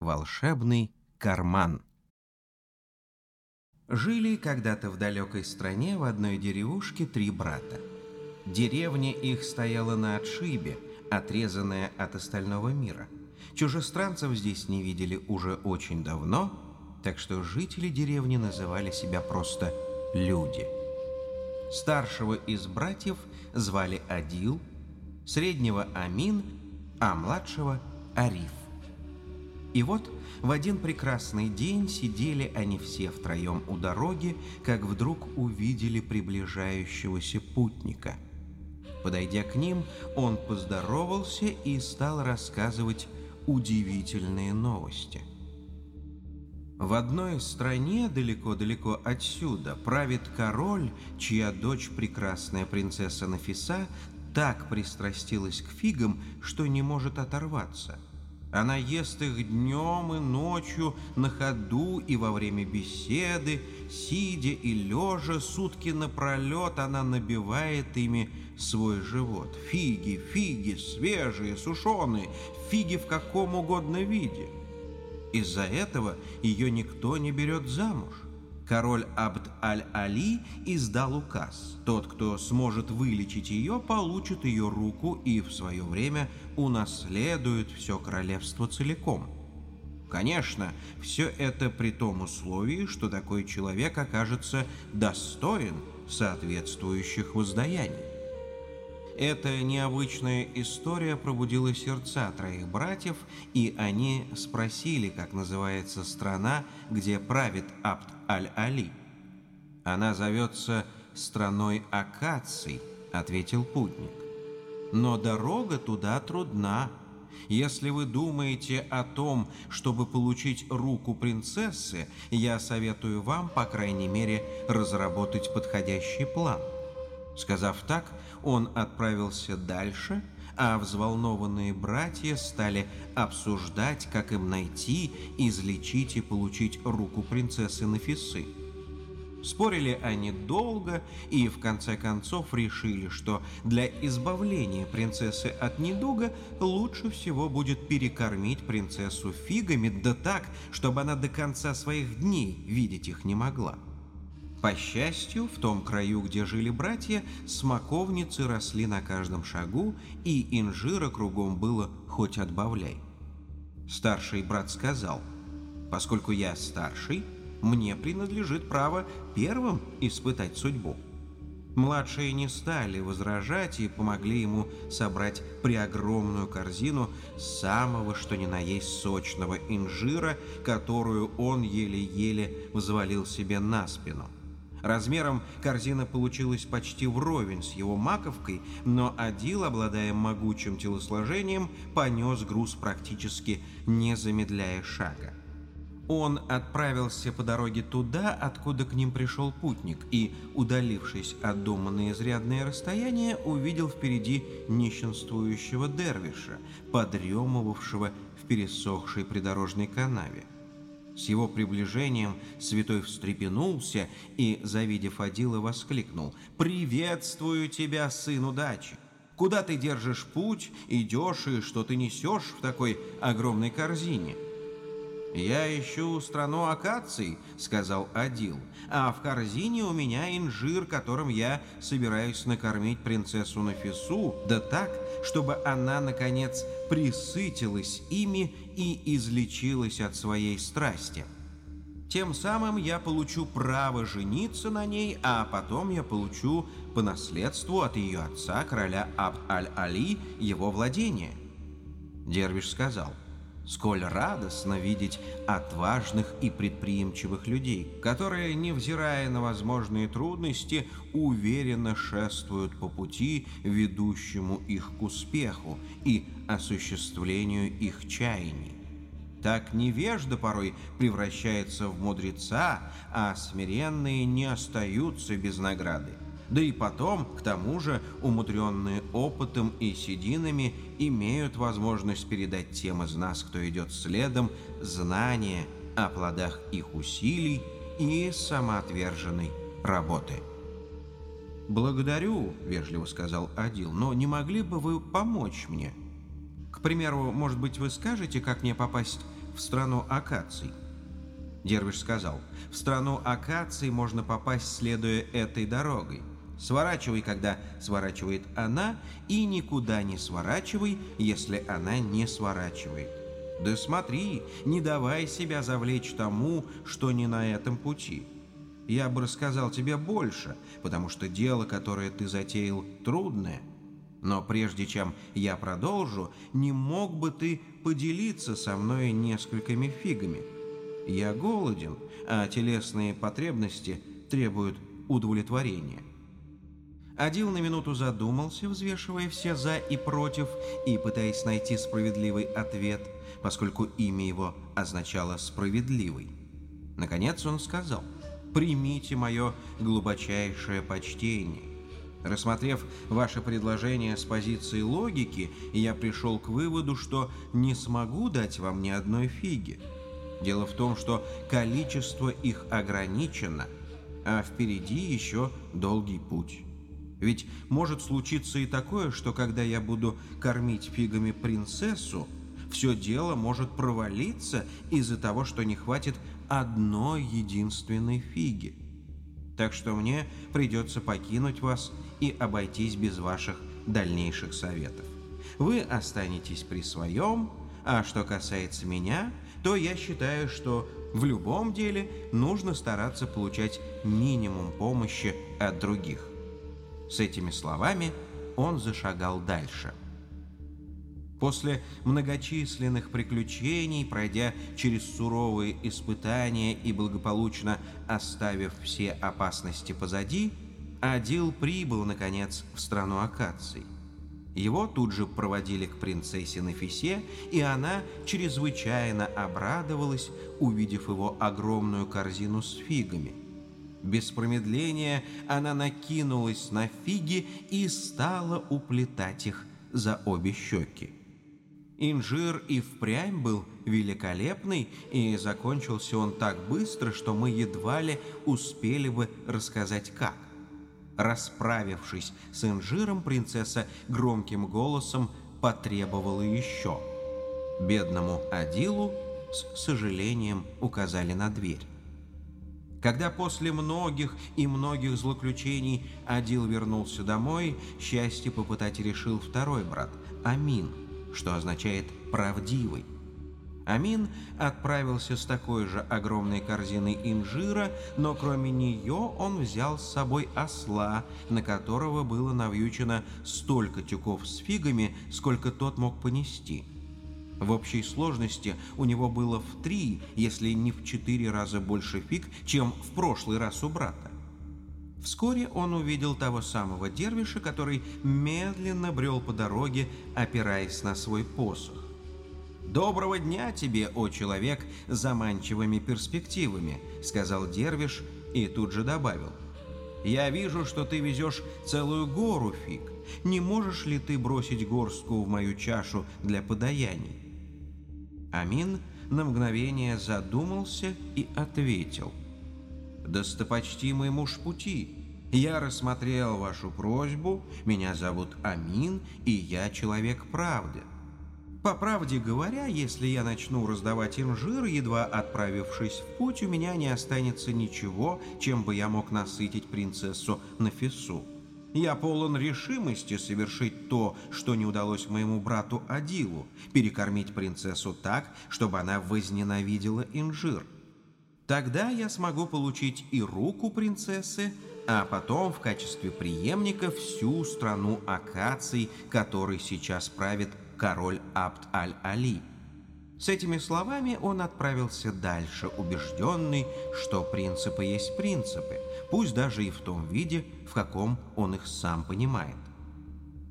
Волшебный карман. Жили когда-то в далекой стране в одной деревушке три брата. Деревня их стояла на отшибе, отрезанная от остального мира. Чужестранцев здесь не видели уже очень давно, так что жители деревни называли себя просто «люди». Старшего из братьев звали Адил, среднего Амин, а младшего Ариф. И вот в один прекрасный день сидели они все втроем у дороги, как вдруг увидели приближающегося путника. Подойдя к ним, он поздоровался и стал рассказывать удивительные новости. В одной стране далеко-далеко отсюда правит король, чья дочь, прекрасная принцесса Нафиса, так пристрастилась к фигам, что не может оторваться – она ест их днем и ночью, на ходу и во время беседы, сидя и лежа, сутки напролет она набивает ими свой живот. Фиги, фиги, свежие, сушеные, фиги в каком угодно виде. Из-за этого ее никто не берет замуж король Абд-аль-Али издал указ. Тот, кто сможет вылечить ее, получит ее руку и в свое время унаследует все королевство целиком. Конечно, все это при том условии, что такой человек окажется достоин соответствующих воздаяний. Эта необычная история пробудила сердца троих братьев, и они спросили, как называется страна, где правит Абд-аль-Али. «Она зовется страной акаций», — ответил путник. «Но дорога туда трудна. Если вы думаете о том, чтобы получить руку принцессы, я советую вам, по крайней мере, разработать подходящий план». Сказав так, он отправился дальше, а взволнованные братья стали обсуждать, как им найти, излечить и получить руку принцессы Нафисы. Спорили они долго и в конце концов решили, что для избавления принцессы от недуга лучше всего будет перекормить принцессу фигами, да так, чтобы она до конца своих дней видеть их не могла. По счастью, в том краю, где жили братья, смоковницы росли на каждом шагу, и инжира кругом было хоть отбавляй. Старший брат сказал, «Поскольку я старший, мне принадлежит право первым испытать судьбу». Младшие не стали возражать и помогли ему собрать преогромную корзину самого что ни на есть сочного инжира, которую он еле-еле взвалил себе на спину. Размером корзина получилась почти вровень с его маковкой, но Адил, обладая могучим телосложением, понес груз практически не замедляя шага. Он отправился по дороге туда, откуда к ним пришел путник, и, удалившись от дома на изрядное расстояние, увидел впереди нищенствующего дервиша, подремывавшего в пересохшей придорожной канаве. С его приближением святой встрепенулся и, завидев Адила, воскликнул «Приветствую тебя, сын удачи! Куда ты держишь путь, идешь и что ты несешь в такой огромной корзине?» «Я ищу страну акаций», — сказал Адил, «а в корзине у меня инжир, которым я собираюсь накормить принцессу Нафису, да так, чтобы она, наконец, присытилась ими и излечилась от своей страсти. Тем самым я получу право жениться на ней, а потом я получу по наследству от ее отца, короля Абд-аль-Али, его владение». Дервиш сказал — Сколь радостно видеть отважных и предприимчивых людей, которые, невзирая на возможные трудности, уверенно шествуют по пути, ведущему их к успеху и осуществлению их чаяний. Так невежда порой превращается в мудреца, а смиренные не остаются без награды. Да и потом, к тому же, умудренные опытом и сединами, имеют возможность передать тем из нас, кто идет следом, знания о плодах их усилий и самоотверженной работы. «Благодарю», — вежливо сказал Адил, — «но не могли бы вы помочь мне? К примеру, может быть, вы скажете, как мне попасть в страну акаций. Дервиш сказал, в страну акаций можно попасть, следуя этой дорогой. Сворачивай, когда сворачивает она, и никуда не сворачивай, если она не сворачивает. Да смотри, не давай себя завлечь тому, что не на этом пути. Я бы рассказал тебе больше, потому что дело, которое ты затеял, трудное. Но прежде чем я продолжу, не мог бы ты поделиться со мной несколькими фигами? Я голоден, а телесные потребности требуют удовлетворения. Адил на минуту задумался, взвешивая все «за» и «против» и пытаясь найти справедливый ответ, поскольку имя его означало «справедливый». Наконец он сказал «Примите мое глубочайшее почтение. Рассмотрев ваше предложение с позиции логики, я пришел к выводу, что не смогу дать вам ни одной фиги. Дело в том, что количество их ограничено, а впереди еще долгий путь. Ведь может случиться и такое, что когда я буду кормить фигами принцессу, все дело может провалиться из-за того, что не хватит одной единственной фиги. Так что мне придется покинуть вас и обойтись без ваших дальнейших советов. Вы останетесь при своем, а что касается меня, то я считаю, что в любом деле нужно стараться получать минимум помощи от других. С этими словами он зашагал дальше. После многочисленных приключений, пройдя через суровые испытания и благополучно оставив все опасности позади, Адил прибыл, наконец, в страну акаций. Его тут же проводили к принцессе Нафисе, и она чрезвычайно обрадовалась, увидев его огромную корзину с фигами. Без промедления она накинулась на фиги и стала уплетать их за обе щеки. Инжир и впрямь был великолепный, и закончился он так быстро, что мы едва ли успели бы рассказать как. Расправившись с инжиром, принцесса громким голосом потребовала еще. Бедному Адилу с сожалением указали на дверь. Когда после многих и многих злоключений Адил вернулся домой, счастье попытать решил второй брат, Амин, что означает «правдивый». Амин отправился с такой же огромной корзиной инжира, но кроме нее он взял с собой осла, на которого было навьючено столько тюков с фигами, сколько тот мог понести. В общей сложности у него было в три, если не в четыре раза больше фиг, чем в прошлый раз у брата. Вскоре он увидел того самого дервиша, который медленно брел по дороге, опираясь на свой посох. «Доброго дня тебе, о человек, заманчивыми перспективами», — сказал Дервиш и тут же добавил. «Я вижу, что ты везешь целую гору фиг. Не можешь ли ты бросить горстку в мою чашу для подаяний?» Амин на мгновение задумался и ответил. «Достопочтимый муж пути, я рассмотрел вашу просьбу, меня зовут Амин, и я человек правды». По правде говоря, если я начну раздавать инжир, едва отправившись в путь, у меня не останется ничего, чем бы я мог насытить принцессу Нафису. Я полон решимости совершить то, что не удалось моему брату Адилу, перекормить принцессу так, чтобы она возненавидела инжир. Тогда я смогу получить и руку принцессы, а потом в качестве преемника всю страну акаций, которой сейчас правит король Абд-аль-Али. С этими словами он отправился дальше, убежденный, что принципы есть принципы, пусть даже и в том виде, в каком он их сам понимает.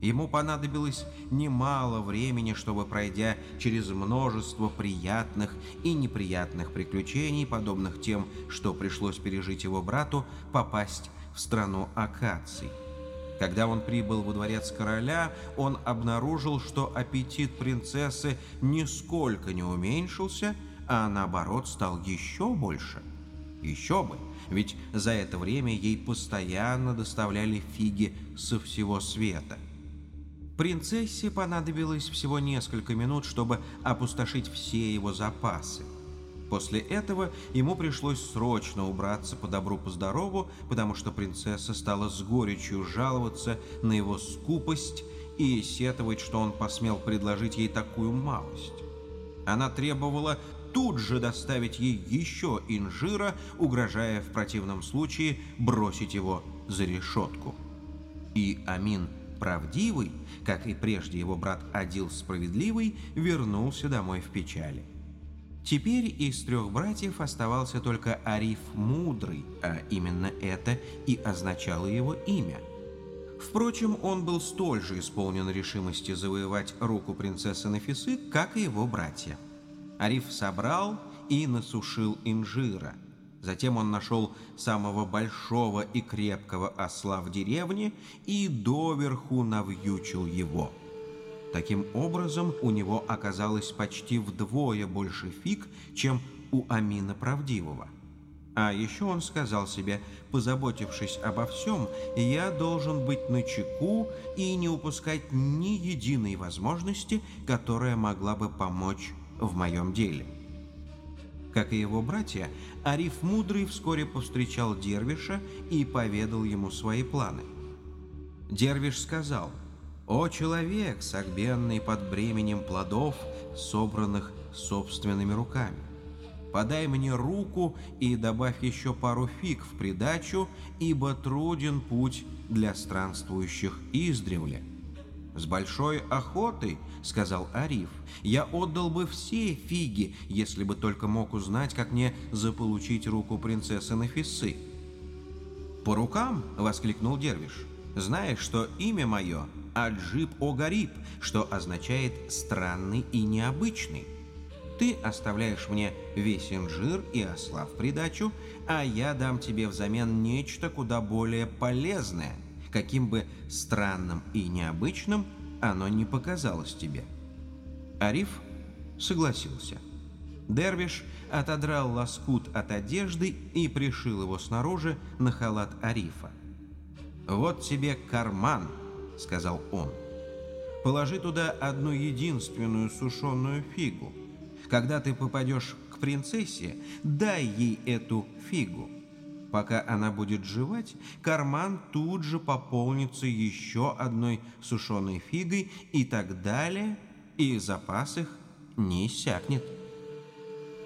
Ему понадобилось немало времени, чтобы, пройдя через множество приятных и неприятных приключений, подобных тем, что пришлось пережить его брату, попасть в страну акаций. Когда он прибыл во дворец короля, он обнаружил, что аппетит принцессы нисколько не уменьшился, а наоборот стал еще больше. Еще бы, ведь за это время ей постоянно доставляли фиги со всего света. Принцессе понадобилось всего несколько минут, чтобы опустошить все его запасы. После этого ему пришлось срочно убраться по добру по потому что принцесса стала с горечью жаловаться на его скупость и сетовать, что он посмел предложить ей такую малость. Она требовала тут же доставить ей еще инжира, угрожая в противном случае бросить его за решетку. И Амин правдивый, как и прежде его брат Адил справедливый, вернулся домой в печали. Теперь из трех братьев оставался только Ариф Мудрый, а именно это и означало его имя. Впрочем, он был столь же исполнен решимости завоевать руку принцессы Нафисы, как и его братья. Ариф собрал и насушил инжира. Затем он нашел самого большого и крепкого осла в деревне и доверху навьючил его. Таким образом, у него оказалось почти вдвое больше фиг, чем у Амина Правдивого. А еще он сказал себе, позаботившись обо всем, я должен быть на чеку и не упускать ни единой возможности, которая могла бы помочь в моем деле. Как и его братья, Ариф Мудрый вскоре повстречал Дервиша и поведал ему свои планы. Дервиш сказал, «О человек, согбенный под бременем плодов, собранных собственными руками! Подай мне руку и добавь еще пару фиг в придачу, ибо труден путь для странствующих издревле». «С большой охотой», — сказал Ариф, — «я отдал бы все фиги, если бы только мог узнать, как мне заполучить руку принцессы Нафисы». «По рукам!» — воскликнул Дервиш. «Знаешь, что имя мое — Аджиб-Огариб, что означает «странный и необычный». Ты оставляешь мне весь инжир и осла в придачу, а я дам тебе взамен нечто куда более полезное — каким бы странным и необычным оно не показалось тебе. Ариф согласился. Дервиш отодрал лоскут от одежды и пришил его снаружи на халат Арифа. «Вот тебе карман», — сказал он. «Положи туда одну единственную сушеную фигу. Когда ты попадешь к принцессе, дай ей эту фигу. Пока она будет жевать, карман тут же пополнится еще одной сушеной фигой и так далее, и запас их не иссякнет.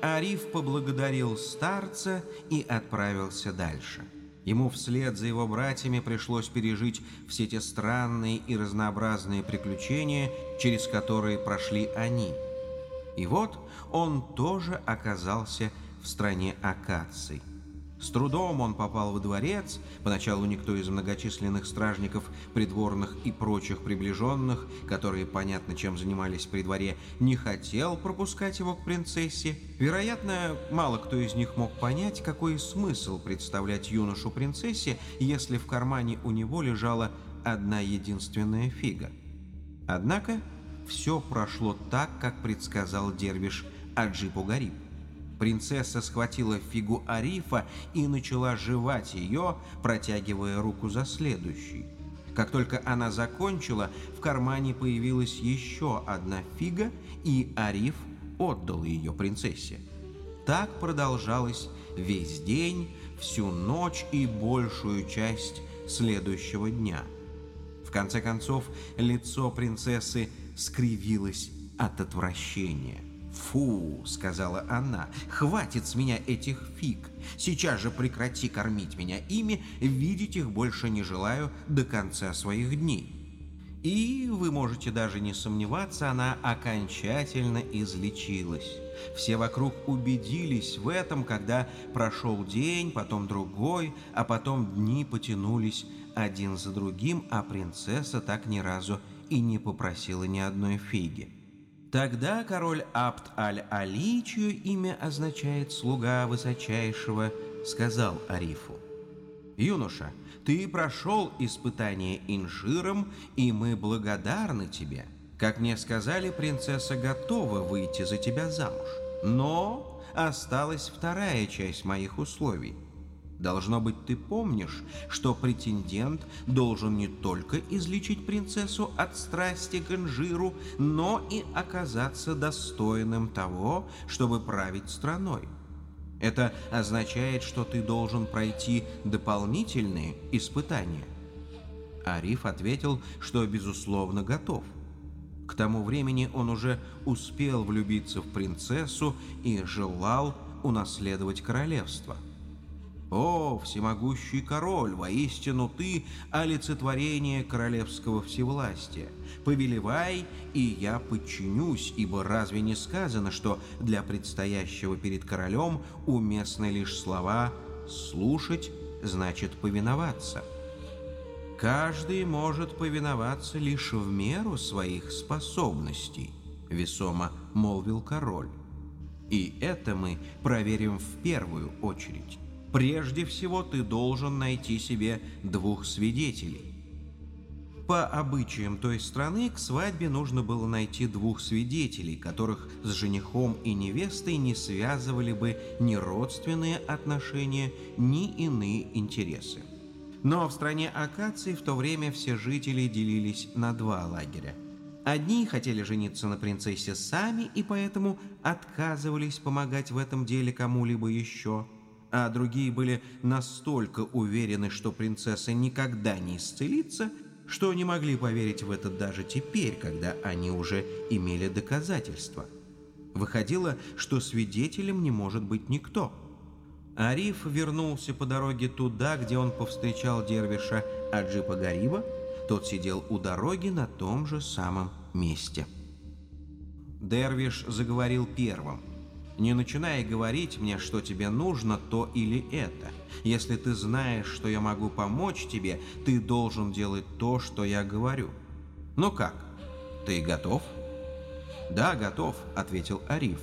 Ариф поблагодарил старца и отправился дальше. Ему вслед за его братьями пришлось пережить все те странные и разнообразные приключения, через которые прошли они. И вот он тоже оказался в стране акаций. С трудом он попал во дворец, поначалу никто из многочисленных стражников, придворных и прочих приближенных, которые, понятно, чем занимались при дворе, не хотел пропускать его к принцессе. Вероятно, мало кто из них мог понять, какой смысл представлять юношу принцессе, если в кармане у него лежала одна единственная фига. Однако все прошло так, как предсказал дервиш Аджипу Гариб. Принцесса схватила фигу Арифа и начала жевать ее, протягивая руку за следующей. Как только она закончила, в кармане появилась еще одна фига, и Ариф отдал ее принцессе. Так продолжалось весь день, всю ночь и большую часть следующего дня. В конце концов, лицо принцессы скривилось от отвращения. «Фу!» — сказала она. «Хватит с меня этих фиг! Сейчас же прекрати кормить меня ими, видеть их больше не желаю до конца своих дней». И, вы можете даже не сомневаться, она окончательно излечилась. Все вокруг убедились в этом, когда прошел день, потом другой, а потом дни потянулись один за другим, а принцесса так ни разу и не попросила ни одной фиги. Тогда король Абд-аль-Али, чье имя означает «слуга высочайшего», сказал Арифу, «Юноша, ты прошел испытание инжиром, и мы благодарны тебе. Как мне сказали, принцесса готова выйти за тебя замуж. Но осталась вторая часть моих условий. Должно быть, ты помнишь, что претендент должен не только излечить принцессу от страсти к инжиру, но и оказаться достойным того, чтобы править страной. Это означает, что ты должен пройти дополнительные испытания. Ариф ответил, что безусловно готов. К тому времени он уже успел влюбиться в принцессу и желал унаследовать королевство – «О, всемогущий король, воистину ты — олицетворение королевского всевластия. Повелевай, и я подчинюсь, ибо разве не сказано, что для предстоящего перед королем уместны лишь слова «слушать» значит «повиноваться». Каждый может повиноваться лишь в меру своих способностей, весомо молвил король. И это мы проверим в первую очередь. Прежде всего ты должен найти себе двух свидетелей. По обычаям той страны к свадьбе нужно было найти двух свидетелей, которых с женихом и невестой не связывали бы ни родственные отношения, ни иные интересы. Но в стране акаций в то время все жители делились на два лагеря. Одни хотели жениться на принцессе сами и поэтому отказывались помогать в этом деле кому-либо еще – а другие были настолько уверены, что принцесса никогда не исцелится, что не могли поверить в это даже теперь, когда они уже имели доказательства. Выходило, что свидетелем не может быть никто. Ариф вернулся по дороге туда, где он повстречал дервиша Аджипа Гариба. Тот сидел у дороги на том же самом месте. Дервиш заговорил первым – не начинай говорить мне, что тебе нужно то или это. Если ты знаешь, что я могу помочь тебе, ты должен делать то, что я говорю. Ну как, ты готов? Да, готов, ответил Ариф.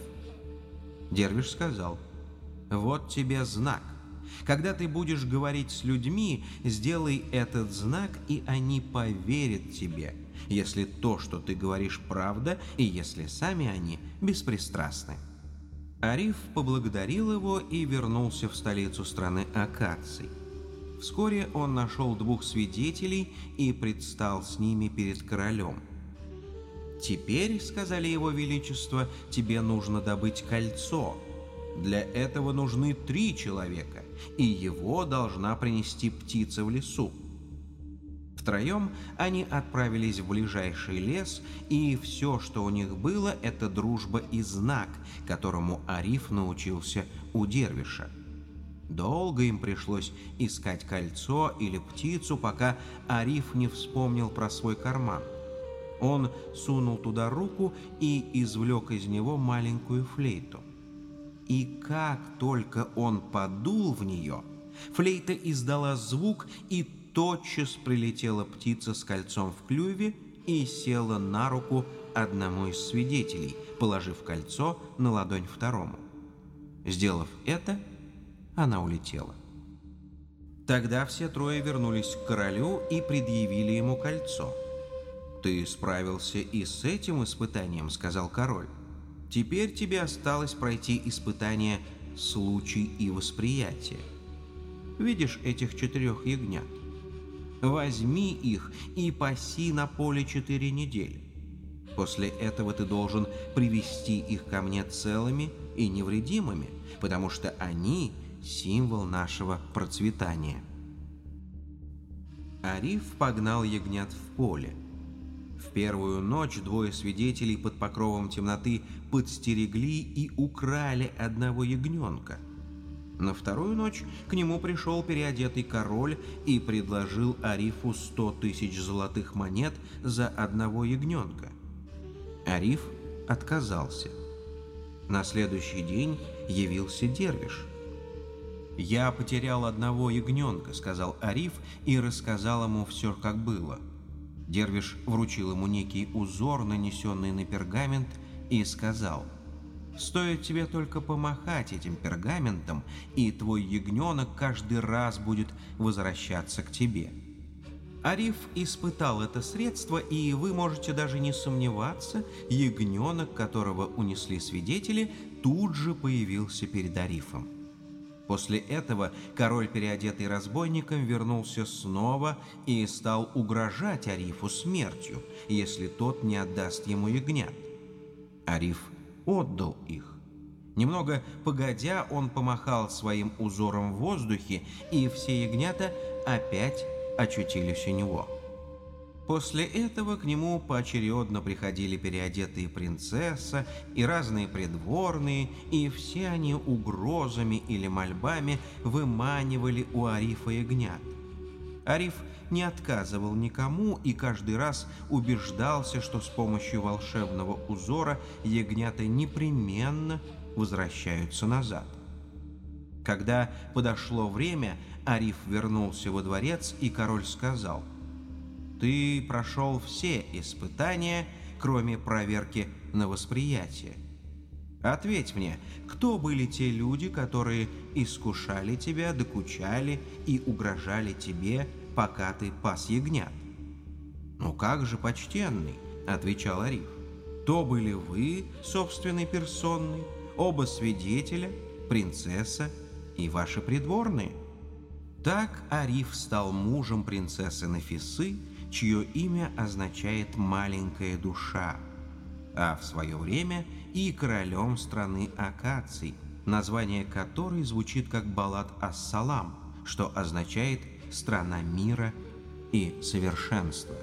Дервиш сказал, вот тебе знак. Когда ты будешь говорить с людьми, сделай этот знак, и они поверят тебе, если то, что ты говоришь, правда, и если сами они беспристрастны. Ариф поблагодарил его и вернулся в столицу страны Акаций. Вскоре он нашел двух свидетелей и предстал с ними перед королем. «Теперь, — сказали его величество, — тебе нужно добыть кольцо. Для этого нужны три человека, и его должна принести птица в лесу. Втроем они отправились в ближайший лес, и все, что у них было, это дружба и знак, которому Ариф научился у Дервиша. Долго им пришлось искать кольцо или птицу, пока Ариф не вспомнил про свой карман. Он сунул туда руку и извлек из него маленькую флейту. И как только он подул в нее, флейта издала звук и тотчас прилетела птица с кольцом в клюве и села на руку одному из свидетелей, положив кольцо на ладонь второму. Сделав это, она улетела. Тогда все трое вернулись к королю и предъявили ему кольцо. «Ты справился и с этим испытанием», — сказал король. «Теперь тебе осталось пройти испытание «Случай и восприятие». Видишь этих четырех ягнят? Возьми их и паси на поле четыре недели. После этого ты должен привести их ко мне целыми и невредимыми, потому что они – символ нашего процветания. Ариф погнал ягнят в поле. В первую ночь двое свидетелей под покровом темноты подстерегли и украли одного ягненка – на вторую ночь к нему пришел переодетый король и предложил Арифу сто тысяч золотых монет за одного ягненка. Ариф отказался. На следующий день явился Дервиш. «Я потерял одного ягненка», — сказал Ариф и рассказал ему все, как было. Дервиш вручил ему некий узор, нанесенный на пергамент, и сказал — Стоит тебе только помахать этим пергаментом, и твой ягненок каждый раз будет возвращаться к тебе. Ариф испытал это средство, и вы можете даже не сомневаться, ягненок, которого унесли свидетели, тут же появился перед Арифом. После этого король, переодетый разбойником, вернулся снова и стал угрожать Арифу смертью, если тот не отдаст ему ягнят. Ариф отдал их. Немного погодя, он помахал своим узором в воздухе, и все ягнята опять очутились у него. После этого к нему поочередно приходили переодетые принцесса и разные придворные, и все они угрозами или мольбами выманивали у Арифа ягнят. Ариф не отказывал никому и каждый раз убеждался, что с помощью волшебного узора ягнята непременно возвращаются назад. Когда подошло время, Ариф вернулся во дворец, и король сказал – ты прошел все испытания, кроме проверки на восприятие. Ответь мне, кто были те люди, которые искушали тебя, докучали и угрожали тебе, пока ты пас ягнят? «Ну как же, почтенный», — отвечал Ариф, — «то были вы, собственной персонной, оба свидетеля, принцесса и ваши придворные». Так Ариф стал мужем принцессы Нафисы чье имя означает «маленькая душа», а в свое время и королем страны Акаций, название которой звучит как Балат Ас-Салам, что означает «страна мира и совершенства».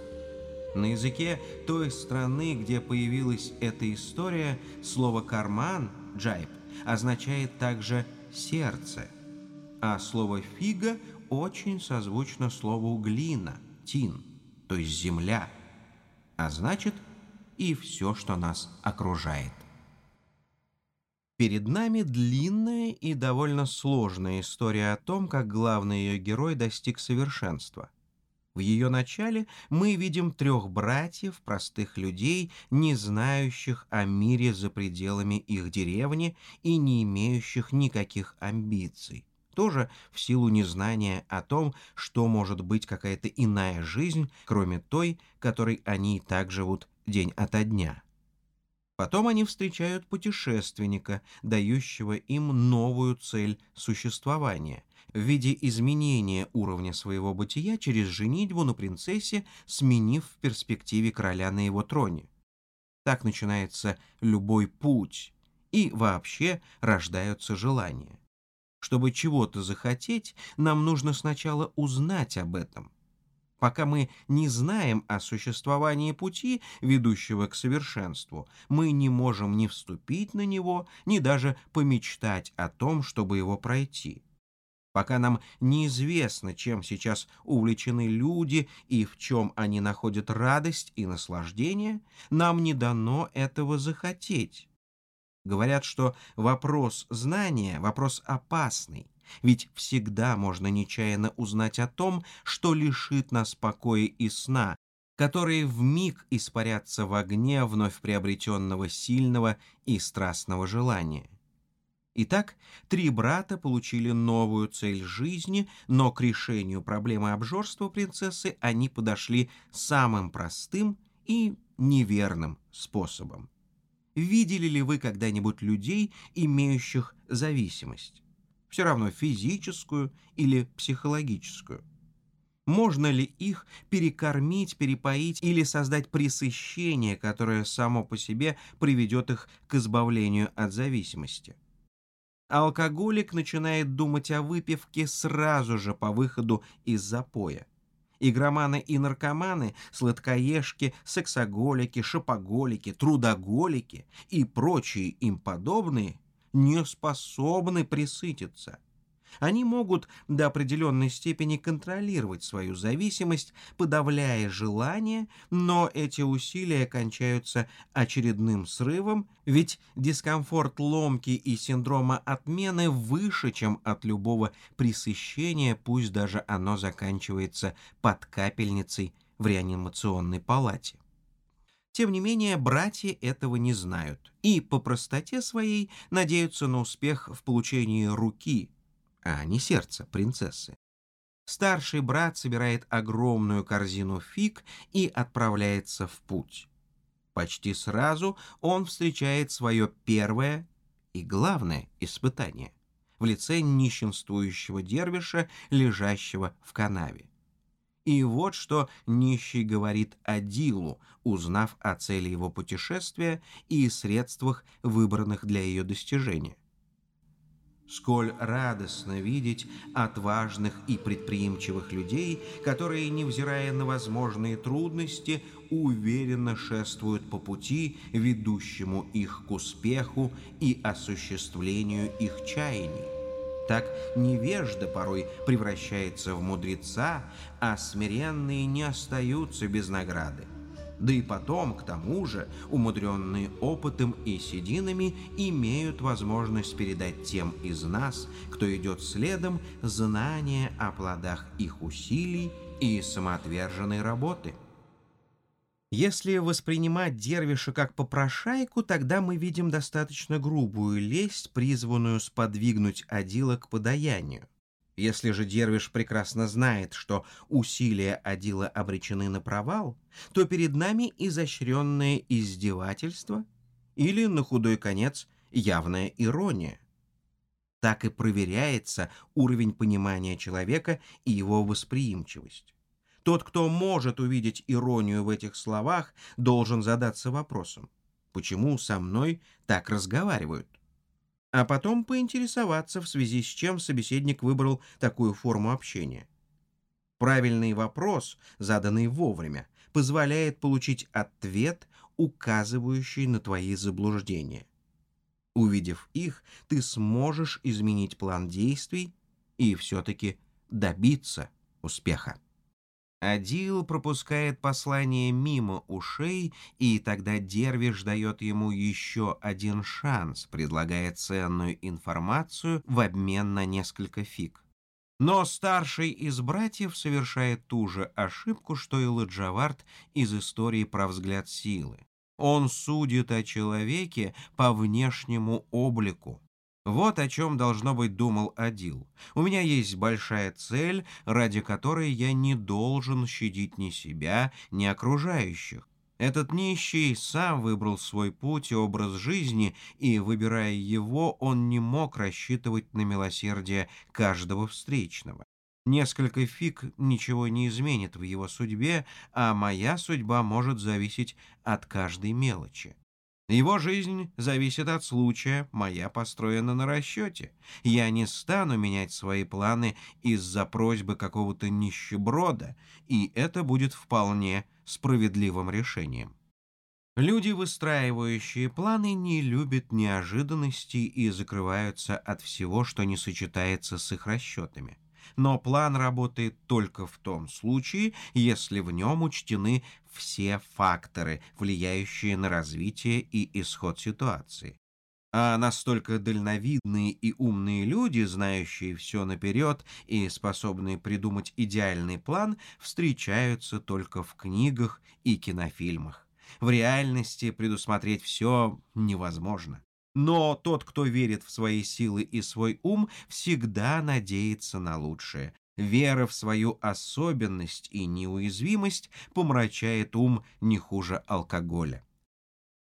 На языке той страны, где появилась эта история, слово «карман» – «джайб» означает также «сердце», а слово «фига» очень созвучно слову «глина» – «тин» то есть земля, а значит и все, что нас окружает. Перед нами длинная и довольно сложная история о том, как главный ее герой достиг совершенства. В ее начале мы видим трех братьев, простых людей, не знающих о мире за пределами их деревни и не имеющих никаких амбиций тоже в силу незнания о том, что может быть какая-то иная жизнь, кроме той, которой они и так живут день ото дня. Потом они встречают путешественника, дающего им новую цель существования в виде изменения уровня своего бытия через женитьбу на принцессе, сменив в перспективе короля на его троне. Так начинается любой путь, и вообще рождаются желания. Чтобы чего-то захотеть, нам нужно сначала узнать об этом. Пока мы не знаем о существовании пути, ведущего к совершенству, мы не можем ни вступить на него, ни даже помечтать о том, чтобы его пройти. Пока нам неизвестно, чем сейчас увлечены люди и в чем они находят радость и наслаждение, нам не дано этого захотеть. Говорят, что вопрос знания – вопрос опасный, ведь всегда можно нечаянно узнать о том, что лишит нас покоя и сна, которые в миг испарятся в огне вновь приобретенного сильного и страстного желания. Итак, три брата получили новую цель жизни, но к решению проблемы обжорства принцессы они подошли самым простым и неверным способом. Видели ли вы когда-нибудь людей, имеющих зависимость? Все равно физическую или психологическую. Можно ли их перекормить, перепоить или создать пресыщение, которое само по себе приведет их к избавлению от зависимости? Алкоголик начинает думать о выпивке сразу же по выходу из запоя. Игроманы и наркоманы, сладкоежки, сексоголики, шопоголики, трудоголики и прочие им подобные не способны присытиться. Они могут до определенной степени контролировать свою зависимость, подавляя желание, но эти усилия кончаются очередным срывом, ведь дискомфорт ломки и синдрома отмены выше, чем от любого пресыщения, пусть даже оно заканчивается под капельницей в реанимационной палате. Тем не менее, братья этого не знают и по простоте своей надеются на успех в получении руки, а не сердце принцессы. Старший брат собирает огромную корзину фиг и отправляется в путь. Почти сразу он встречает свое первое и главное испытание. в лице нищенствующего дервиша, лежащего в канаве. И вот что нищий говорит Адилу, узнав о цели его путешествия и средствах, выбранных для ее достижения. Сколь радостно видеть отважных и предприимчивых людей, которые, невзирая на возможные трудности, уверенно шествуют по пути, ведущему их к успеху и осуществлению их чаяний. Так невежда порой превращается в мудреца, а смиренные не остаются без награды. Да и потом, к тому же, умудренные опытом и сединами, имеют возможность передать тем из нас, кто идет следом, знания о плодах их усилий и самоотверженной работы. Если воспринимать дервиша как попрошайку, тогда мы видим достаточно грубую лесть, призванную сподвигнуть Адила к подаянию. Если же Дервиш прекрасно знает, что усилия Адила обречены на провал, то перед нами изощренное издевательство или, на худой конец, явная ирония. Так и проверяется уровень понимания человека и его восприимчивость. Тот, кто может увидеть иронию в этих словах, должен задаться вопросом, почему со мной так разговаривают? а потом поинтересоваться, в связи с чем собеседник выбрал такую форму общения. Правильный вопрос, заданный вовремя, позволяет получить ответ, указывающий на твои заблуждения. Увидев их, ты сможешь изменить план действий и все-таки добиться успеха. Адил пропускает послание мимо ушей, и тогда Дервиш дает ему еще один шанс, предлагая ценную информацию в обмен на несколько фиг. Но старший из братьев совершает ту же ошибку, что и Ладжавард из истории про взгляд силы. Он судит о человеке по внешнему облику, вот о чем, должно быть, думал Адил. У меня есть большая цель, ради которой я не должен щадить ни себя, ни окружающих. Этот нищий сам выбрал свой путь и образ жизни, и, выбирая его, он не мог рассчитывать на милосердие каждого встречного. Несколько фиг ничего не изменит в его судьбе, а моя судьба может зависеть от каждой мелочи. Его жизнь зависит от случая, моя построена на расчете. Я не стану менять свои планы из-за просьбы какого-то нищеброда, и это будет вполне справедливым решением. Люди, выстраивающие планы, не любят неожиданностей и закрываются от всего, что не сочетается с их расчетами но план работает только в том случае, если в нем учтены все факторы, влияющие на развитие и исход ситуации. А настолько дальновидные и умные люди, знающие все наперед и способные придумать идеальный план, встречаются только в книгах и кинофильмах. В реальности предусмотреть все невозможно. Но тот, кто верит в свои силы и свой ум, всегда надеется на лучшее. Вера в свою особенность и неуязвимость помрачает ум не хуже алкоголя.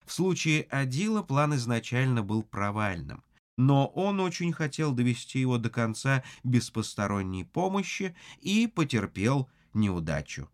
В случае Адила план изначально был провальным, но он очень хотел довести его до конца без посторонней помощи и потерпел неудачу.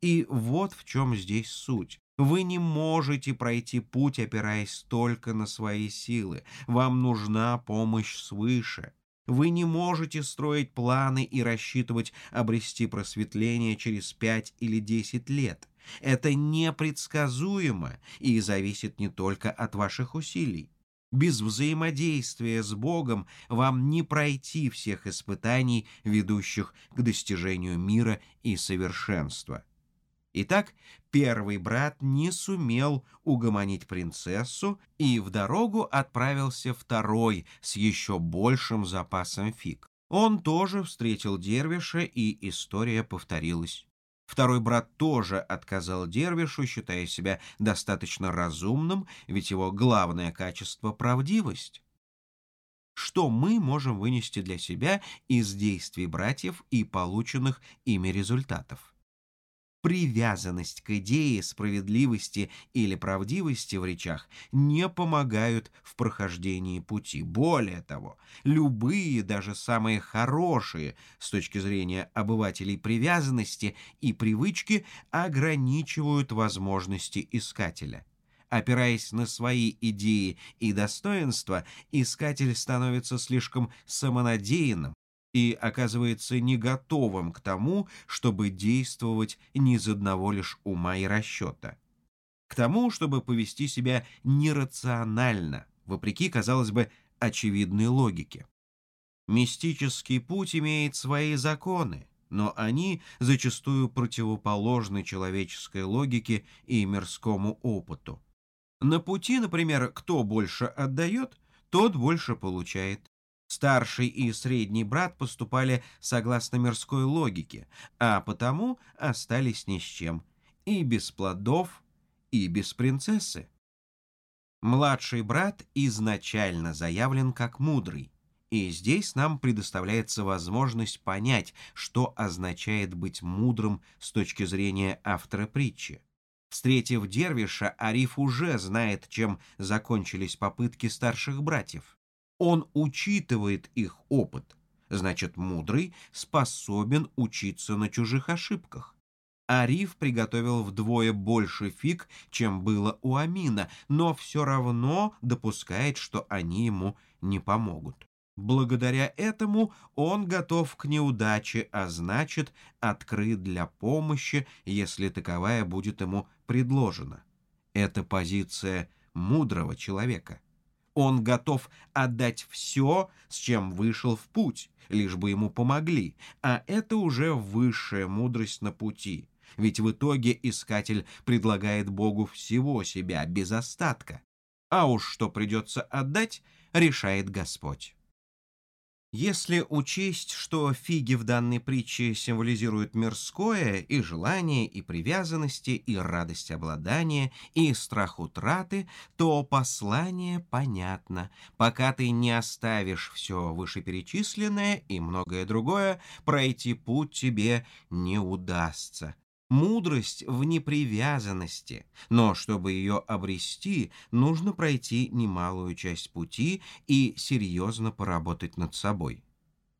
И вот в чем здесь суть. Вы не можете пройти путь, опираясь только на свои силы. Вам нужна помощь свыше. Вы не можете строить планы и рассчитывать обрести просветление через пять или десять лет. Это непредсказуемо и зависит не только от ваших усилий. Без взаимодействия с Богом вам не пройти всех испытаний, ведущих к достижению мира и совершенства. Итак, первый брат не сумел угомонить принцессу, и в дорогу отправился второй с еще большим запасом фиг. Он тоже встретил Дервиша, и история повторилась. Второй брат тоже отказал Дервишу, считая себя достаточно разумным, ведь его главное качество — правдивость. Что мы можем вынести для себя из действий братьев и полученных ими результатов? Привязанность к идее справедливости или правдивости в речах не помогают в прохождении пути. Более того, любые, даже самые хорошие с точки зрения обывателей привязанности и привычки ограничивают возможности искателя. Опираясь на свои идеи и достоинства, искатель становится слишком самонадеянным, и оказывается не готовым к тому, чтобы действовать не из одного лишь ума и расчета. К тому, чтобы повести себя нерационально, вопреки, казалось бы, очевидной логике. Мистический путь имеет свои законы, но они зачастую противоположны человеческой логике и мирскому опыту. На пути, например, кто больше отдает, тот больше получает. Старший и средний брат поступали согласно мирской логике, а потому остались ни с чем, и без плодов, и без принцессы. Младший брат изначально заявлен как мудрый, и здесь нам предоставляется возможность понять, что означает быть мудрым с точки зрения автора притчи. Встретив Дервиша, Ариф уже знает, чем закончились попытки старших братьев. Он учитывает их опыт. Значит, мудрый способен учиться на чужих ошибках. Ариф приготовил вдвое больше фиг, чем было у Амина, но все равно допускает, что они ему не помогут. Благодаря этому он готов к неудаче, а значит, открыт для помощи, если таковая будет ему предложена. Это позиция мудрого человека. Он готов отдать все, с чем вышел в путь, лишь бы ему помогли, а это уже высшая мудрость на пути. Ведь в итоге искатель предлагает Богу всего себя без остатка. А уж что придется отдать, решает Господь. Если учесть, что фиги в данной притче символизируют мирское, и желание, и привязанности, и радость обладания, и страх утраты, то послание понятно. Пока ты не оставишь все вышеперечисленное и многое другое, пройти путь тебе не удастся. Мудрость в непривязанности, но чтобы ее обрести, нужно пройти немалую часть пути и серьезно поработать над собой.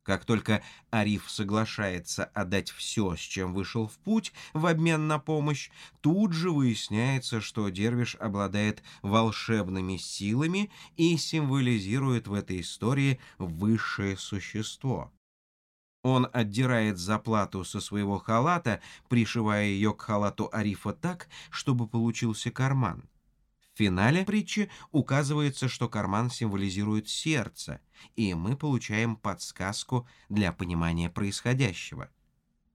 Как только Ариф соглашается отдать все, с чем вышел в путь, в обмен на помощь, тут же выясняется, что Дервиш обладает волшебными силами и символизирует в этой истории высшее существо. Он отдирает заплату со своего халата, пришивая ее к халату Арифа так, чтобы получился карман. В финале притчи указывается, что карман символизирует сердце, и мы получаем подсказку для понимания происходящего.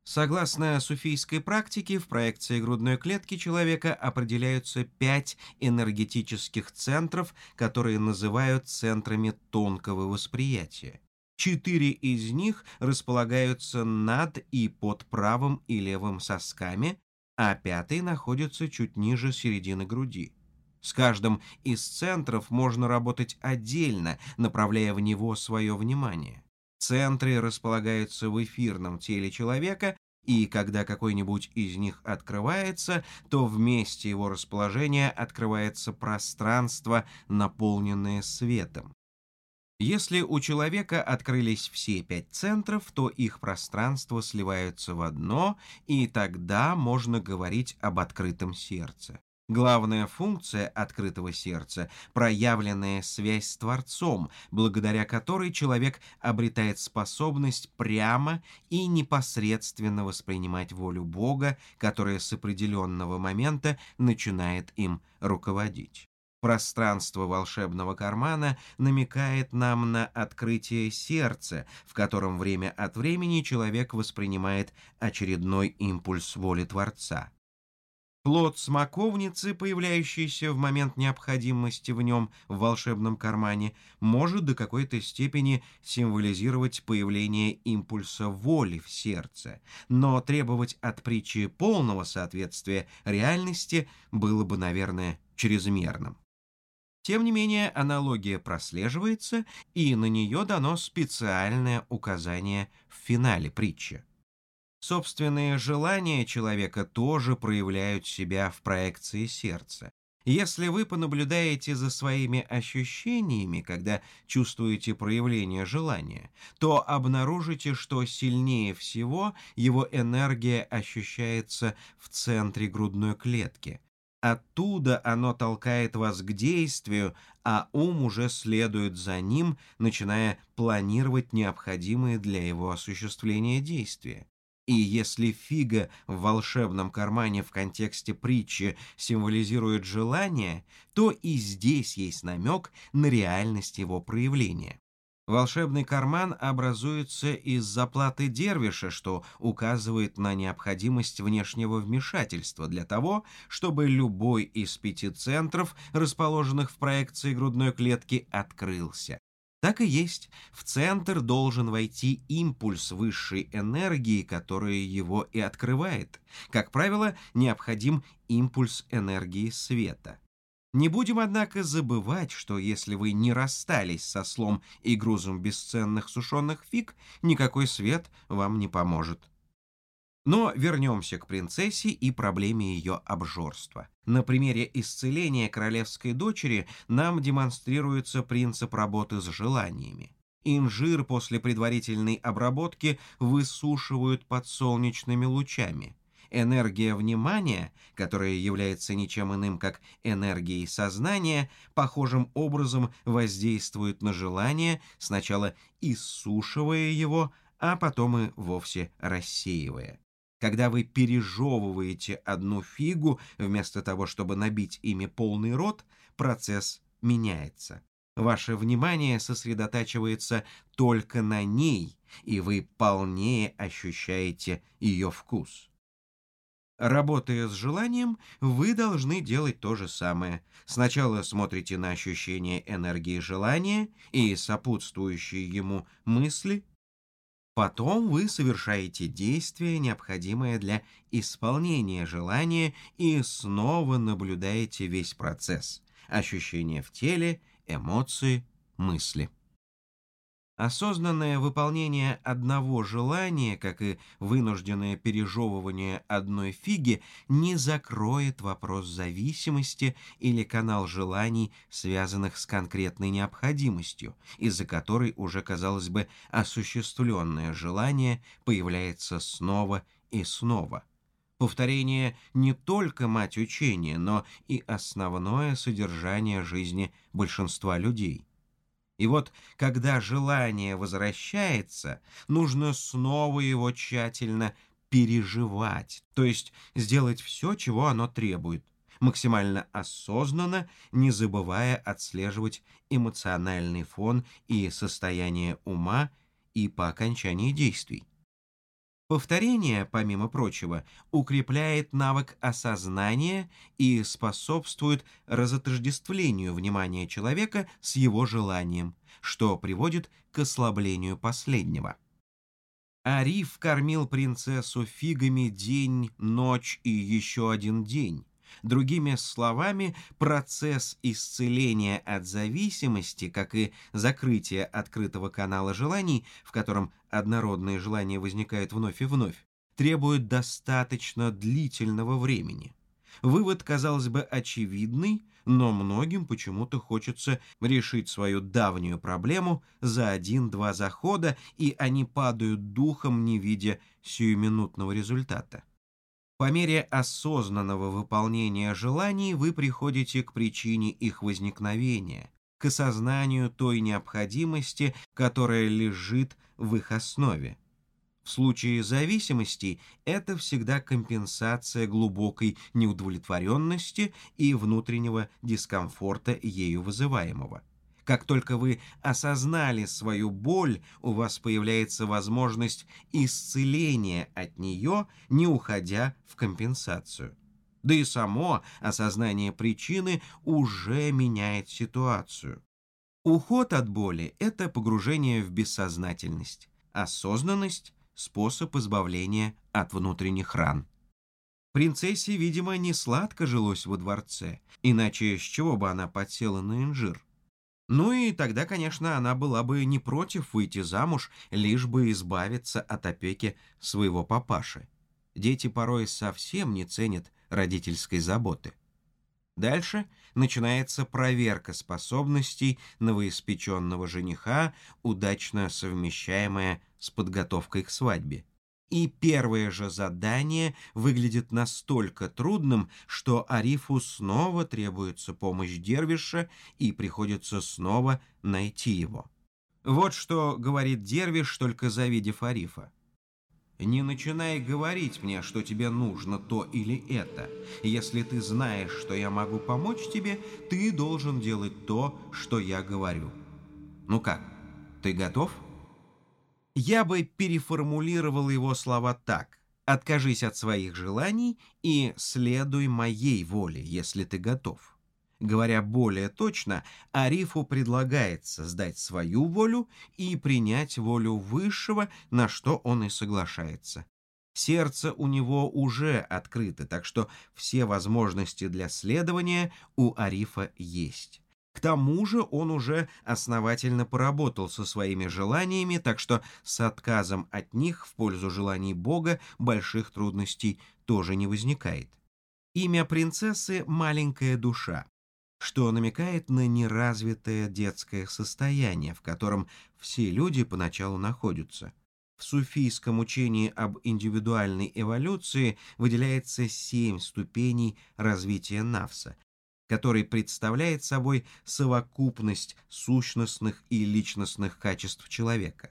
Согласно суфийской практике, в проекции грудной клетки человека определяются пять энергетических центров, которые называют центрами тонкого восприятия. Четыре из них располагаются над и под правым и левым сосками, а пятый находится чуть ниже середины груди. С каждым из центров можно работать отдельно, направляя в него свое внимание. Центры располагаются в эфирном теле человека, и когда какой-нибудь из них открывается, то в месте его расположения открывается пространство, наполненное светом. Если у человека открылись все пять центров, то их пространства сливаются в одно, и тогда можно говорить об открытом сердце. Главная функция открытого сердца – проявленная связь с Творцом, благодаря которой человек обретает способность прямо и непосредственно воспринимать волю Бога, которая с определенного момента начинает им руководить. Пространство волшебного кармана намекает нам на открытие сердца, в котором время от времени человек воспринимает очередной импульс воли Творца. Плод смоковницы, появляющийся в момент необходимости в нем в волшебном кармане, может до какой-то степени символизировать появление импульса воли в сердце, но требовать от притчи полного соответствия реальности было бы, наверное, чрезмерным. Тем не менее, аналогия прослеживается, и на нее дано специальное указание в финале притчи. Собственные желания человека тоже проявляют себя в проекции сердца. Если вы понаблюдаете за своими ощущениями, когда чувствуете проявление желания, то обнаружите, что сильнее всего его энергия ощущается в центре грудной клетки. Оттуда оно толкает вас к действию, а ум уже следует за ним, начиная планировать необходимые для его осуществления действия. И если фига в волшебном кармане в контексте притчи символизирует желание, то и здесь есть намек на реальность его проявления. Волшебный карман образуется из заплаты дервиша, что указывает на необходимость внешнего вмешательства для того, чтобы любой из пяти центров, расположенных в проекции грудной клетки, открылся. Так и есть. В центр должен войти импульс высшей энергии, которая его и открывает. Как правило, необходим импульс энергии света. Не будем, однако, забывать, что если вы не расстались со слом и грузом бесценных сушеных фиг, никакой свет вам не поможет. Но вернемся к принцессе и проблеме ее обжорства. На примере исцеления королевской дочери нам демонстрируется принцип работы с желаниями. Инжир после предварительной обработки высушивают под солнечными лучами. Энергия внимания, которая является ничем иным, как энергией сознания, похожим образом воздействует на желание, сначала иссушивая его, а потом и вовсе рассеивая. Когда вы пережевываете одну фигу, вместо того, чтобы набить ими полный рот, процесс меняется. Ваше внимание сосредотачивается только на ней, и вы полнее ощущаете ее вкус. Работая с желанием, вы должны делать то же самое. Сначала смотрите на ощущение энергии желания и сопутствующие ему мысли, Потом вы совершаете действие, необходимое для исполнения желания, и снова наблюдаете весь процесс. Ощущения в теле, эмоции, мысли. Осознанное выполнение одного желания, как и вынужденное пережевывание одной фиги, не закроет вопрос зависимости или канал желаний, связанных с конкретной необходимостью, из-за которой уже, казалось бы, осуществленное желание появляется снова и снова. Повторение не только мать учения, но и основное содержание жизни большинства людей. И вот, когда желание возвращается, нужно снова его тщательно переживать, то есть сделать все, чего оно требует, максимально осознанно, не забывая отслеживать эмоциональный фон и состояние ума и по окончании действий. Повторение, помимо прочего, укрепляет навык осознания и способствует разотождествлению внимания человека с его желанием, что приводит к ослаблению последнего. Ариф кормил принцессу фигами день, ночь и еще один день, Другими словами, процесс исцеления от зависимости, как и закрытие открытого канала желаний, в котором однородные желания возникают вновь и вновь, требует достаточно длительного времени. Вывод, казалось бы, очевидный, но многим почему-то хочется решить свою давнюю проблему за один-два захода, и они падают духом, не видя сиюминутного результата. По мере осознанного выполнения желаний вы приходите к причине их возникновения, к осознанию той необходимости, которая лежит в их основе. В случае зависимости это всегда компенсация глубокой неудовлетворенности и внутреннего дискомфорта ею вызываемого. Как только вы осознали свою боль, у вас появляется возможность исцеления от нее, не уходя в компенсацию. Да и само осознание причины уже меняет ситуацию. Уход от боли – это погружение в бессознательность. Осознанность – способ избавления от внутренних ран. Принцессе, видимо, не сладко жилось во дворце, иначе с чего бы она подсела на инжир? Ну и тогда, конечно, она была бы не против выйти замуж, лишь бы избавиться от опеки своего папаши. Дети порой совсем не ценят родительской заботы. Дальше начинается проверка способностей новоиспеченного жениха, удачно совмещаемая с подготовкой к свадьбе. И первое же задание выглядит настолько трудным, что Арифу снова требуется помощь Дервиша и приходится снова найти его. Вот что говорит Дервиш, только завидев Арифа. «Не начинай говорить мне, что тебе нужно то или это. Если ты знаешь, что я могу помочь тебе, ты должен делать то, что я говорю. Ну как, ты готов?» Я бы переформулировал его слова так. «Откажись от своих желаний и следуй моей воле, если ты готов». Говоря более точно, Арифу предлагается сдать свою волю и принять волю Высшего, на что он и соглашается. Сердце у него уже открыто, так что все возможности для следования у Арифа есть. К тому же он уже основательно поработал со своими желаниями, так что с отказом от них в пользу желаний Бога больших трудностей тоже не возникает. Имя принцессы — «Маленькая душа», что намекает на неразвитое детское состояние, в котором все люди поначалу находятся. В суфийском учении об индивидуальной эволюции выделяется семь ступеней развития Навса, который представляет собой совокупность сущностных и личностных качеств человека.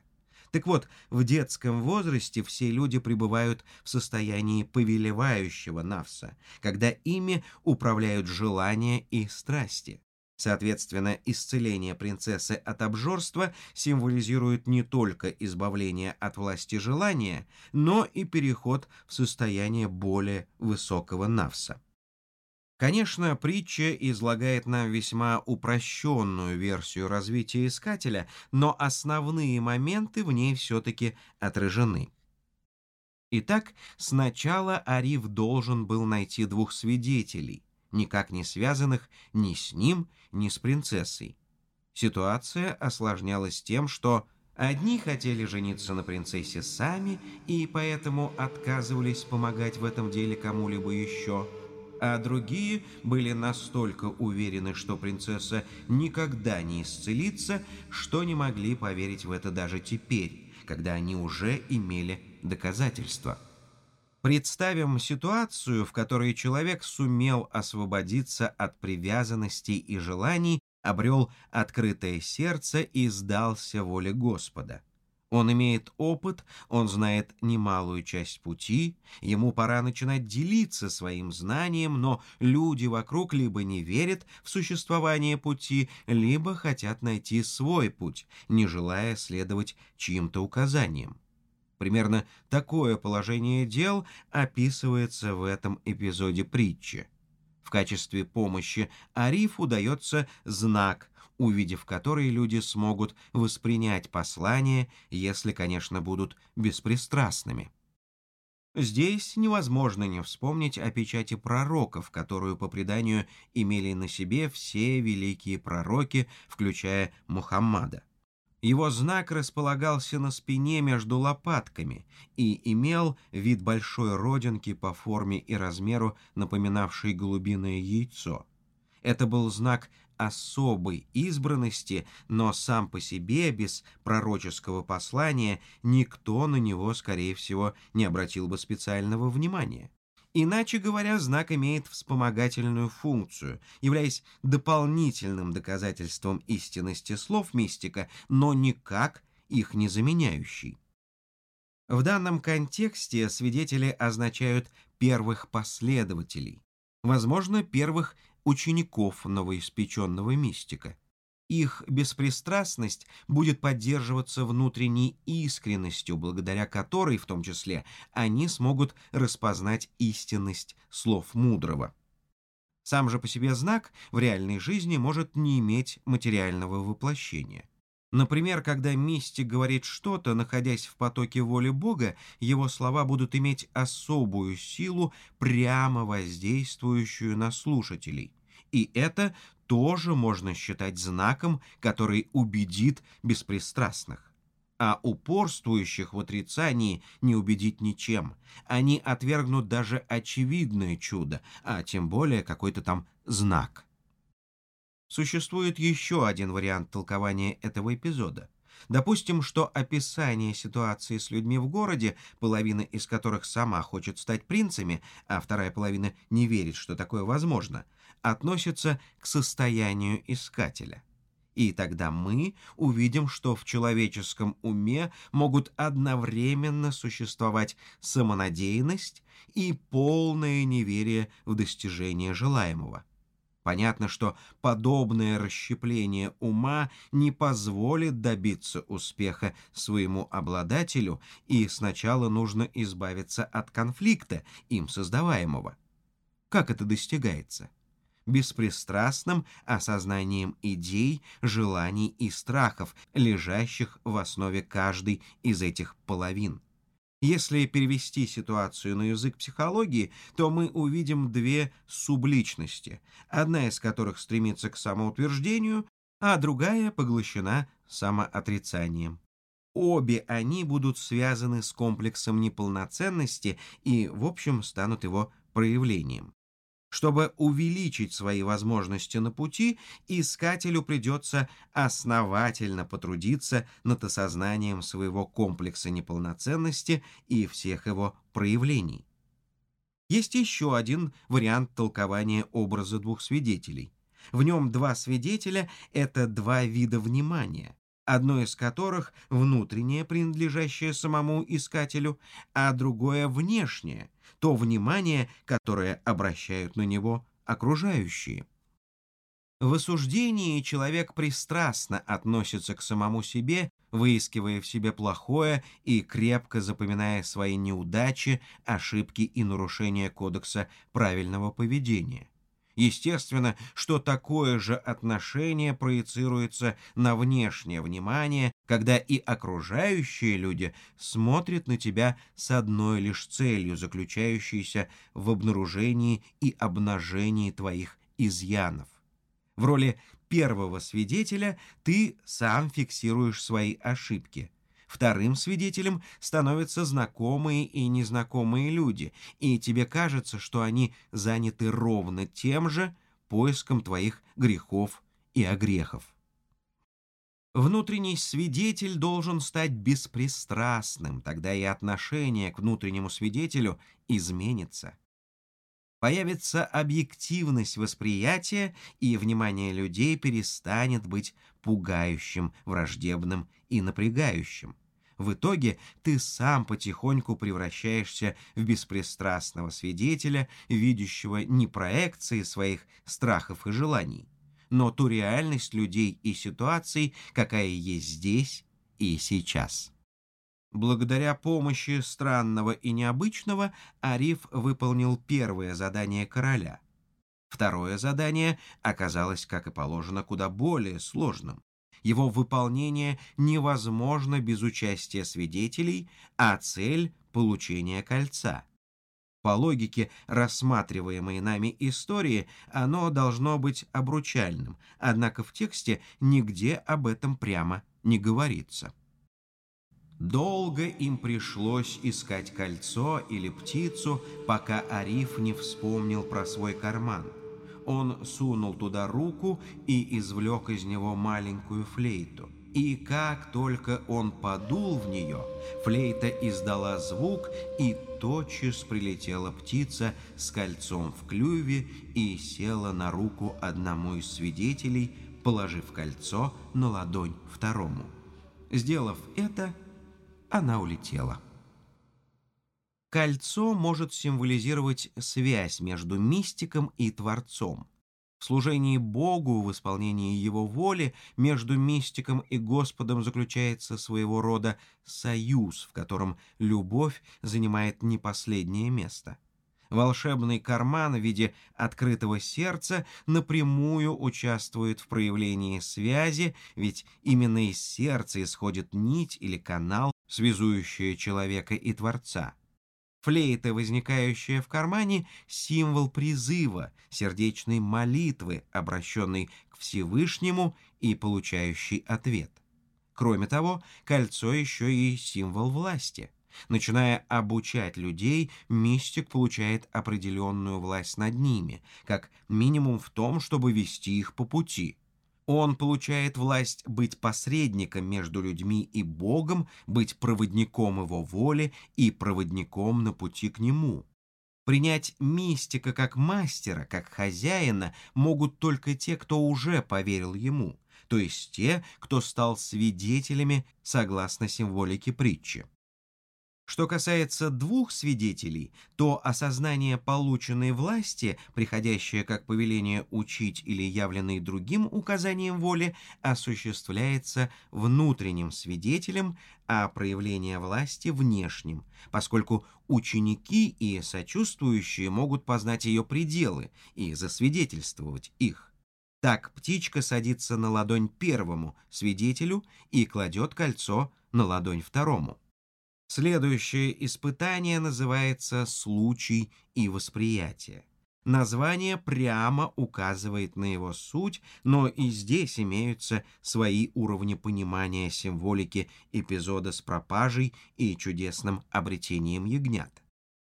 Так вот, в детском возрасте все люди пребывают в состоянии повелевающего навса, когда ими управляют желания и страсти. Соответственно, исцеление принцессы от обжорства символизирует не только избавление от власти желания, но и переход в состояние более высокого навса. Конечно, притча излагает нам весьма упрощенную версию развития искателя, но основные моменты в ней все-таки отражены. Итак, сначала Ариф должен был найти двух свидетелей, никак не связанных ни с ним, ни с принцессой. Ситуация осложнялась тем, что одни хотели жениться на принцессе сами и поэтому отказывались помогать в этом деле кому-либо еще – а другие были настолько уверены, что принцесса никогда не исцелится, что не могли поверить в это даже теперь, когда они уже имели доказательства. Представим ситуацию, в которой человек сумел освободиться от привязанностей и желаний, обрел открытое сердце и сдался воле Господа. Он имеет опыт, он знает немалую часть пути, ему пора начинать делиться своим знанием, но люди вокруг либо не верят в существование пути, либо хотят найти свой путь, не желая следовать чьим-то указаниям. Примерно такое положение дел описывается в этом эпизоде притчи. В качестве помощи Арифу дается знак, увидев который люди смогут воспринять послание, если, конечно, будут беспристрастными. Здесь невозможно не вспомнить о печати пророков, которую, по преданию, имели на себе все великие пророки, включая Мухаммада. Его знак располагался на спине между лопатками и имел вид большой родинки по форме и размеру, напоминавшей голубиное яйцо. Это был знак особой избранности, но сам по себе, без пророческого послания, никто на него, скорее всего, не обратил бы специального внимания. Иначе говоря, знак имеет вспомогательную функцию, являясь дополнительным доказательством истинности слов мистика, но никак их не заменяющий. В данном контексте свидетели означают первых последователей, возможно, первых учеников новоиспеченного мистика. Их беспристрастность будет поддерживаться внутренней искренностью, благодаря которой, в том числе, они смогут распознать истинность слов мудрого. Сам же по себе знак в реальной жизни может не иметь материального воплощения. Например, когда мистик говорит что-то, находясь в потоке воли Бога, его слова будут иметь особую силу, прямо воздействующую на слушателей. И это тоже можно считать знаком, который убедит беспристрастных а упорствующих в отрицании не убедить ничем. Они отвергнут даже очевидное чудо, а тем более какой-то там знак. Существует еще один вариант толкования этого эпизода. Допустим, что описание ситуации с людьми в городе, половина из которых сама хочет стать принцами, а вторая половина не верит, что такое возможно, относится к состоянию искателя. И тогда мы увидим, что в человеческом уме могут одновременно существовать самонадеянность и полное неверие в достижение желаемого. Понятно, что подобное расщепление ума не позволит добиться успеха своему обладателю, и сначала нужно избавиться от конфликта, им создаваемого. Как это достигается? беспристрастным осознанием идей, желаний и страхов, лежащих в основе каждой из этих половин. Если перевести ситуацию на язык психологии, то мы увидим две субличности, одна из которых стремится к самоутверждению, а другая поглощена самоотрицанием. Обе они будут связаны с комплексом неполноценности и, в общем, станут его проявлением. Чтобы увеличить свои возможности на пути, искателю придется основательно потрудиться над осознанием своего комплекса неполноценности и всех его проявлений. Есть еще один вариант толкования образа двух свидетелей. В нем два свидетеля — это два вида внимания, одно из которых внутреннее, принадлежащее самому искателю, а другое внешнее, то внимание, которое обращают на него окружающие. В осуждении человек пристрастно относится к самому себе, выискивая в себе плохое и крепко запоминая свои неудачи, ошибки и нарушения кодекса правильного поведения. Естественно, что такое же отношение проецируется на внешнее внимание, когда и окружающие люди смотрят на тебя с одной лишь целью, заключающейся в обнаружении и обнажении твоих изъянов. В роли первого свидетеля ты сам фиксируешь свои ошибки – Вторым свидетелем становятся знакомые и незнакомые люди, и тебе кажется, что они заняты ровно тем же поиском твоих грехов и огрехов. Внутренний свидетель должен стать беспристрастным, тогда и отношение к внутреннему свидетелю изменится. Появится объективность восприятия, и внимание людей перестанет быть пугающим, враждебным и напрягающим. В итоге ты сам потихоньку превращаешься в беспристрастного свидетеля, видящего не проекции своих страхов и желаний, но ту реальность людей и ситуаций, какая есть здесь и сейчас. Благодаря помощи странного и необычного Ариф выполнил первое задание короля. Второе задание оказалось, как и положено, куда более сложным. Его выполнение невозможно без участия свидетелей, а цель – получение кольца. По логике рассматриваемой нами истории, оно должно быть обручальным, однако в тексте нигде об этом прямо не говорится. Долго им пришлось искать кольцо или птицу, пока Ариф не вспомнил про свой карман. Он сунул туда руку и извлек из него маленькую флейту. И как только он подул в нее, флейта издала звук, и тотчас прилетела птица с кольцом в клюве и села на руку одному из свидетелей, положив кольцо на ладонь второму. Сделав это, она улетела. Кольцо может символизировать связь между мистиком и Творцом. В служении Богу, в исполнении Его воли, между мистиком и Господом заключается своего рода союз, в котором любовь занимает не последнее место. Волшебный карман в виде открытого сердца напрямую участвует в проявлении связи, ведь именно из сердца исходит нить или канал, связующая человека и Творца. Флейта, возникающая в кармане, символ призыва, сердечной молитвы, обращенной к Всевышнему и получающей ответ. Кроме того, кольцо еще и символ власти. Начиная обучать людей, мистик получает определенную власть над ними, как минимум в том, чтобы вести их по пути – он получает власть быть посредником между людьми и Богом, быть проводником его воли и проводником на пути к нему. Принять мистика как мастера, как хозяина могут только те, кто уже поверил ему, то есть те, кто стал свидетелями согласно символике притчи. Что касается двух свидетелей, то осознание полученной власти, приходящее как повеление учить или явленное другим указанием воли, осуществляется внутренним свидетелем, а проявление власти – внешним, поскольку ученики и сочувствующие могут познать ее пределы и засвидетельствовать их. Так птичка садится на ладонь первому свидетелю и кладет кольцо на ладонь второму. Следующее испытание называется «случай и восприятие». Название прямо указывает на его суть, но и здесь имеются свои уровни понимания символики эпизода с пропажей и чудесным обретением ягнят.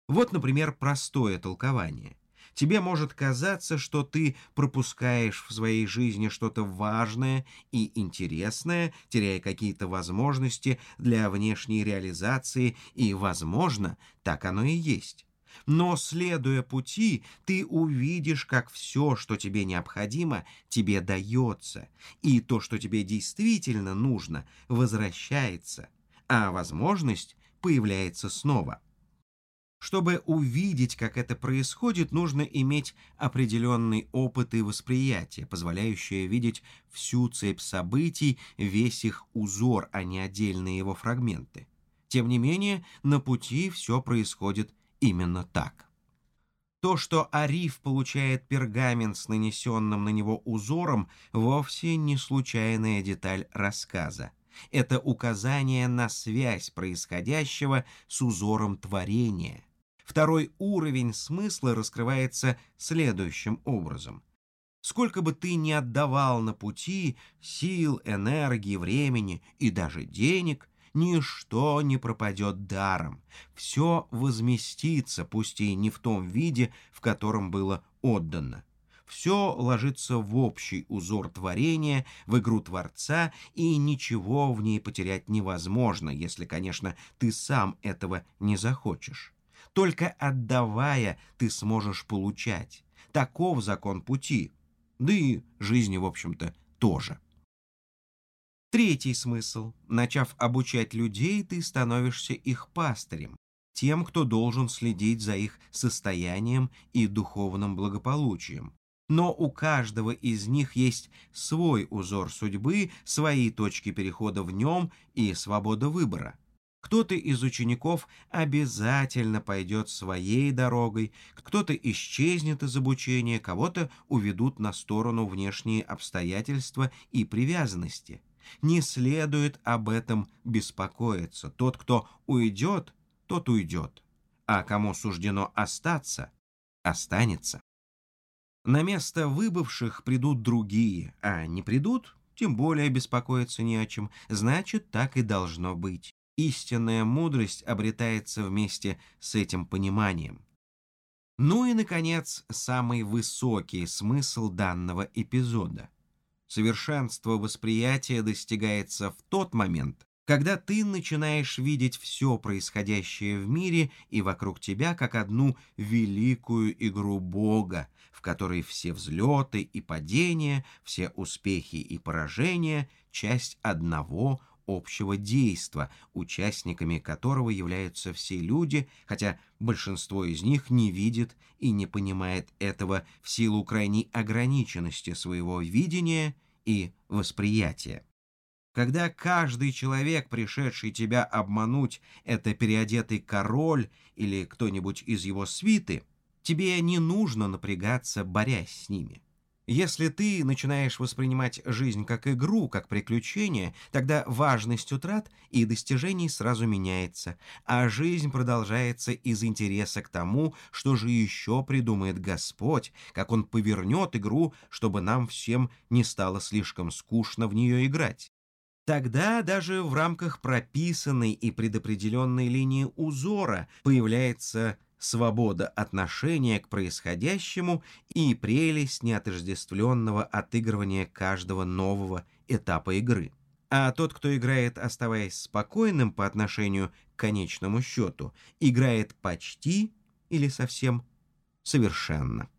Вот, например, простое толкование. Тебе может казаться, что ты пропускаешь в своей жизни что-то важное и интересное, теряя какие-то возможности для внешней реализации, и, возможно, так оно и есть. Но, следуя пути, ты увидишь, как все, что тебе необходимо, тебе дается, и то, что тебе действительно нужно, возвращается, а возможность появляется снова. Чтобы увидеть, как это происходит, нужно иметь определенный опыт и восприятие, позволяющее видеть всю цепь событий, весь их узор, а не отдельные его фрагменты. Тем не менее, на пути все происходит именно так. То, что Ариф получает пергамент с нанесенным на него узором, вовсе не случайная деталь рассказа. Это указание на связь происходящего с узором творения – Второй уровень смысла раскрывается следующим образом. Сколько бы ты ни отдавал на пути сил, энергии, времени и даже денег, ничто не пропадет даром. Все возместится, пусть и не в том виде, в котором было отдано. Все ложится в общий узор творения, в игру Творца, и ничего в ней потерять невозможно, если, конечно, ты сам этого не захочешь. Только отдавая, ты сможешь получать. Таков закон пути. Да и жизни, в общем-то, тоже. Третий смысл. Начав обучать людей, ты становишься их пастырем, тем, кто должен следить за их состоянием и духовным благополучием. Но у каждого из них есть свой узор судьбы, свои точки перехода в нем и свобода выбора. Кто-то из учеников обязательно пойдет своей дорогой, кто-то исчезнет из обучения, кого-то уведут на сторону внешние обстоятельства и привязанности. Не следует об этом беспокоиться. Тот, кто уйдет, тот уйдет. А кому суждено остаться, останется. На место выбывших придут другие, а не придут, тем более беспокоиться не о чем. Значит, так и должно быть. Истинная мудрость обретается вместе с этим пониманием. Ну и, наконец, самый высокий смысл данного эпизода. Совершенство восприятия достигается в тот момент, когда ты начинаешь видеть все происходящее в мире и вокруг тебя как одну великую игру Бога, в которой все взлеты и падения, все успехи и поражения — часть одного общего действа, участниками которого являются все люди, хотя большинство из них не видит и не понимает этого в силу крайней ограниченности своего видения и восприятия. Когда каждый человек, пришедший тебя обмануть, это переодетый король или кто-нибудь из его свиты, тебе не нужно напрягаться, борясь с ними. Если ты начинаешь воспринимать жизнь как игру, как приключение, тогда важность утрат и достижений сразу меняется, а жизнь продолжается из интереса к тому, что же еще придумает Господь, как Он повернет игру, чтобы нам всем не стало слишком скучно в нее играть. Тогда даже в рамках прописанной и предопределенной линии узора появляется свобода отношения к происходящему и прелесть неотождествленного отыгрывания каждого нового этапа игры. А тот, кто играет, оставаясь спокойным по отношению к конечному счету, играет почти или совсем совершенно.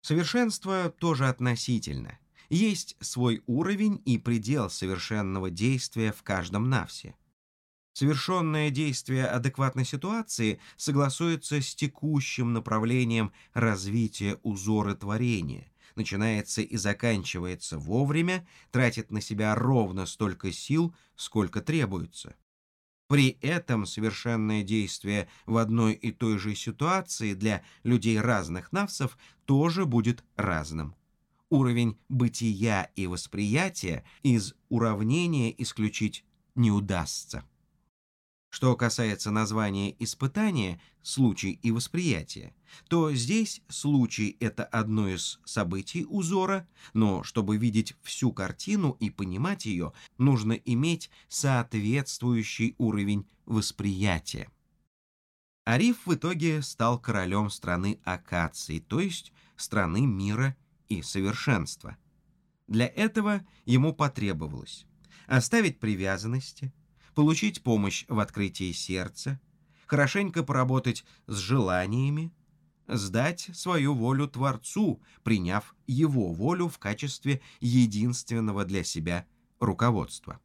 Совершенство тоже относительно. Есть свой уровень и предел совершенного действия в каждом навсе. Совершенное действие адекватной ситуации согласуется с текущим направлением развития узора творения, начинается и заканчивается вовремя, тратит на себя ровно столько сил, сколько требуется. При этом совершенное действие в одной и той же ситуации для людей разных навсов тоже будет разным. Уровень бытия и восприятия из уравнения исключить не удастся. Что касается названия испытания, случай и восприятие, то здесь случай — это одно из событий узора, но чтобы видеть всю картину и понимать ее, нужно иметь соответствующий уровень восприятия. Ариф в итоге стал королем страны акаций, то есть страны мира и совершенства. Для этого ему потребовалось оставить привязанности, получить помощь в открытии сердца, хорошенько поработать с желаниями, сдать свою волю Творцу, приняв его волю в качестве единственного для себя руководства.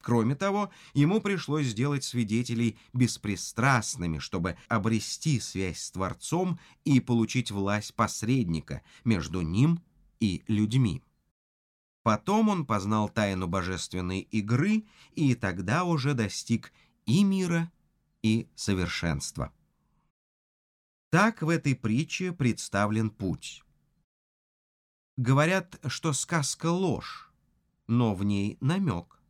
Кроме того, ему пришлось сделать свидетелей беспристрастными, чтобы обрести связь с Творцом и получить власть посредника между ним и людьми. Потом он познал тайну божественной игры и тогда уже достиг и мира, и совершенства. Так в этой притче представлен путь. Говорят, что сказка ложь, но в ней намек.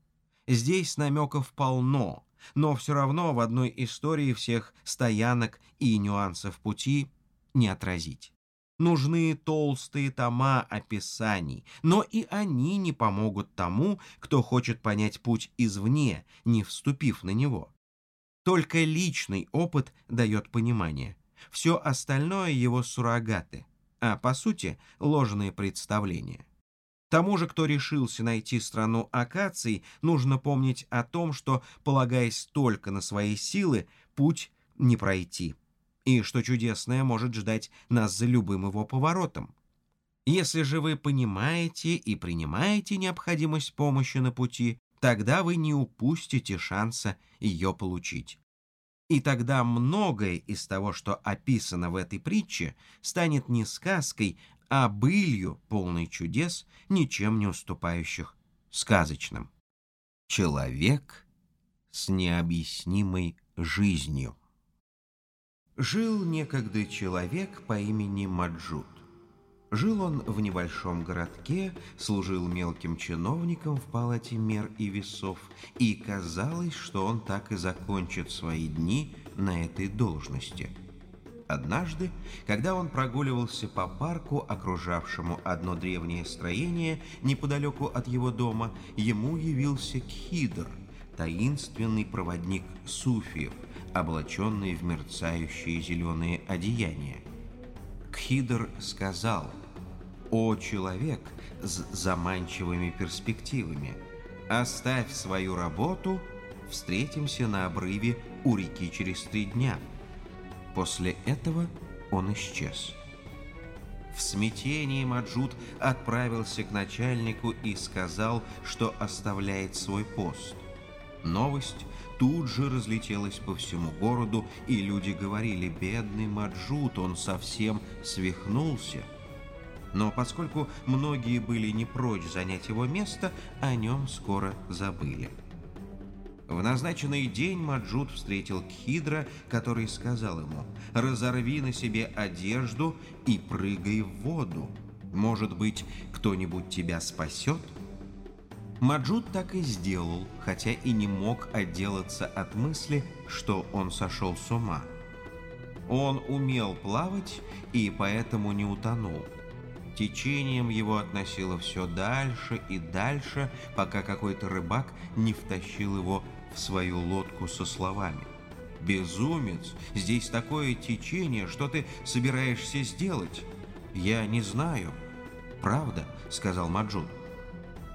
Здесь намеков полно, но все равно в одной истории всех стоянок и нюансов пути не отразить. Нужны толстые тома описаний, но и они не помогут тому, кто хочет понять путь извне, не вступив на него. Только личный опыт дает понимание. Все остальное его суррогаты, а по сути ложные представления. Тому же, кто решился найти страну акаций, нужно помнить о том, что, полагаясь только на свои силы, путь не пройти и что чудесное может ждать нас за любым его поворотом. Если же вы понимаете и принимаете необходимость помощи на пути, тогда вы не упустите шанса ее получить. И тогда многое из того, что описано в этой притче, станет не сказкой, а былью, полной чудес, ничем не уступающих сказочным. Человек с необъяснимой жизнью. Жил некогда человек по имени Маджут. Жил он в небольшом городке, служил мелким чиновником в палате мер и весов, и казалось, что он так и закончит свои дни на этой должности. Однажды, когда он прогуливался по парку, окружавшему одно древнее строение неподалеку от его дома, ему явился Кхидр, таинственный проводник суфиев – облаченные в мерцающие зеленые одеяния. Кхидр сказал, «О человек с заманчивыми перспективами, оставь свою работу, встретимся на обрыве у реки через три дня». После этого он исчез. В смятении Маджут отправился к начальнику и сказал, что оставляет свой пост. Новость тут же разлетелась по всему городу, и люди говорили, бедный Маджут, он совсем свихнулся. Но поскольку многие были не прочь занять его место, о нем скоро забыли. В назначенный день Маджут встретил Кхидра, который сказал ему, «Разорви на себе одежду и прыгай в воду». Может быть, кто-нибудь тебя спасет?» Маджуд так и сделал, хотя и не мог отделаться от мысли, что он сошел с ума. Он умел плавать и поэтому не утонул. Течением его относило все дальше и дальше, пока какой-то рыбак не втащил его в свою лодку со словами. «Безумец! Здесь такое течение, что ты собираешься сделать?» «Я не знаю». «Правда?» — сказал Маджуд.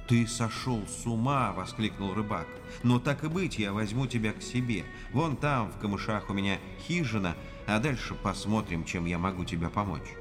«Ты сошел с ума!» — воскликнул рыбак. «Но так и быть, я возьму тебя к себе. Вон там, в камышах, у меня хижина, а дальше посмотрим, чем я могу тебе помочь».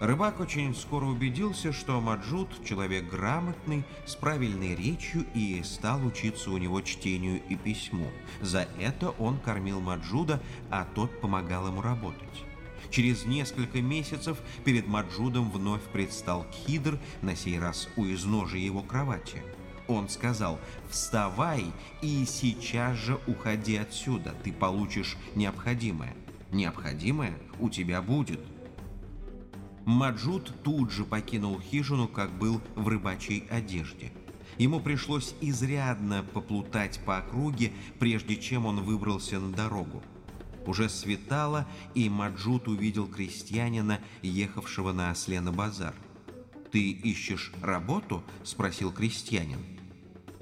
Рыбак очень скоро убедился, что Маджуд – человек грамотный, с правильной речью и стал учиться у него чтению и письму. За это он кормил Маджуда, а тот помогал ему работать. Через несколько месяцев перед Маджудом вновь предстал Кхидр, на сей раз у изножия его кровати. Он сказал «Вставай и сейчас же уходи отсюда, ты получишь необходимое. Необходимое у тебя будет». Маджуд тут же покинул хижину, как был в рыбачьей одежде. Ему пришлось изрядно поплутать по округе, прежде чем он выбрался на дорогу. Уже светало, и Маджут увидел крестьянина, ехавшего на осле на базар. «Ты ищешь работу?» – спросил крестьянин.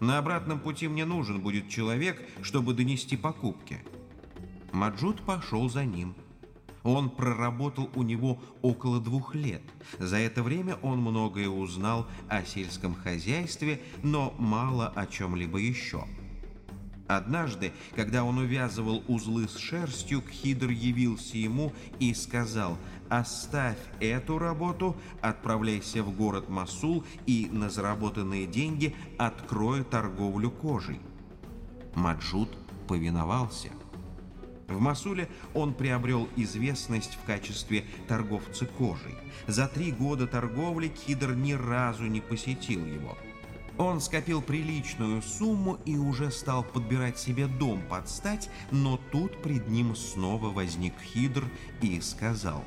«На обратном пути мне нужен будет человек, чтобы донести покупки». Маджут пошел за ним – он проработал у него около двух лет. За это время он многое узнал о сельском хозяйстве, но мало о чем-либо еще. Однажды, когда он увязывал узлы с шерстью, Кхидр явился ему и сказал «Оставь эту работу, отправляйся в город Масул и на заработанные деньги открой торговлю кожей». Маджуд повиновался. В Масуле он приобрел известность в качестве торговца кожей. За три года торговли Кидр ни разу не посетил его. Он скопил приличную сумму и уже стал подбирать себе дом под стать, но тут пред ним снова возник Хидр и сказал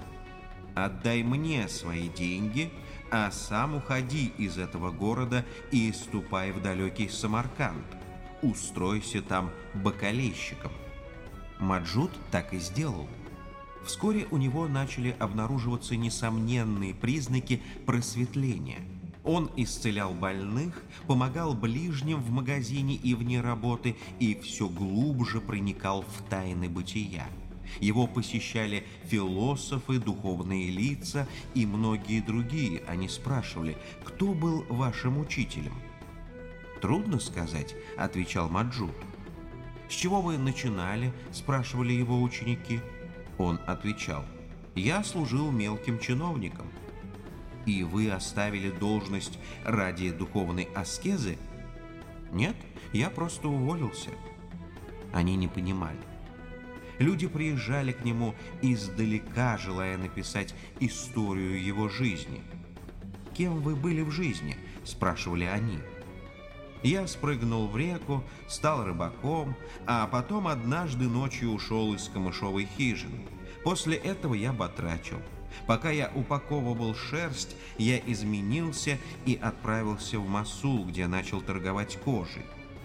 «Отдай мне свои деньги, а сам уходи из этого города и ступай в далекий Самарканд. Устройся там бакалейщиком». Маджуд так и сделал. Вскоре у него начали обнаруживаться несомненные признаки просветления. Он исцелял больных, помогал ближним в магазине и вне работы и все глубже проникал в тайны бытия. Его посещали философы, духовные лица и многие другие. Они спрашивали, кто был вашим учителем? «Трудно сказать», — отвечал Маджуд. «С чего вы начинали?» – спрашивали его ученики. Он отвечал, «Я служил мелким чиновником». «И вы оставили должность ради духовной аскезы?» «Нет, я просто уволился». Они не понимали. Люди приезжали к нему издалека, желая написать историю его жизни. «Кем вы были в жизни?» – спрашивали они. Я спрыгнул в реку, стал рыбаком, а потом однажды ночью ушел из камышовой хижины. После этого я батрачил. Пока я упаковывал шерсть, я изменился и отправился в Масул, где начал торговать кожей.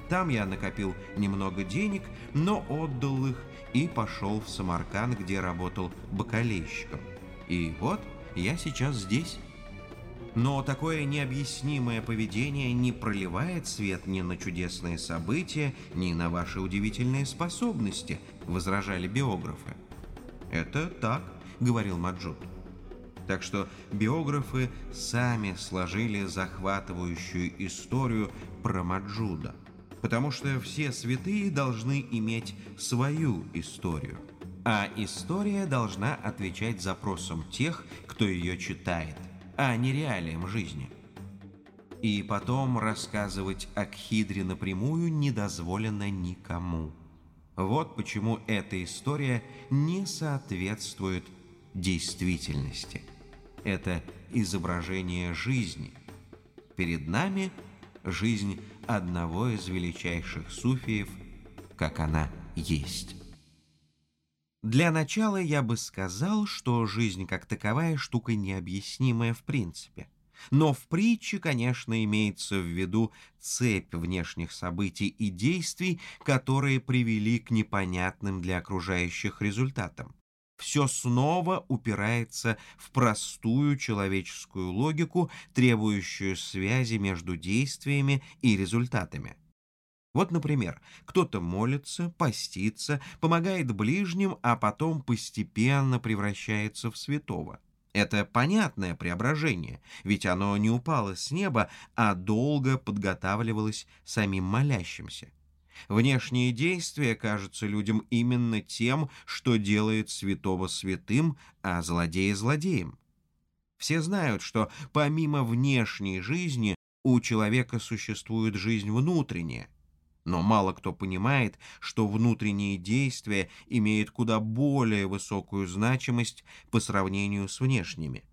Там я накопил немного денег, но отдал их и пошел в Самарканд, где работал бакалейщиком. И вот я сейчас здесь. Но такое необъяснимое поведение не проливает свет ни на чудесные события, ни на ваши удивительные способности, возражали биографы. Это так, говорил Маджуд. Так что биографы сами сложили захватывающую историю про Маджуда, потому что все святые должны иметь свою историю, а история должна отвечать запросам тех, кто ее читает – а не реалиям жизни. И потом рассказывать о Кхидре напрямую не дозволено никому. Вот почему эта история не соответствует действительности. Это изображение жизни. Перед нами жизнь одного из величайших суфиев, как она есть. Для начала я бы сказал, что жизнь как таковая штука необъяснимая в принципе. Но в притче, конечно, имеется в виду цепь внешних событий и действий, которые привели к непонятным для окружающих результатам. Все снова упирается в простую человеческую логику, требующую связи между действиями и результатами. Вот, например, кто-то молится, постится, помогает ближним, а потом постепенно превращается в святого. Это понятное преображение, ведь оно не упало с неба, а долго подготавливалось самим молящимся. Внешние действия кажутся людям именно тем, что делает святого святым, а злодея злодеем. Все знают, что помимо внешней жизни у человека существует жизнь внутренняя, но мало кто понимает, что внутренние действия имеют куда более высокую значимость по сравнению с внешними.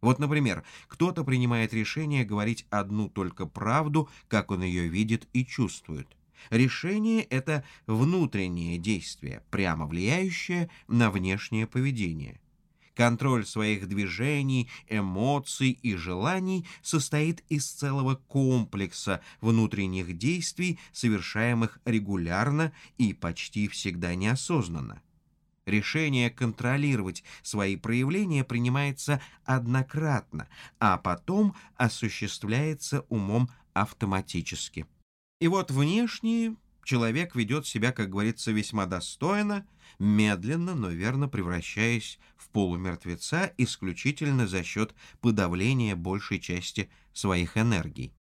Вот, например, кто-то принимает решение говорить одну только правду, как он ее видит и чувствует. Решение — это внутреннее действие, прямо влияющее на внешнее поведение. Контроль своих движений, эмоций и желаний состоит из целого комплекса внутренних действий, совершаемых регулярно и почти всегда неосознанно. Решение контролировать свои проявления принимается однократно, а потом осуществляется умом автоматически. И вот внешние человек ведет себя, как говорится, весьма достойно, медленно, но верно превращаясь в полумертвеца исключительно за счет подавления большей части своих энергий.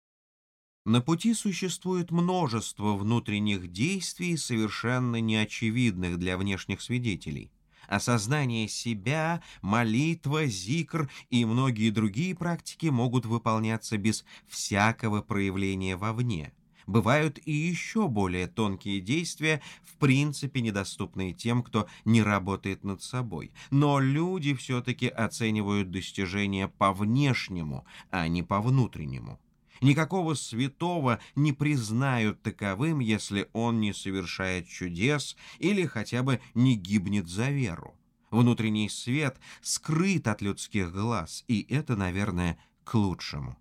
На пути существует множество внутренних действий, совершенно неочевидных для внешних свидетелей. Осознание себя, молитва, зикр и многие другие практики могут выполняться без всякого проявления вовне – бывают и еще более тонкие действия, в принципе недоступные тем, кто не работает над собой. Но люди все-таки оценивают достижения по внешнему, а не по внутреннему. Никакого святого не признают таковым, если он не совершает чудес или хотя бы не гибнет за веру. Внутренний свет скрыт от людских глаз, и это, наверное, к лучшему.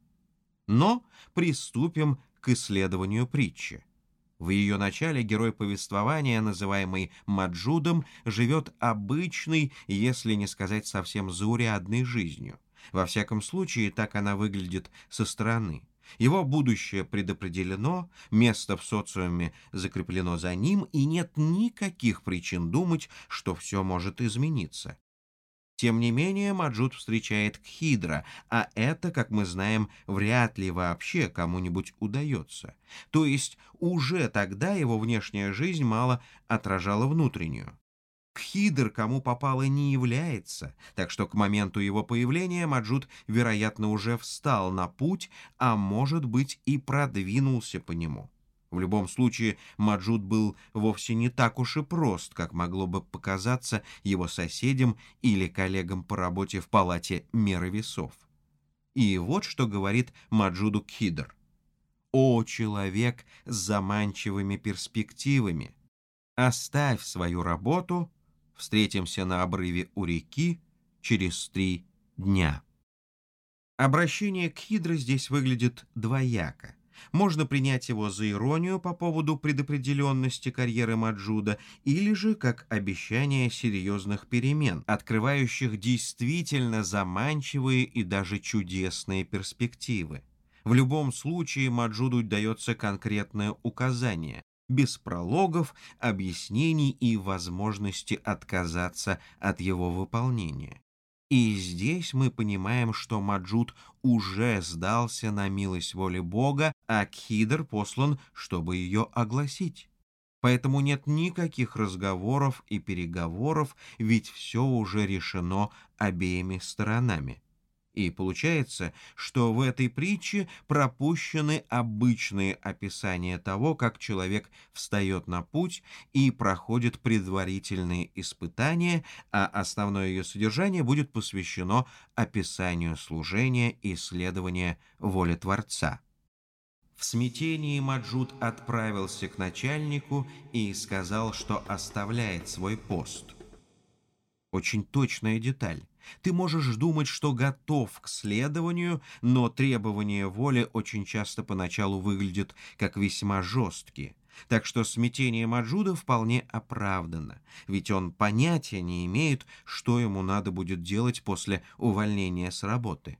Но приступим к исследованию притчи. В ее начале герой повествования, называемый Маджудом, живет обычной, если не сказать совсем заурядной жизнью. Во всяком случае, так она выглядит со стороны. Его будущее предопределено, место в социуме закреплено за ним, и нет никаких причин думать, что все может измениться. Тем не менее, Маджуд встречает Кхидра, а это, как мы знаем, вряд ли вообще кому-нибудь удается. То есть уже тогда его внешняя жизнь мало отражала внутреннюю. Кхидр кому попало не является, так что к моменту его появления Маджуд, вероятно, уже встал на путь, а может быть и продвинулся по нему. В любом случае, Маджуд был вовсе не так уж и прост, как могло бы показаться его соседям или коллегам по работе в палате мер и весов. И вот что говорит Маджуду Кхидр. «О, человек с заманчивыми перспективами! Оставь свою работу, встретимся на обрыве у реки через три дня». Обращение к Хидро здесь выглядит двояко. Можно принять его за иронию по поводу предопределенности карьеры Маджуда или же как обещание серьезных перемен, открывающих действительно заманчивые и даже чудесные перспективы. В любом случае Маджуду дается конкретное указание, без прологов, объяснений и возможности отказаться от его выполнения. И здесь мы понимаем, что Маджуд уже сдался на милость воли Бога, а Кхидр послан, чтобы ее огласить. Поэтому нет никаких разговоров и переговоров, ведь все уже решено обеими сторонами. И получается, что в этой притче пропущены обычные описания того, как человек встает на путь и проходит предварительные испытания, а основное ее содержание будет посвящено описанию служения и исследования воли Творца. В смятении Маджуд отправился к начальнику и сказал, что оставляет свой пост. Очень точная деталь. Ты можешь думать, что готов к следованию, но требования воли очень часто поначалу выглядят как весьма жесткие. Так что смятение Маджуда вполне оправдано, ведь он понятия не имеет, что ему надо будет делать после увольнения с работы.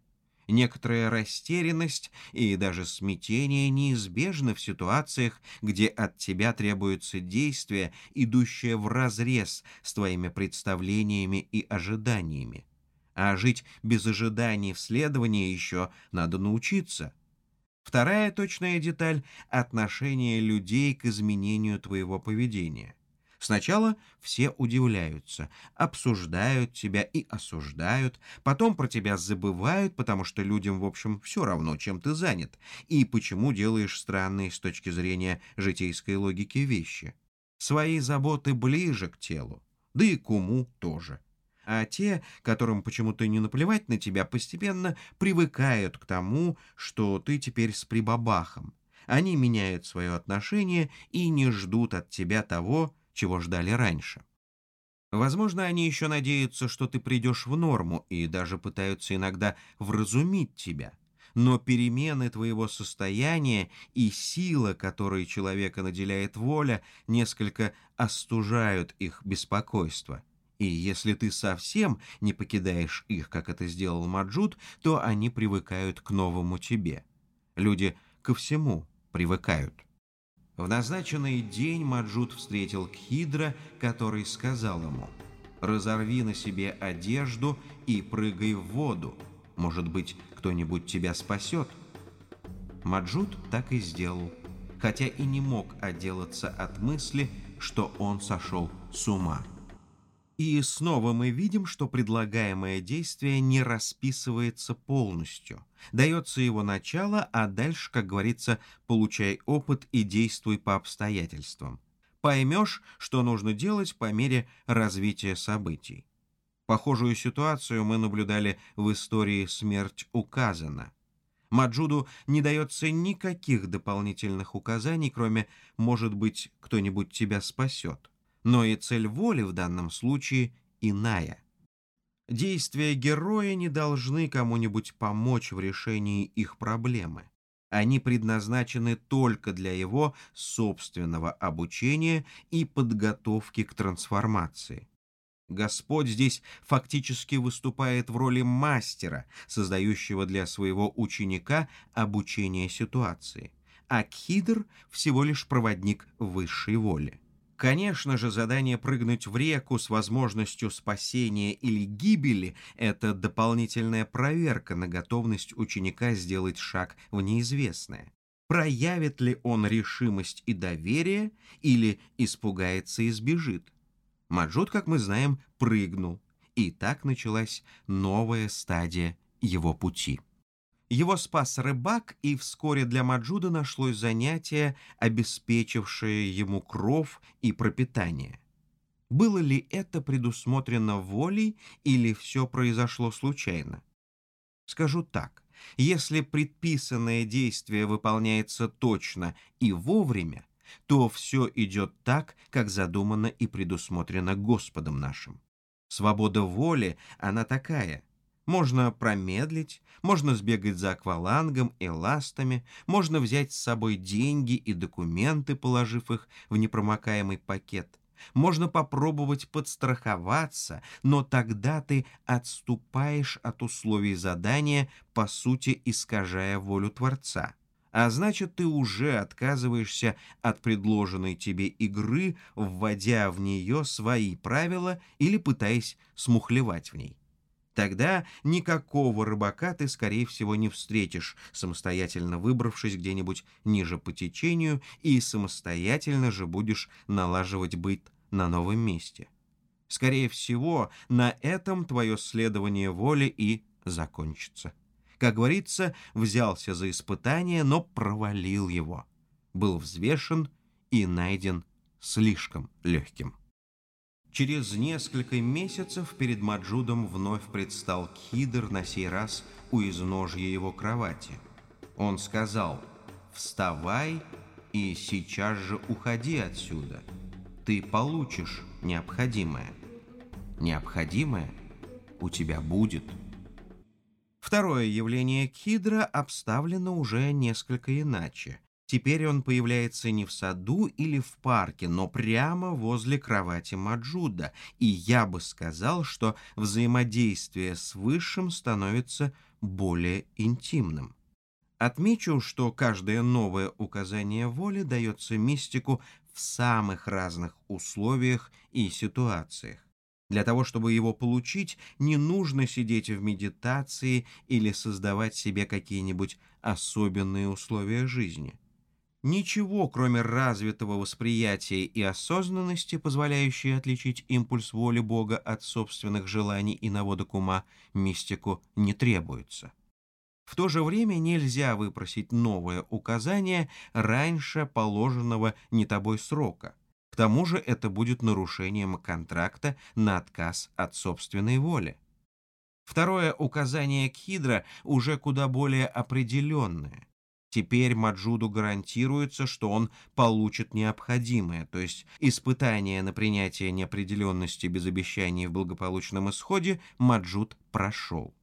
Некоторая растерянность и даже смятение неизбежны в ситуациях, где от тебя требуется действие, идущее вразрез с твоими представлениями и ожиданиями. А жить без ожиданий в следовании еще надо научиться. Вторая точная деталь — отношение людей к изменению твоего поведения. Сначала все удивляются, обсуждают тебя и осуждают, потом про тебя забывают, потому что людям, в общем, все равно, чем ты занят, и почему делаешь странные с точки зрения житейской логики вещи. Свои заботы ближе к телу, да и к уму тоже. А те, которым почему-то не наплевать на тебя, постепенно привыкают к тому, что ты теперь с прибабахом. Они меняют свое отношение и не ждут от тебя того, чего ждали раньше. Возможно, они еще надеются, что ты придешь в норму и даже пытаются иногда вразумить тебя. Но перемены твоего состояния и сила, которой человека наделяет воля, несколько остужают их беспокойство. И если ты совсем не покидаешь их, как это сделал Маджуд, то они привыкают к новому тебе. Люди ко всему привыкают. В назначенный день Маджуд встретил Кхидра, который сказал ему «Разорви на себе одежду и прыгай в воду. Может быть, кто-нибудь тебя спасет». Маджуд так и сделал, хотя и не мог отделаться от мысли, что он сошел с ума. И снова мы видим, что предлагаемое действие не расписывается полностью. Дается его начало, а дальше, как говорится, получай опыт и действуй по обстоятельствам. Поймешь, что нужно делать по мере развития событий. Похожую ситуацию мы наблюдали в истории «Смерть указана». Маджуду не дается никаких дополнительных указаний, кроме «может быть, кто-нибудь тебя спасет» но и цель воли в данном случае иная. Действия героя не должны кому-нибудь помочь в решении их проблемы. Они предназначены только для его собственного обучения и подготовки к трансформации. Господь здесь фактически выступает в роли мастера, создающего для своего ученика обучение ситуации, а Кхидр всего лишь проводник высшей воли. Конечно же, задание прыгнуть в реку с возможностью спасения или гибели – это дополнительная проверка на готовность ученика сделать шаг в неизвестное. Проявит ли он решимость и доверие или испугается и сбежит? Маджут, как мы знаем, прыгнул, и так началась новая стадия его пути. Его спас рыбак, и вскоре для Маджуда нашлось занятие, обеспечившее ему кров и пропитание. Было ли это предусмотрено волей или все произошло случайно? Скажу так, если предписанное действие выполняется точно и вовремя, то все идет так, как задумано и предусмотрено Господом нашим. Свобода воли, она такая, можно промедлить, можно сбегать за аквалангом и ластами, можно взять с собой деньги и документы, положив их в непромокаемый пакет. Можно попробовать подстраховаться, но тогда ты отступаешь от условий задания, по сути искажая волю Творца. А значит, ты уже отказываешься от предложенной тебе игры, вводя в нее свои правила или пытаясь смухлевать в ней. Тогда никакого рыбака ты, скорее всего, не встретишь, самостоятельно выбравшись где-нибудь ниже по течению, и самостоятельно же будешь налаживать быт на новом месте. Скорее всего, на этом твое следование воли и закончится. Как говорится, взялся за испытание, но провалил его. Был взвешен и найден слишком легким. Через несколько месяцев перед Маджудом вновь предстал Кхидр на сей раз у изножья его кровати. Он сказал «Вставай и сейчас же уходи отсюда. Ты получишь необходимое». «Необходимое? у тебя будет. Второе явление Кхидра обставлено уже несколько иначе. Теперь он появляется не в саду или в парке, но прямо возле кровати Маджуда, и я бы сказал, что взаимодействие с Высшим становится более интимным. Отмечу, что каждое новое указание воли дается мистику в самых разных условиях и ситуациях. Для того, чтобы его получить, не нужно сидеть в медитации или создавать себе какие-нибудь особенные условия жизни. Ничего, кроме развитого восприятия и осознанности, позволяющей отличить импульс воли Бога от собственных желаний и наводок ума, мистику не требуется. В то же время нельзя выпросить новое указание раньше положенного не тобой срока. К тому же это будет нарушением контракта на отказ от собственной воли. Второе указание Кхидра уже куда более определенное. Теперь Маджуду гарантируется, что он получит необходимое, то есть испытание на принятие неопределенности без обещаний в благополучном исходе Маджуд прошел.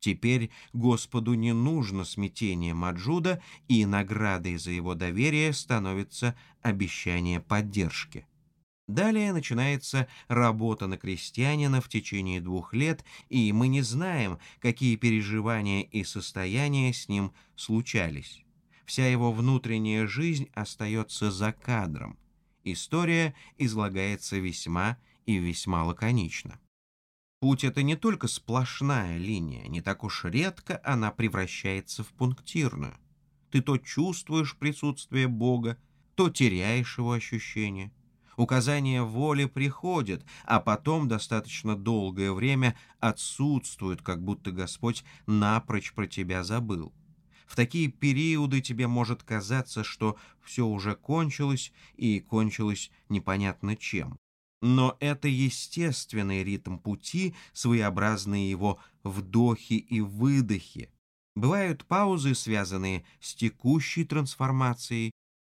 Теперь Господу не нужно смятение Маджуда, и наградой за его доверие становится обещание поддержки. Далее начинается работа на крестьянина в течение двух лет, и мы не знаем, какие переживания и состояния с ним случались. Вся его внутренняя жизнь остается за кадром. История излагается весьма и весьма лаконично. Путь — это не только сплошная линия, не так уж редко она превращается в пунктирную. Ты то чувствуешь присутствие Бога, то теряешь его ощущение. Указания воли приходят, а потом достаточно долгое время отсутствуют, как будто Господь напрочь про тебя забыл. В такие периоды тебе может казаться, что все уже кончилось, и кончилось непонятно чем. Но это естественный ритм пути, своеобразные его вдохи и выдохи. Бывают паузы, связанные с текущей трансформацией,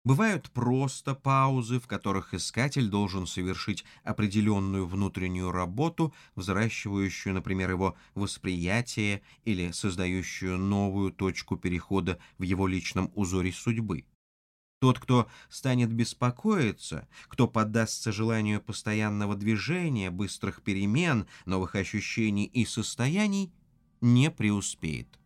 Бывают просто паузы, в которых искатель должен совершить определенную внутреннюю работу, взращивающую, например, его восприятие или создающую новую точку перехода в его личном узоре судьбы. Тот, кто станет беспокоиться, кто поддастся желанию постоянного движения, быстрых перемен, новых ощущений и состояний, не преуспеет.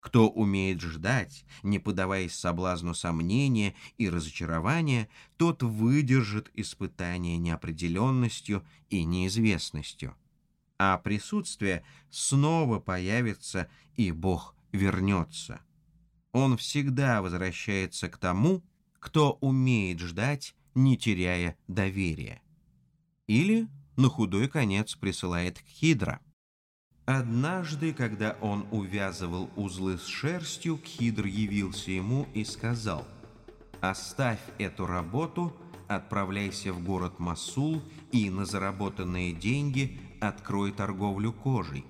Кто умеет ждать, не поддаваясь соблазну сомнения и разочарования, тот выдержит испытание неопределенностью и неизвестностью. А присутствие снова появится, и Бог вернется он всегда возвращается к тому, кто умеет ждать, не теряя доверия. Или на худой конец присылает Кхидра. Однажды, когда он увязывал узлы с шерстью, Кхидр явился ему и сказал, «Оставь эту работу, отправляйся в город Масул и на заработанные деньги открой торговлю кожей».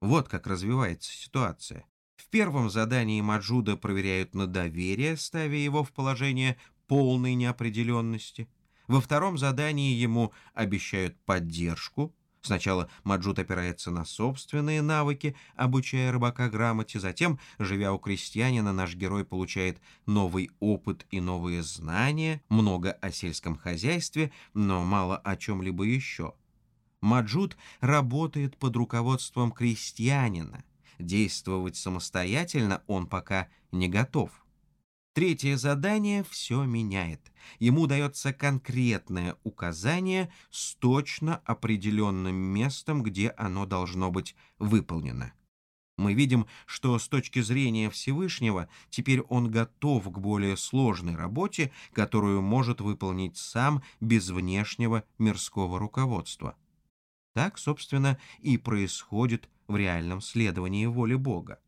Вот как развивается ситуация. В первом задании Маджуда проверяют на доверие, ставя его в положение полной неопределенности. Во втором задании ему обещают поддержку. Сначала Маджуд опирается на собственные навыки, обучая рыбака грамоте, затем, живя у крестьянина, наш герой получает новый опыт и новые знания, много о сельском хозяйстве, но мало о чем-либо еще. Маджуд работает под руководством крестьянина, действовать самостоятельно он пока не готов. Третье задание все меняет. Ему дается конкретное указание с точно определенным местом, где оно должно быть выполнено. Мы видим, что с точки зрения Всевышнего теперь он готов к более сложной работе, которую может выполнить сам без внешнего мирского руководства. Так, собственно, и происходит в реальном следовании воли Бога.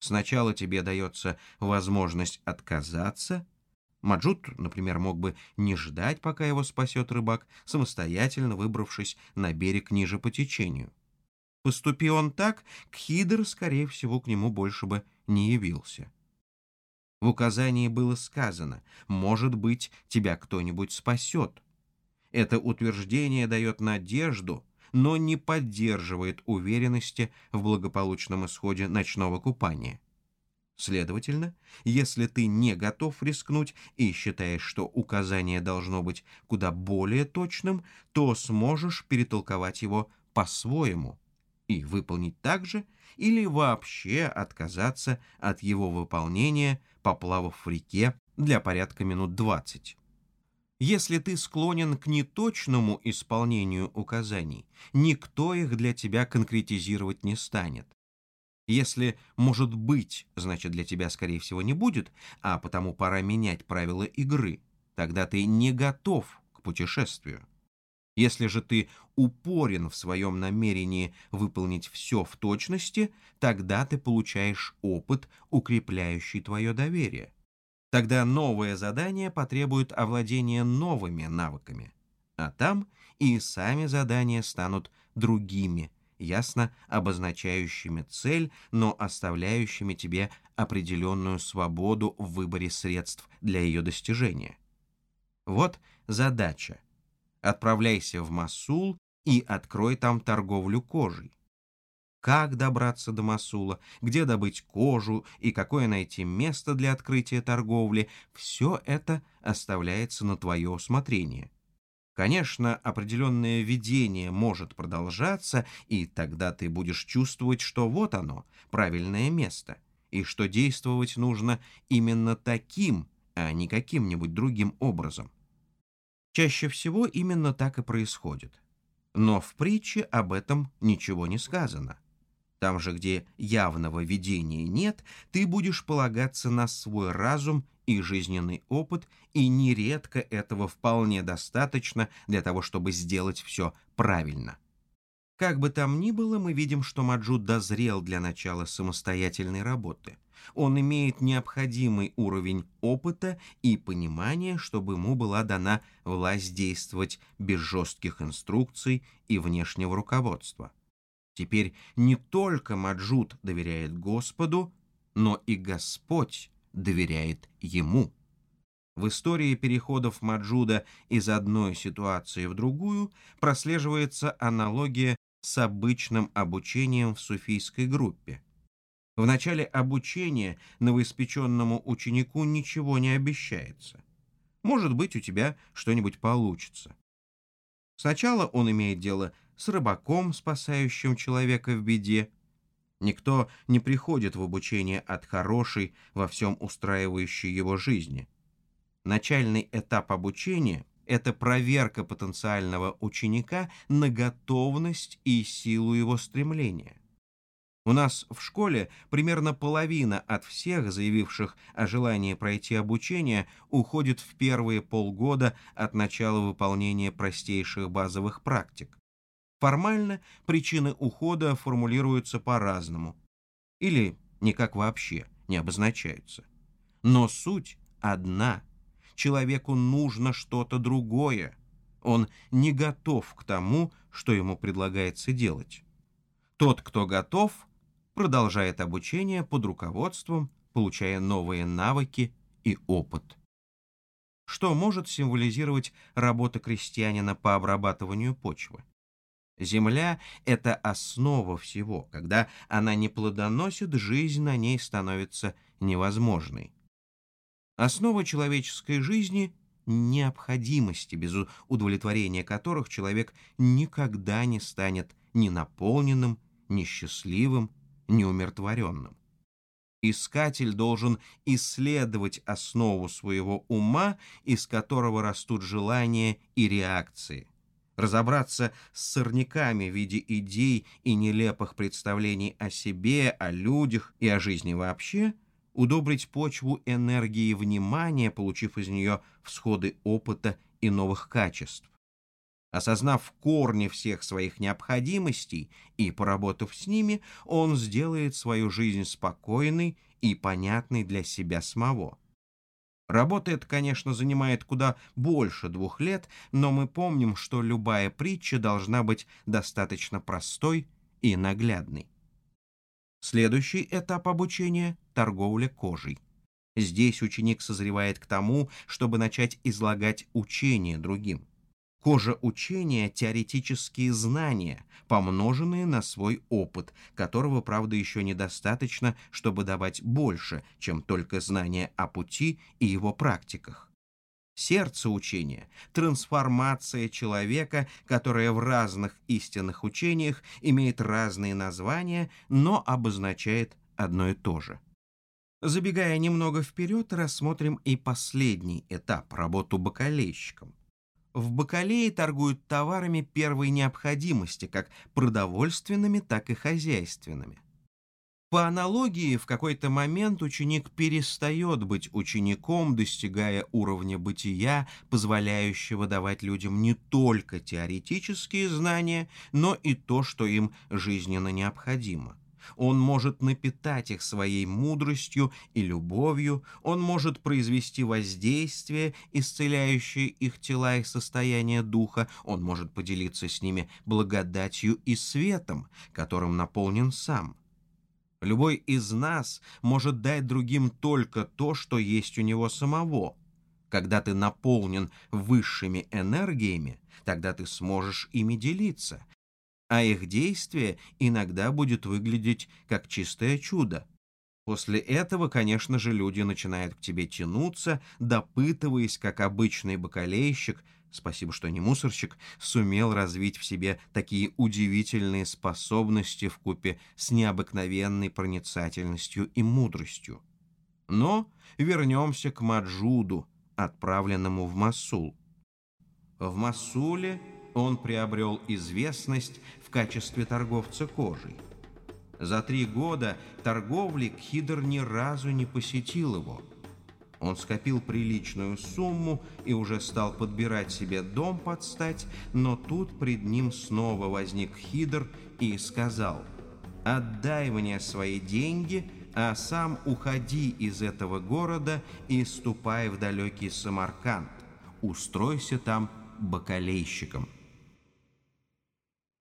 Сначала тебе дается возможность отказаться. Маджут, например, мог бы не ждать, пока его спасет рыбак, самостоятельно выбравшись на берег ниже по течению. Поступи он так, Кхидр, скорее всего, к нему больше бы не явился. В указании было сказано «Может быть, тебя кто-нибудь спасет». Это утверждение дает надежду, но не поддерживает уверенности в благополучном исходе ночного купания. Следовательно, если ты не готов рискнуть и считаешь, что указание должно быть куда более точным, то сможешь перетолковать его по-своему и выполнить так же, или вообще отказаться от его выполнения, поплавав в реке для порядка минут 20. Если ты склонен к неточному исполнению указаний, никто их для тебя конкретизировать не станет. Если «может быть», значит для тебя, скорее всего, не будет, а потому пора менять правила игры, тогда ты не готов к путешествию. Если же ты упорен в своем намерении выполнить все в точности, тогда ты получаешь опыт, укрепляющий твое доверие. Тогда новое задание потребует овладения новыми навыками. А там и сами задания станут другими, ясно обозначающими цель, но оставляющими тебе определенную свободу в выборе средств для ее достижения. Вот задача. Отправляйся в Масул и открой там торговлю кожей как добраться до Масула, где добыть кожу и какое найти место для открытия торговли, все это оставляется на твое усмотрение. Конечно, определенное видение может продолжаться, и тогда ты будешь чувствовать, что вот оно, правильное место, и что действовать нужно именно таким, а не каким-нибудь другим образом. Чаще всего именно так и происходит. Но в притче об этом ничего не сказано. Там же, где явного видения нет, ты будешь полагаться на свой разум и жизненный опыт, и нередко этого вполне достаточно для того, чтобы сделать все правильно. Как бы там ни было, мы видим, что Маджуд дозрел для начала самостоятельной работы. Он имеет необходимый уровень опыта и понимания, чтобы ему была дана власть действовать без жестких инструкций и внешнего руководства. Теперь не только Маджуд доверяет Господу, но и Господь доверяет ему. В истории переходов Маджуда из одной ситуации в другую прослеживается аналогия с обычным обучением в суфийской группе. В начале обучения новоиспеченному ученику ничего не обещается. Может быть, у тебя что-нибудь получится. Сначала он имеет дело с рыбаком, спасающим человека в беде. Никто не приходит в обучение от хорошей, во всем устраивающей его жизни. Начальный этап обучения – это проверка потенциального ученика на готовность и силу его стремления. У нас в школе примерно половина от всех, заявивших о желании пройти обучение, уходит в первые полгода от начала выполнения простейших базовых практик. Формально причины ухода формулируются по-разному. Или никак вообще не обозначаются. Но суть одна. Человеку нужно что-то другое. Он не готов к тому, что ему предлагается делать. Тот, кто готов – продолжает обучение под руководством, получая новые навыки и опыт. Что может символизировать работа крестьянина по обрабатыванию почвы? Земля – это основа всего. Когда она не плодоносит, жизнь на ней становится невозможной. Основа человеческой жизни – необходимости, без удовлетворения которых человек никогда не станет ни наполненным, ни счастливым, неумиротворенным. Искатель должен исследовать основу своего ума, из которого растут желания и реакции, разобраться с сорняками в виде идей и нелепых представлений о себе, о людях и о жизни вообще, удобрить почву энергии внимания, получив из нее всходы опыта и новых качеств. Осознав корни всех своих необходимостей и поработав с ними, он сделает свою жизнь спокойной и понятной для себя самого. Работа эта, конечно, занимает куда больше двух лет, но мы помним, что любая притча должна быть достаточно простой и наглядной. Следующий этап обучения – торговля кожей. Здесь ученик созревает к тому, чтобы начать излагать учение другим. Кожа учения — теоретические знания, помноженные на свой опыт, которого, правда, еще недостаточно, чтобы давать больше, чем только знания о пути и его практиках. Сердце учения — трансформация человека, которая в разных истинных учениях имеет разные названия, но обозначает одно и то же. Забегая немного вперед, рассмотрим и последний этап — работу бакалейщиком. В Бакалее торгуют товарами первой необходимости, как продовольственными, так и хозяйственными. По аналогии, в какой-то момент ученик перестает быть учеником, достигая уровня бытия, позволяющего давать людям не только теоретические знания, но и то, что им жизненно необходимо. Он может напитать их своей мудростью и любовью, он может произвести воздействие, исцеляющее их тела и состояние духа, он может поделиться с ними благодатью и светом, которым наполнен сам. Любой из нас может дать другим только то, что есть у него самого. Когда ты наполнен высшими энергиями, тогда ты сможешь ими делиться, а их действие иногда будет выглядеть как чистое чудо. После этого, конечно же, люди начинают к тебе тянуться, допытываясь, как обычный бакалейщик, спасибо, что не мусорщик, сумел развить в себе такие удивительные способности в купе с необыкновенной проницательностью и мудростью. Но вернемся к Маджуду, отправленному в Масул. В Масуле он приобрел известность в качестве торговца кожей. За три года торговли Кхидр ни разу не посетил его. Он скопил приличную сумму и уже стал подбирать себе дом под стать, но тут пред ним снова возник Хидр и сказал «Отдай мне свои деньги, а сам уходи из этого города и ступай в далекий Самарканд. Устройся там бакалейщиком».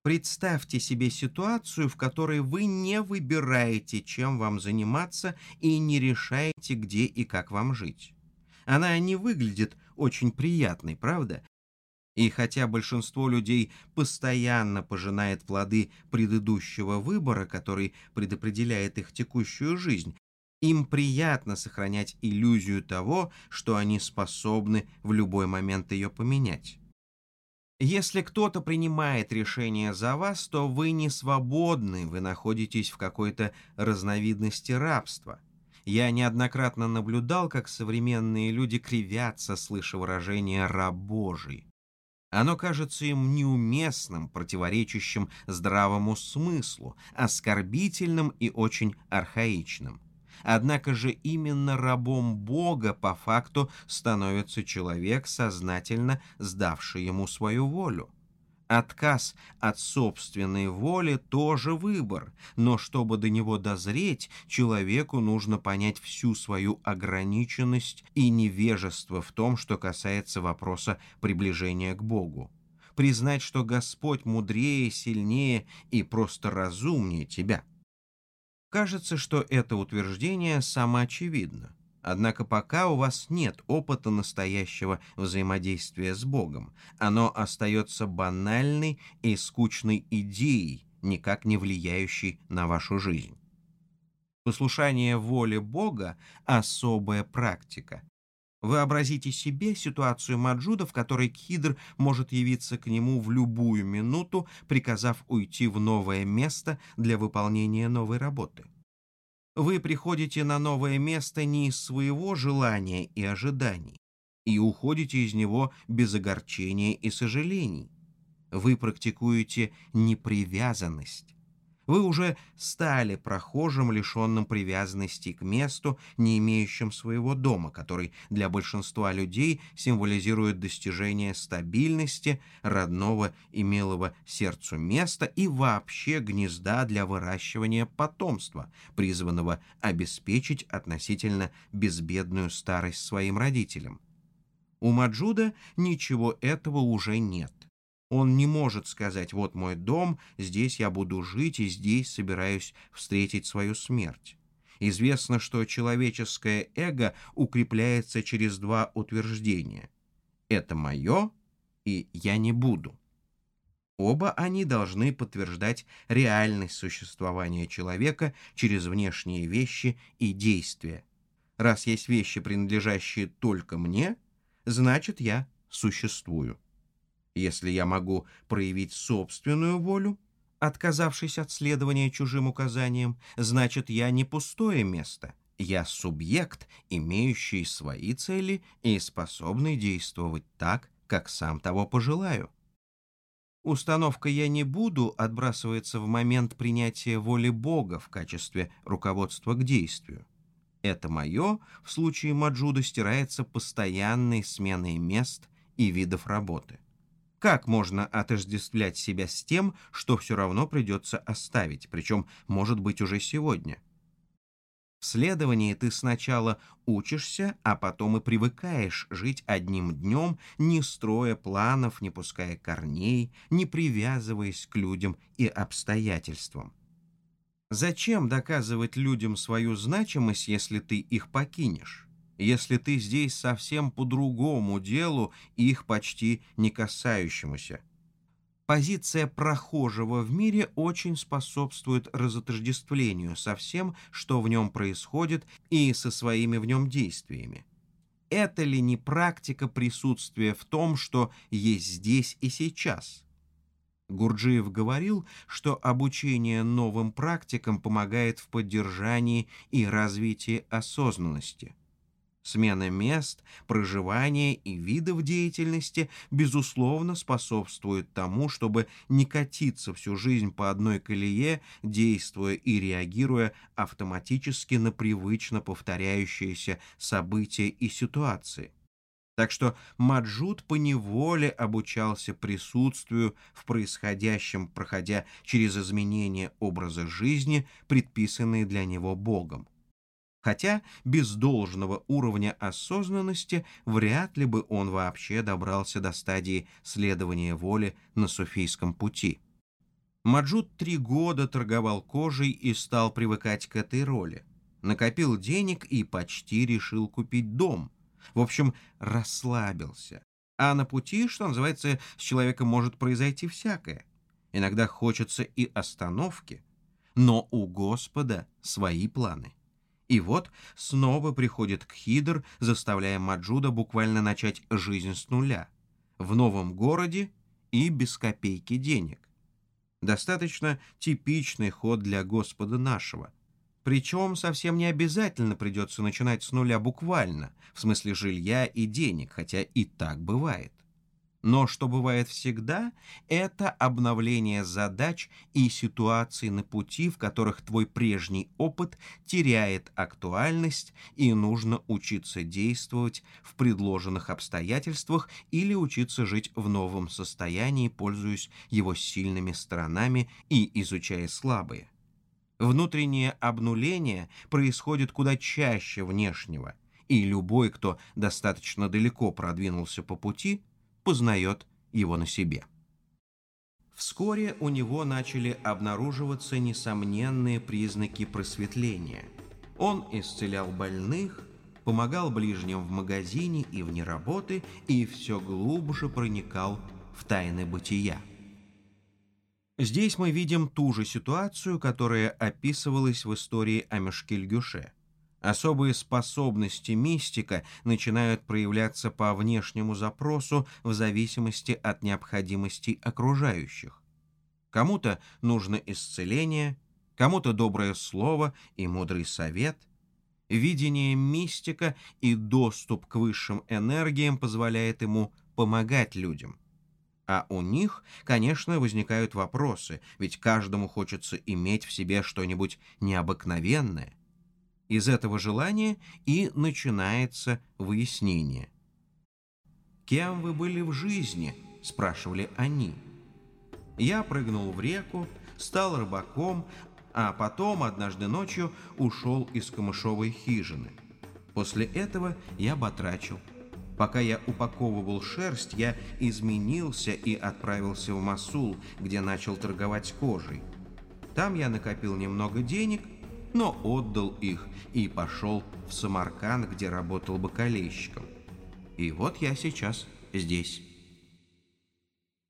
Представьте себе ситуацию, в которой вы не выбираете, чем вам заниматься и не решаете, где и как вам жить. Она не выглядит очень приятной, правда? И хотя большинство людей постоянно пожинает плоды предыдущего выбора, который предопределяет их текущую жизнь, им приятно сохранять иллюзию того, что они способны в любой момент ее поменять. Если кто-то принимает решение за вас, то вы не свободны, вы находитесь в какой-то разновидности рабства. Я неоднократно наблюдал, как современные люди кривятся, слыша выражение «раб Божий». Оно кажется им неуместным, противоречащим здравому смыслу, оскорбительным и очень архаичным. Однако же именно рабом Бога по факту становится человек, сознательно сдавший ему свою волю. Отказ от собственной воли тоже выбор, но чтобы до него дозреть, человеку нужно понять всю свою ограниченность и невежество в том, что касается вопроса приближения к Богу. Признать, что Господь мудрее, сильнее и просто разумнее тебя – Кажется, что это утверждение самоочевидно. Однако пока у вас нет опыта настоящего взаимодействия с Богом, оно остается банальной и скучной идеей, никак не влияющей на вашу жизнь. Послушание воле Бога – особая практика. Вообразите себе ситуацию Маджуда, в которой Кхидр может явиться к нему в любую минуту, приказав уйти в новое место для выполнения новой работы. Вы приходите на новое место не из своего желания и ожиданий, и уходите из него без огорчения и сожалений. Вы практикуете непривязанность, вы уже стали прохожим, лишенным привязанности к месту, не имеющим своего дома, который для большинства людей символизирует достижение стабильности, родного и милого сердцу места и вообще гнезда для выращивания потомства, призванного обеспечить относительно безбедную старость своим родителям. У Маджуда ничего этого уже нет. Он не может сказать «вот мой дом, здесь я буду жить и здесь собираюсь встретить свою смерть». Известно, что человеческое эго укрепляется через два утверждения. Это мое и «я не буду». Оба они должны подтверждать реальность существования человека через внешние вещи и действия. Раз есть вещи, принадлежащие только мне, значит, я существую. Если я могу проявить собственную волю, отказавшись от следования чужим указаниям, значит, я не пустое место. Я субъект, имеющий свои цели и способный действовать так, как сам того пожелаю. Установка «я не буду» отбрасывается в момент принятия воли Бога в качестве руководства к действию. Это мое в случае Маджуда стирается постоянной сменой мест и видов работы. Как можно отождествлять себя с тем, что все равно придется оставить, причем может быть уже сегодня? В следовании ты сначала учишься, а потом и привыкаешь жить одним днем, не строя планов, не пуская корней, не привязываясь к людям и обстоятельствам. Зачем доказывать людям свою значимость, если ты их покинешь? Если ты здесь совсем по другому делу, их почти не касающемуся. Позиция прохожего в мире очень способствует разотождествлению со всем, что в нем происходит, и со своими в нем действиями. Это ли не практика присутствия в том, что есть здесь и сейчас? Гурджиев говорил, что обучение новым практикам помогает в поддержании и развитии осознанности. Смена мест, проживания и видов деятельности, безусловно, способствует тому, чтобы не катиться всю жизнь по одной колее, действуя и реагируя автоматически на привычно повторяющиеся события и ситуации. Так что Маджуд поневоле обучался присутствию в происходящем, проходя через изменения образа жизни, предписанные для него Богом хотя без должного уровня осознанности вряд ли бы он вообще добрался до стадии следования воли на суфийском пути. Маджуд три года торговал кожей и стал привыкать к этой роли. Накопил денег и почти решил купить дом. В общем, расслабился. А на пути, что называется, с человеком может произойти всякое. Иногда хочется и остановки. Но у Господа свои планы. И вот снова приходит Кхидр, заставляя Маджуда буквально начать жизнь с нуля. В новом городе и без копейки денег. Достаточно типичный ход для Господа нашего. Причем совсем не обязательно придется начинать с нуля буквально, в смысле жилья и денег, хотя и так бывает. Но что бывает всегда, это обновление задач и ситуаций на пути, в которых твой прежний опыт теряет актуальность и нужно учиться действовать в предложенных обстоятельствах или учиться жить в новом состоянии, пользуясь его сильными сторонами и изучая слабые. Внутреннее обнуление происходит куда чаще внешнего, и любой, кто достаточно далеко продвинулся по пути – познает его на себе. Вскоре у него начали обнаруживаться несомненные признаки просветления. Он исцелял больных, помогал ближним в магазине и вне работы и все глубже проникал в тайны бытия. Здесь мы видим ту же ситуацию, которая описывалась в истории о Мешкильгюше – Особые способности мистика начинают проявляться по внешнему запросу в зависимости от необходимостей окружающих. Кому-то нужно исцеление, кому-то доброе слово и мудрый совет. Видение мистика и доступ к высшим энергиям позволяет ему помогать людям. А у них, конечно, возникают вопросы, ведь каждому хочется иметь в себе что-нибудь необыкновенное. Из этого желания и начинается выяснение. «Кем вы были в жизни?» – спрашивали они. Я прыгнул в реку, стал рыбаком, а потом однажды ночью ушел из камышовой хижины. После этого я батрачил. Пока я упаковывал шерсть, я изменился и отправился в Масул, где начал торговать кожей. Там я накопил немного денег – но отдал их и пошел в Самарканд, где работал бакалейщиком. И вот я сейчас здесь.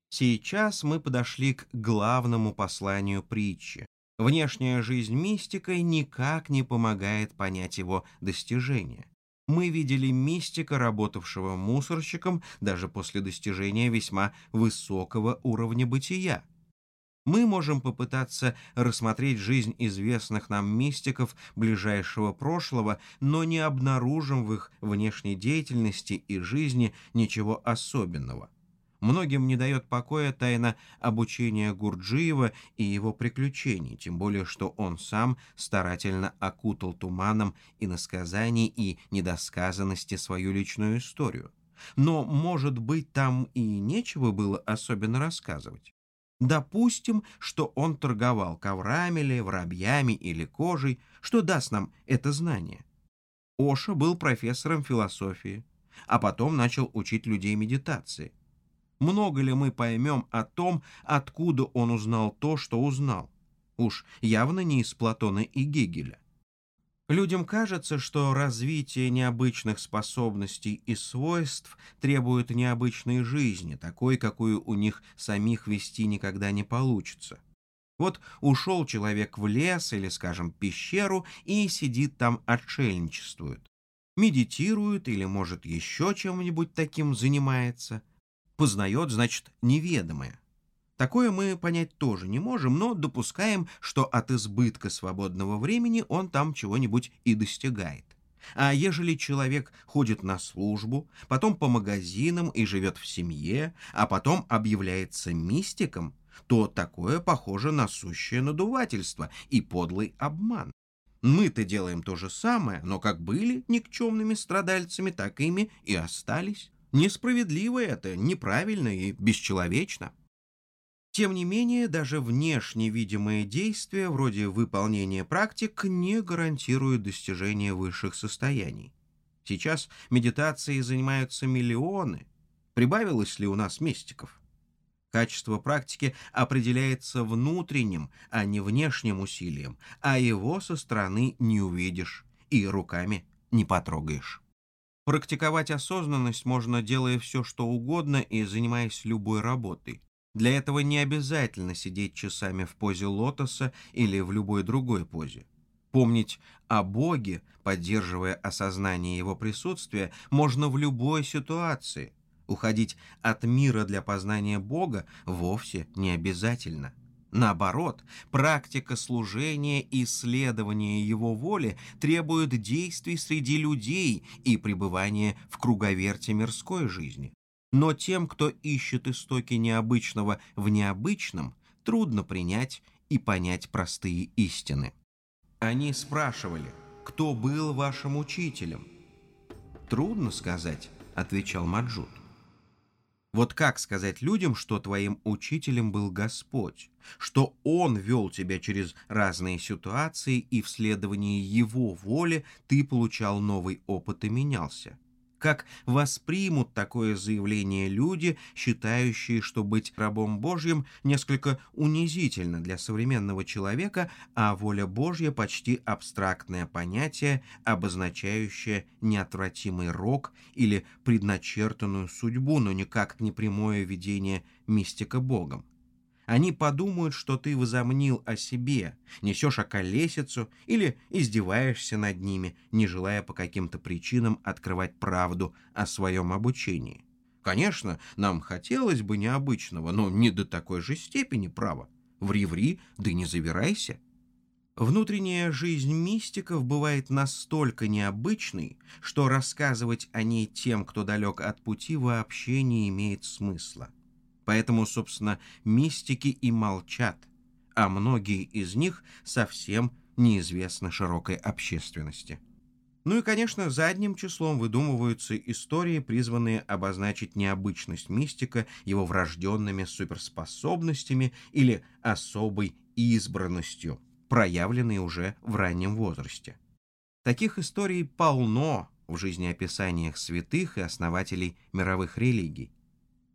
Сейчас мы подошли к главному посланию притчи. Внешняя жизнь мистика никак не помогает понять его достижения. Мы видели мистика, работавшего мусорщиком даже после достижения весьма высокого уровня бытия. Мы можем попытаться рассмотреть жизнь известных нам мистиков ближайшего прошлого, но не обнаружим в их внешней деятельности и жизни ничего особенного. Многим не дает покоя тайна обучения Гурджиева и его приключений, тем более что он сам старательно окутал туманом иносказаний и недосказанности свою личную историю. Но, может быть, там и нечего было особенно рассказывать. Допустим, что он торговал коврами или воробьями или кожей, что даст нам это знание. Оша был профессором философии, а потом начал учить людей медитации. Много ли мы поймем о том, откуда он узнал то, что узнал? Уж явно не из Платона и Гегеля. Людям кажется, что развитие необычных способностей и свойств требует необычной жизни, такой, какую у них самих вести никогда не получится. Вот ушел человек в лес или, скажем, пещеру и сидит там отшельничествует. Медитирует или, может, еще чем-нибудь таким занимается – познает, значит, неведомое. Такое мы понять тоже не можем, но допускаем, что от избытка свободного времени он там чего-нибудь и достигает. А ежели человек ходит на службу, потом по магазинам и живет в семье, а потом объявляется мистиком, то такое похоже на сущее надувательство и подлый обман. Мы-то делаем то же самое, но как были никчемными страдальцами, так ими и остались. Несправедливо это, неправильно и бесчеловечно. Тем не менее, даже внешне видимые действия, вроде выполнения практик, не гарантируют достижения высших состояний. Сейчас медитацией занимаются миллионы. Прибавилось ли у нас мистиков? Качество практики определяется внутренним, а не внешним усилием, а его со стороны не увидишь и руками не потрогаешь. Практиковать осознанность можно, делая все, что угодно и занимаясь любой работой. Для этого не обязательно сидеть часами в позе лотоса или в любой другой позе. Помнить о Боге, поддерживая осознание Его присутствия, можно в любой ситуации. Уходить от мира для познания Бога вовсе не обязательно. Наоборот, практика служения и исследования его воли требует действий среди людей и пребывания в круговерте мирской жизни. Но тем, кто ищет истоки необычного в необычном, трудно принять и понять простые истины. Они спрашивали, кто был вашим учителем? «Трудно сказать», — отвечал Маджут. Вот как сказать людям, что твоим учителем был Господь, что Он вел тебя через разные ситуации, и в следовании Его воли ты получал новый опыт и менялся? Как воспримут такое заявление люди, считающие, что быть рабом Божьим несколько унизительно для современного человека, а воля Божья почти абстрактное понятие, обозначающее неотвратимый рок или предначертанную судьбу, но никак не прямое видение мистика Богом? Они подумают, что ты возомнил о себе, несешь околесицу или издеваешься над ними, не желая по каким-то причинам открывать правду о своем обучении. Конечно, нам хотелось бы необычного, но не до такой же степени права. Ври-ври, да не завирайся. Внутренняя жизнь мистиков бывает настолько необычной, что рассказывать о ней тем, кто далек от пути, вообще не имеет смысла. Поэтому, собственно, мистики и молчат, а многие из них совсем неизвестны широкой общественности. Ну и, конечно, задним числом выдумываются истории, призванные обозначить необычность мистика его врожденными суперспособностями или особой избранностью, проявленной уже в раннем возрасте. Таких историй полно в жизнеописаниях святых и основателей мировых религий.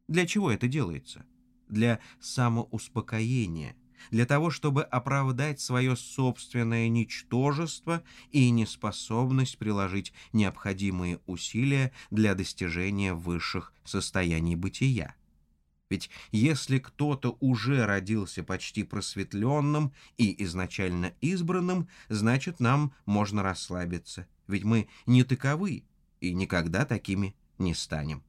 Для чего это делается? Для самоуспокоения, для того, чтобы оправдать свое собственное ничтожество и неспособность приложить необходимые усилия для достижения высших состояний бытия. Ведь если кто-то уже родился почти просветленным и изначально избранным, значит, нам можно расслабиться, ведь мы не таковы и никогда такими не станем.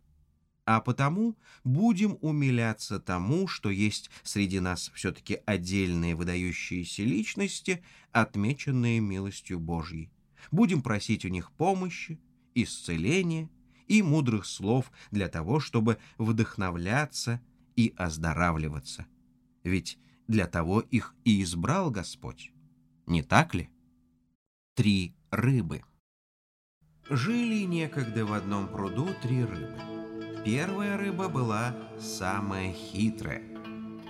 А потому будем умиляться тому, что есть среди нас все-таки отдельные выдающиеся личности, отмеченные милостью Божьей. Будем просить у них помощи, исцеления и мудрых слов для того, чтобы вдохновляться и оздоравливаться. Ведь для того их и избрал Господь. Не так ли? Три рыбы. Жили некогда в одном пруду три рыбы. Первая рыба была самая хитрая,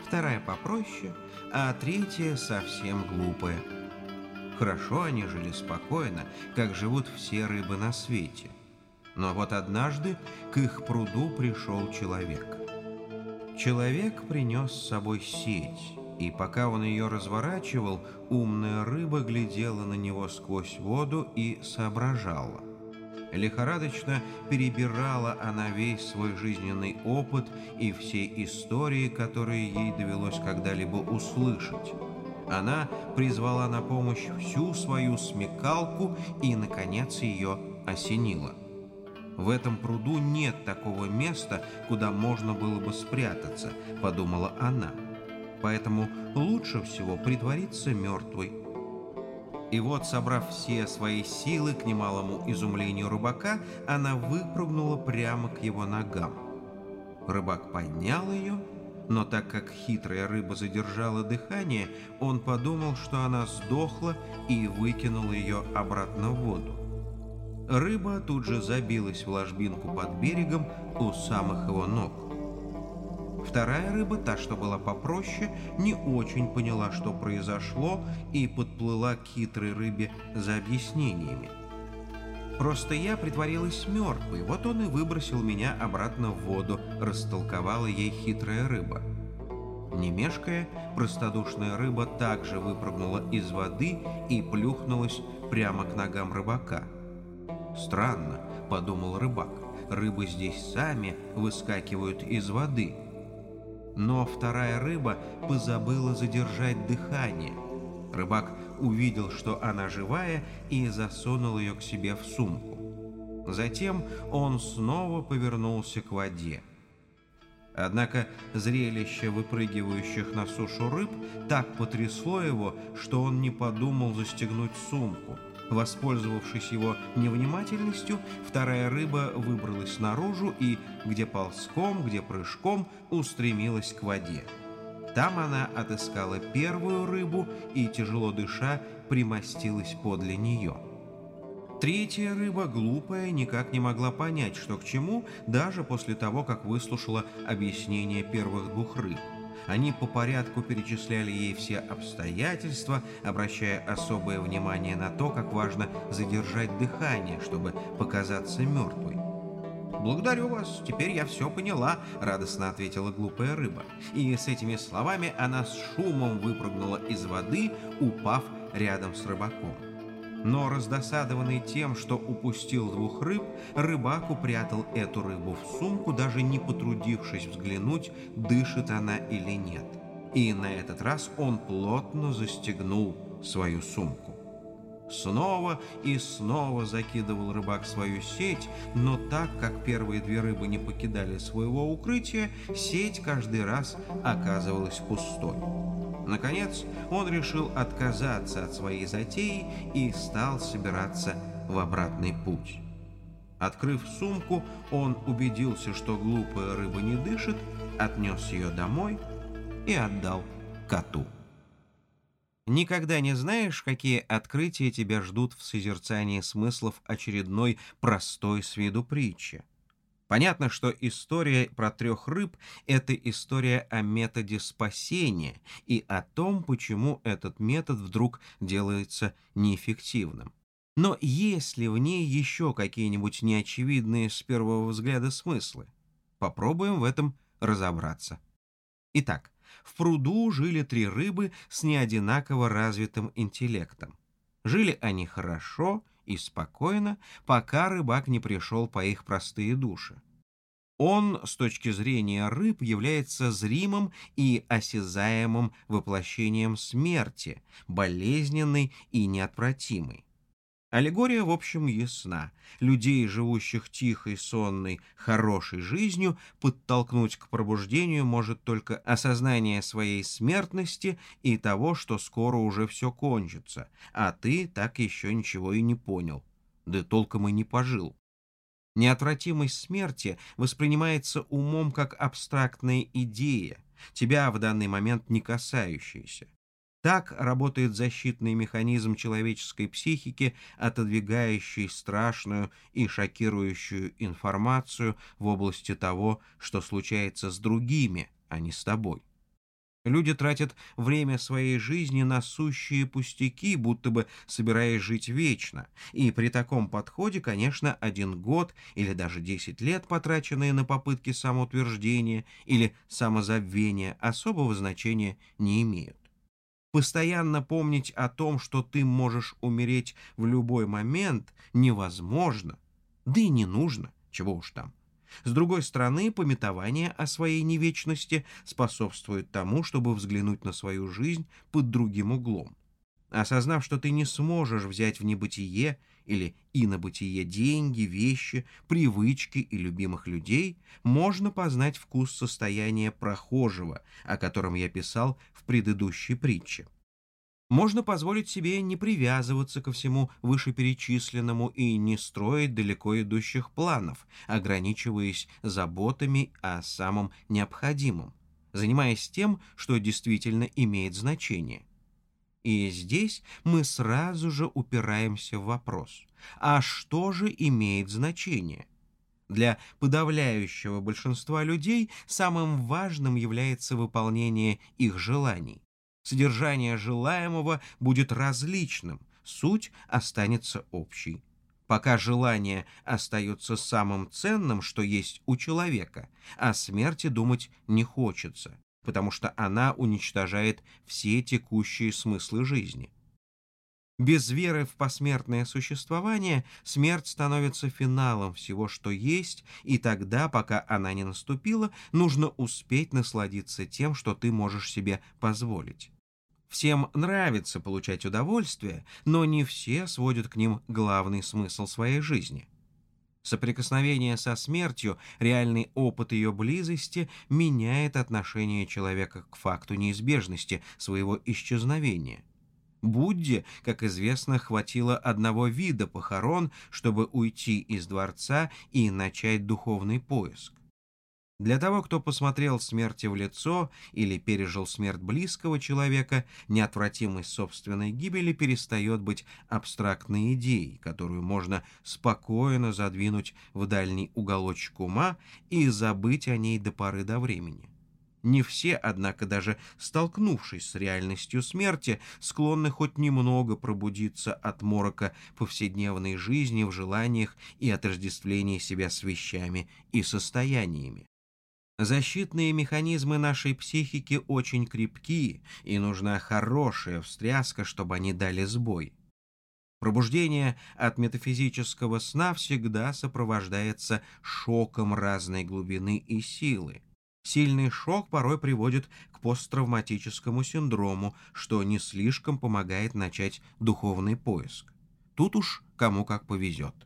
вторая попроще, а третья совсем глупая. Хорошо они жили спокойно, как живут все рыбы на свете. Но вот однажды к их пруду пришел человек. Человек принес с собой сеть, и пока он ее разворачивал, умная рыба глядела на него сквозь воду и соображала. Лихорадочно перебирала она весь свой жизненный опыт и все истории, которые ей довелось когда-либо услышать. Она призвала на помощь всю свою смекалку и, наконец, ее осенила. «В этом пруду нет такого места, куда можно было бы спрятаться», — подумала она. «Поэтому лучше всего притвориться мертвой, и вот, собрав все свои силы к немалому изумлению рыбака, она выпрыгнула прямо к его ногам. Рыбак поднял ее, но так как хитрая рыба задержала дыхание, он подумал, что она сдохла и выкинул ее обратно в воду. Рыба тут же забилась в ложбинку под берегом у самых его ног. Вторая рыба, та, что была попроще, не очень поняла, что произошло, и подплыла к хитрой рыбе за объяснениями. «Просто я притворилась мертвой, вот он и выбросил меня обратно в воду», — растолковала ей хитрая рыба. Не мешкая, простодушная рыба также выпрыгнула из воды и плюхнулась прямо к ногам рыбака. «Странно», — подумал рыбак, — «рыбы здесь сами выскакивают из воды». Но вторая рыба позабыла задержать дыхание. Рыбак увидел, что она живая, и засунул ее к себе в сумку. Затем он снова повернулся к воде. Однако зрелище выпрыгивающих на сушу рыб так потрясло его, что он не подумал застегнуть сумку. Воспользовавшись его невнимательностью, вторая рыба выбралась наружу и, где ползком, где прыжком, устремилась к воде. Там она отыскала первую рыбу и, тяжело дыша, примостилась подле нее. Третья рыба, глупая, никак не могла понять, что к чему, даже после того, как выслушала объяснение первых двух рыб. Они по порядку перечисляли ей все обстоятельства, обращая особое внимание на то, как важно задержать дыхание, чтобы показаться мертвой. «Благодарю вас, теперь я все поняла», — радостно ответила глупая рыба. И с этими словами она с шумом выпрыгнула из воды, упав рядом с рыбаком. Но раздосадованный тем, что упустил двух рыб, рыбак упрятал эту рыбу в сумку, даже не потрудившись взглянуть, дышит она или нет. И на этот раз он плотно застегнул свою сумку. Снова и снова закидывал рыбак свою сеть, но так как первые две рыбы не покидали своего укрытия, сеть каждый раз оказывалась пустой. Наконец, он решил отказаться от своей затеи и стал собираться в обратный путь. Открыв сумку, он убедился, что глупая рыба не дышит, отнес ее домой и отдал коту. Никогда не знаешь, какие открытия тебя ждут в созерцании смыслов очередной простой с виду притчи. Понятно, что история про трех рыб – это история о методе спасения и о том, почему этот метод вдруг делается неэффективным. Но есть ли в ней еще какие-нибудь неочевидные с первого взгляда смыслы? Попробуем в этом разобраться. Итак, в пруду жили три рыбы с неодинаково развитым интеллектом. Жили они хорошо – и спокойно, пока рыбак не пришел по их простые души. Он, с точки зрения рыб, является зримым и осязаемым воплощением смерти, болезненной и неотвратимой. Аллегория, в общем, ясна. Людей, живущих тихой, сонной, хорошей жизнью, подтолкнуть к пробуждению может только осознание своей смертности и того, что скоро уже все кончится, а ты так еще ничего и не понял, да толком и не пожил. Неотвратимость смерти воспринимается умом как абстрактная идея, тебя в данный момент не касающаяся. Так работает защитный механизм человеческой психики, отодвигающий страшную и шокирующую информацию в области того, что случается с другими, а не с тобой. Люди тратят время своей жизни на сущие пустяки, будто бы собираясь жить вечно. И при таком подходе, конечно, один год или даже десять лет, потраченные на попытки самоутверждения или самозабвения, особого значения не имеют. Постоянно помнить о том, что ты можешь умереть в любой момент, невозможно, да и не нужно, чего уж там. С другой стороны, пометование о своей невечности способствует тому, чтобы взглянуть на свою жизнь под другим углом. Осознав, что ты не сможешь взять в небытие или и на бытие деньги, вещи, привычки и любимых людей, можно познать вкус состояния прохожего, о котором я писал в предыдущей притче. Можно позволить себе не привязываться ко всему вышеперечисленному и не строить далеко идущих планов, ограничиваясь заботами о самом необходимом, занимаясь тем, что действительно имеет значение – и здесь мы сразу же упираемся в вопрос, а что же имеет значение? Для подавляющего большинства людей самым важным является выполнение их желаний. Содержание желаемого будет различным, суть останется общей. Пока желание остается самым ценным, что есть у человека, о смерти думать не хочется потому что она уничтожает все текущие смыслы жизни. Без веры в посмертное существование смерть становится финалом всего, что есть, и тогда, пока она не наступила, нужно успеть насладиться тем, что ты можешь себе позволить. Всем нравится получать удовольствие, но не все сводят к ним главный смысл своей жизни – Соприкосновение со смертью, реальный опыт ее близости меняет отношение человека к факту неизбежности своего исчезновения. Будде, как известно, хватило одного вида похорон, чтобы уйти из дворца и начать духовный поиск. Для того, кто посмотрел смерти в лицо или пережил смерть близкого человека, неотвратимость собственной гибели перестает быть абстрактной идеей, которую можно спокойно задвинуть в дальний уголочек ума и забыть о ней до поры до времени. Не все, однако, даже столкнувшись с реальностью смерти, склонны хоть немного пробудиться от морока повседневной жизни в желаниях и отождествлении себя с вещами и состояниями. Защитные механизмы нашей психики очень крепки, и нужна хорошая встряска, чтобы они дали сбой. Пробуждение от метафизического сна всегда сопровождается шоком разной глубины и силы. Сильный шок порой приводит к посттравматическому синдрому, что не слишком помогает начать духовный поиск. Тут уж кому как повезет.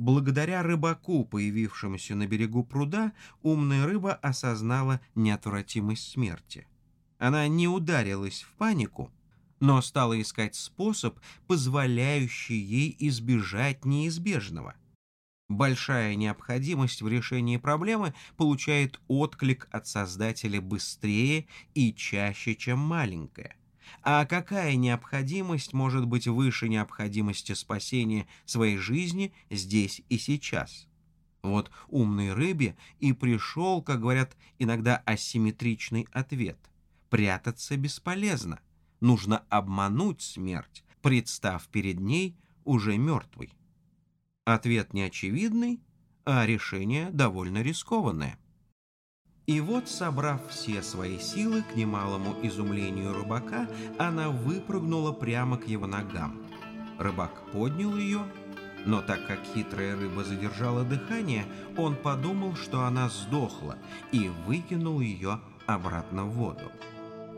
Благодаря рыбаку, появившемуся на берегу пруда, умная рыба осознала неотвратимость смерти. Она не ударилась в панику, но стала искать способ, позволяющий ей избежать неизбежного. Большая необходимость в решении проблемы получает отклик от создателя быстрее и чаще, чем маленькая. А какая необходимость может быть выше необходимости спасения своей жизни здесь и сейчас? Вот умной рыбе и пришел, как говорят иногда, асимметричный ответ. Прятаться бесполезно. Нужно обмануть смерть, представ перед ней уже мертвой. Ответ не очевидный, а решение довольно рискованное. И вот, собрав все свои силы, к немалому изумлению рыбака, она выпрыгнула прямо к его ногам. Рыбак поднял ее Но так как хитрая рыба задержала дыхание, он подумал, что она сдохла, и выкинул ее обратно в воду.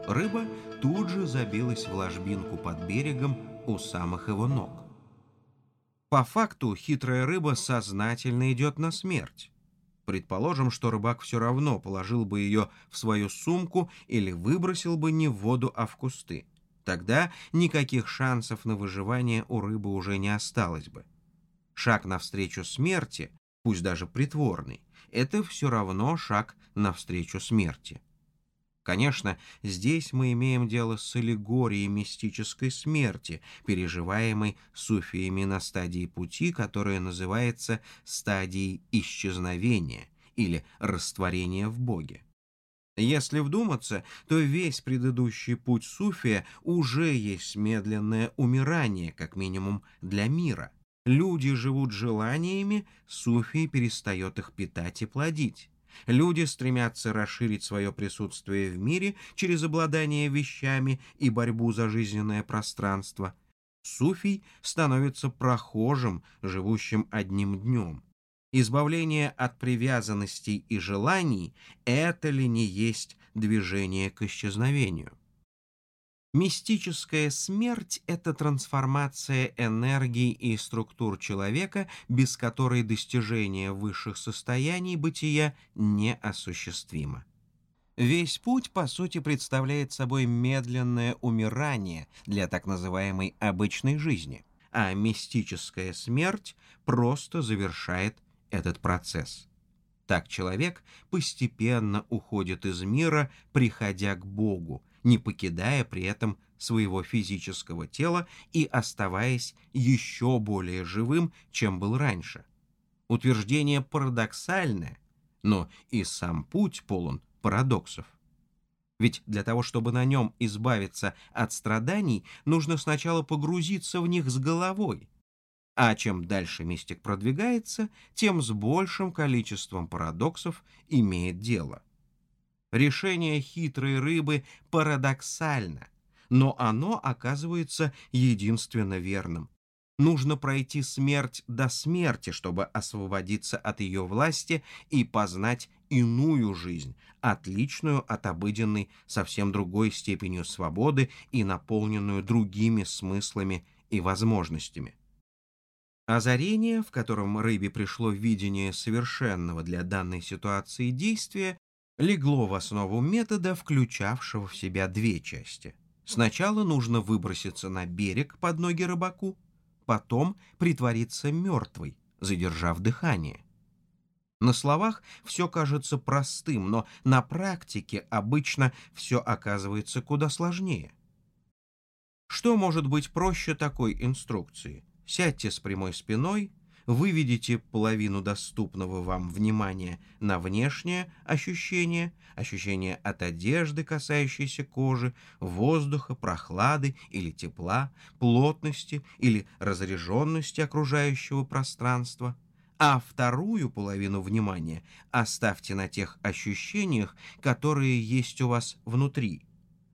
Рыба тут же забилась в ложбинку под берегом у самых его ног. По факту хитрая рыба сознательно идет на смерть. Предположим, что рыбак все равно положил бы ее в свою сумку или выбросил бы не в воду, а в кусты. Тогда никаких шансов на выживание у рыбы уже не осталось бы. Шаг навстречу смерти, пусть даже притворный, это все равно шаг навстречу смерти. Конечно, здесь мы имеем дело с аллегорией мистической смерти, переживаемой суфиями на стадии пути, которая называется стадией исчезновения или растворения в Боге. Если вдуматься, то весь предыдущий путь суфия уже есть медленное умирание, как минимум для мира. Люди живут желаниями, суфий перестает их питать и плодить. Люди стремятся расширить свое присутствие в мире через обладание вещами и борьбу за жизненное пространство. Суфий становится прохожим, живущим одним днем. Избавление от привязанностей и желаний – это ли не есть движение к исчезновению? Мистическая смерть – это трансформация энергии и структур человека, без которой достижение высших состояний бытия неосуществимо. Весь путь, по сути, представляет собой медленное умирание для так называемой обычной жизни, а мистическая смерть просто завершает этот процесс. Так человек постепенно уходит из мира, приходя к Богу, не покидая при этом своего физического тела и оставаясь еще более живым, чем был раньше. Утверждение парадоксальное, но и сам путь полон парадоксов. Ведь для того, чтобы на нем избавиться от страданий, нужно сначала погрузиться в них с головой. А чем дальше мистик продвигается, тем с большим количеством парадоксов имеет дело. Решение хитрой рыбы парадоксально, но оно оказывается единственно верным. Нужно пройти смерть до смерти, чтобы освободиться от ее власти и познать иную жизнь, отличную от обыденной, совсем другой степенью свободы и наполненную другими смыслами и возможностями. Озарение, в котором рыбе пришло видение совершенного для данной ситуации действия, легло в основу метода, включавшего в себя две части. Сначала нужно выброситься на берег под ноги рыбаку, потом притвориться мертвой, задержав дыхание. На словах все кажется простым, но на практике обычно все оказывается куда сложнее. Что может быть проще такой инструкции? Сядьте с прямой спиной, выведите половину доступного вам внимания на внешнее ощущение, ощущение от одежды, касающейся кожи, воздуха, прохлады или тепла, плотности или разряженности окружающего пространства, а вторую половину внимания оставьте на тех ощущениях, которые есть у вас внутри,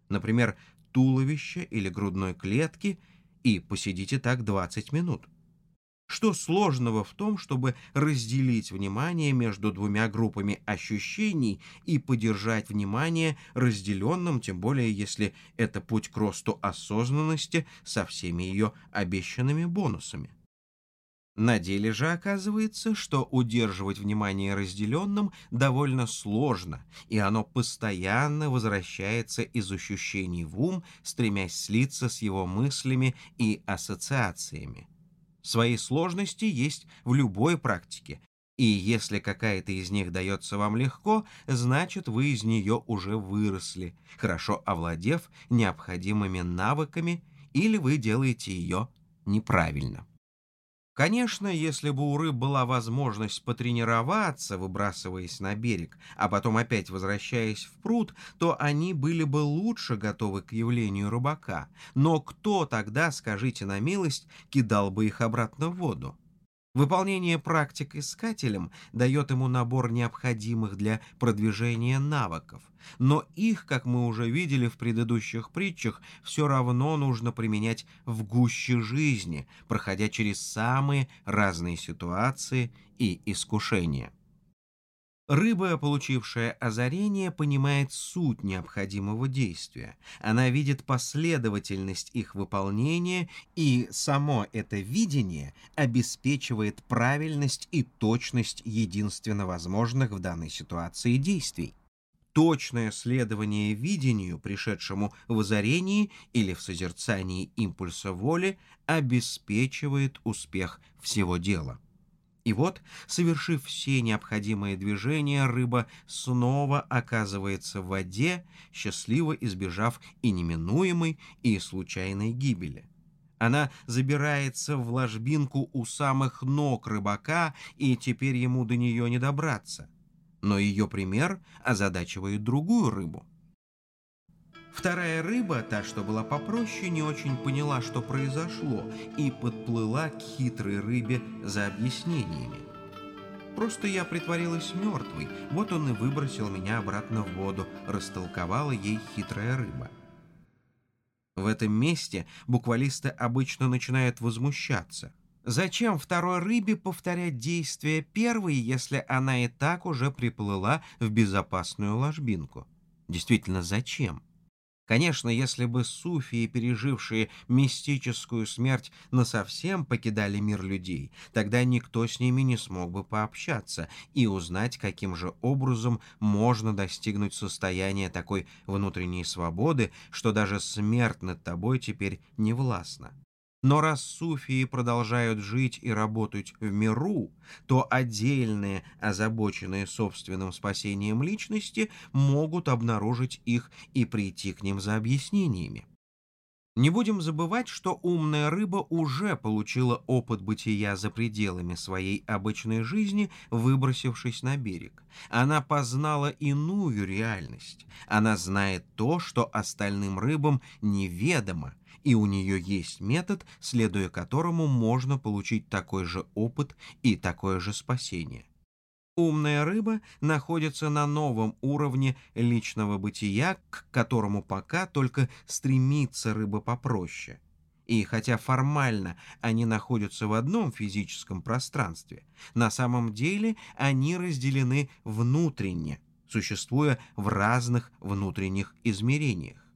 например, туловища или грудной клетки, и посидите так 20 минут. Что сложного в том, чтобы разделить внимание между двумя группами ощущений и поддержать внимание разделенным, тем более если это путь к росту осознанности со всеми ее обещанными бонусами? На деле же оказывается, что удерживать внимание разделенным довольно сложно, и оно постоянно возвращается из ощущений в ум, стремясь слиться с его мыслями и ассоциациями. Свои сложности есть в любой практике, и если какая-то из них дается вам легко, значит вы из нее уже выросли, хорошо овладев необходимыми навыками, или вы делаете ее неправильно. Конечно, если бы у рыб была возможность потренироваться, выбрасываясь на берег, а потом опять возвращаясь в пруд, то они были бы лучше готовы к явлению рыбака. Но кто тогда, скажите на милость, кидал бы их обратно в воду? Выполнение практик искателем дает ему набор необходимых для продвижения навыков, но их, как мы уже видели в предыдущих притчах, все равно нужно применять в гуще жизни, проходя через самые разные ситуации и искушения. Рыба, получившая озарение, понимает суть необходимого действия. Она видит последовательность их выполнения, и само это видение обеспечивает правильность и точность единственно возможных в данной ситуации действий. Точное следование видению, пришедшему в озарении или в созерцании импульса воли, обеспечивает успех всего дела. И вот, совершив все необходимые движения, рыба снова оказывается в воде, счастливо избежав и неминуемой, и случайной гибели. Она забирается в ложбинку у самых ног рыбака, и теперь ему до нее не добраться. Но ее пример озадачивает другую рыбу. Вторая рыба, та, что была попроще, не очень поняла, что произошло, и подплыла к хитрой рыбе за объяснениями. Просто я притворилась мертвой, вот он и выбросил меня обратно в воду, растолковала ей хитрая рыба. В этом месте буквалисты обычно начинают возмущаться. Зачем второй рыбе повторять действия первой, если она и так уже приплыла в безопасную ложбинку? Действительно, зачем? Конечно, если бы суфии, пережившие мистическую смерть, насовсем покидали мир людей, тогда никто с ними не смог бы пообщаться и узнать, каким же образом можно достигнуть состояния такой внутренней свободы, что даже смерть над тобой теперь не властна. Но раз суфии продолжают жить и работать в миру, то отдельные, озабоченные собственным спасением личности, могут обнаружить их и прийти к ним за объяснениями. Не будем забывать, что умная рыба уже получила опыт бытия за пределами своей обычной жизни, выбросившись на берег. Она познала иную реальность. Она знает то, что остальным рыбам неведомо, и у нее есть метод, следуя которому можно получить такой же опыт и такое же спасение. Умная рыба находится на новом уровне личного бытия, к которому пока только стремится рыба попроще. И хотя формально они находятся в одном физическом пространстве, на самом деле они разделены внутренне, существуя в разных внутренних измерениях.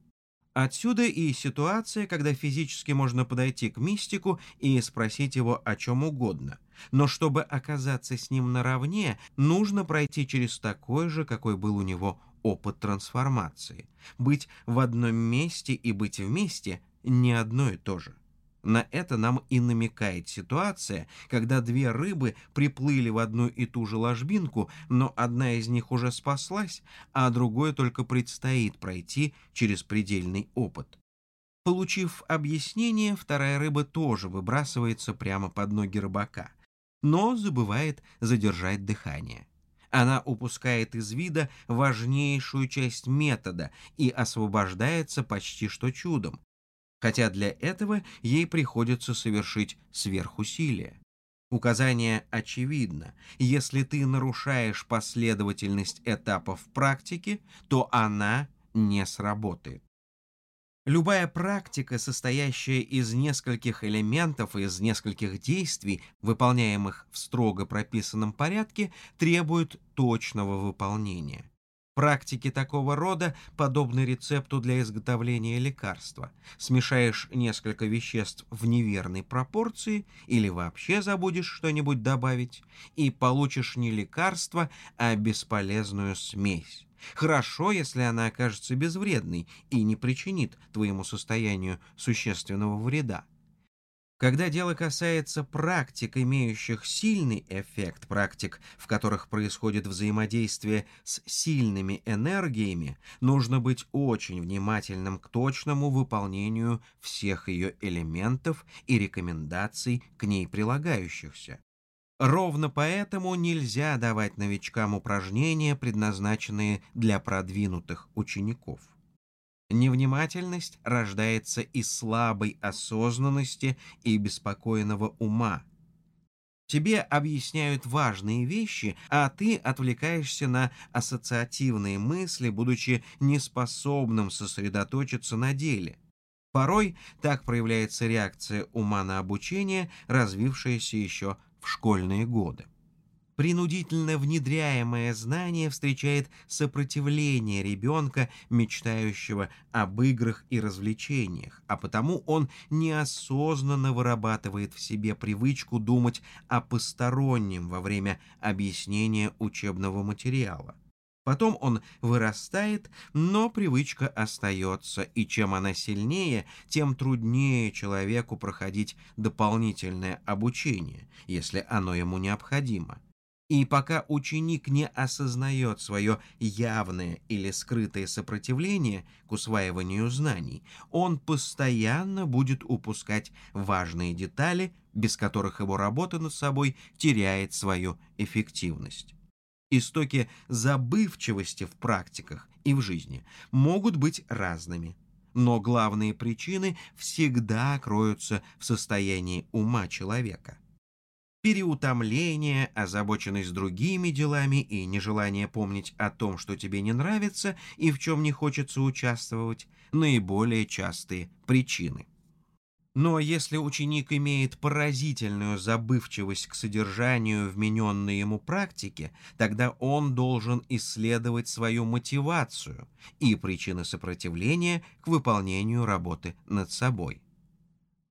Отсюда и ситуация, когда физически можно подойти к мистику и спросить его о чем угодно. Но чтобы оказаться с ним наравне, нужно пройти через такой же, какой был у него опыт трансформации. Быть в одном месте и быть вместе – не одно и то же. На это нам и намекает ситуация, когда две рыбы приплыли в одну и ту же ложбинку, но одна из них уже спаслась, а другой только предстоит пройти через предельный опыт. Получив объяснение, вторая рыба тоже выбрасывается прямо под ноги рыбака, но забывает задержать дыхание. Она упускает из вида важнейшую часть метода и освобождается почти что чудом, хотя для этого ей приходится совершить сверхусилие. Указание очевидно. Если ты нарушаешь последовательность этапов практики, то она не сработает. Любая практика, состоящая из нескольких элементов и из нескольких действий, выполняемых в строго прописанном порядке, требует точного выполнения. Практики такого рода подобны рецепту для изготовления лекарства. Смешаешь несколько веществ в неверной пропорции или вообще забудешь что-нибудь добавить, и получишь не лекарство, а бесполезную смесь. Хорошо, если она окажется безвредной и не причинит твоему состоянию существенного вреда. Когда дело касается практик, имеющих сильный эффект, практик, в которых происходит взаимодействие с сильными энергиями, нужно быть очень внимательным к точному выполнению всех ее элементов и рекомендаций к ней прилагающихся. Ровно поэтому нельзя давать новичкам упражнения, предназначенные для продвинутых учеников. Невнимательность рождается из слабой осознанности и беспокойного ума. Тебе объясняют важные вещи, а ты отвлекаешься на ассоциативные мысли, будучи неспособным сосредоточиться на деле. Порой так проявляется реакция ума на обучение, развившаяся еще в школьные годы. Принудительно внедряемое знание встречает сопротивление ребенка, мечтающего об играх и развлечениях, а потому он неосознанно вырабатывает в себе привычку думать о постороннем во время объяснения учебного материала. Потом он вырастает, но привычка остается, и чем она сильнее, тем труднее человеку проходить дополнительное обучение, если оно ему необходимо. И пока ученик не осознает свое явное или скрытое сопротивление к усваиванию знаний, он постоянно будет упускать важные детали, без которых его работа над собой теряет свою эффективность. Истоки забывчивости в практиках и в жизни могут быть разными, но главные причины всегда кроются в состоянии ума человека переутомление, озабоченность другими делами и нежелание помнить о том, что тебе не нравится и в чем не хочется участвовать, наиболее частые причины. Но если ученик имеет поразительную забывчивость к содержанию вмененной ему практики, тогда он должен исследовать свою мотивацию и причины сопротивления к выполнению работы над собой.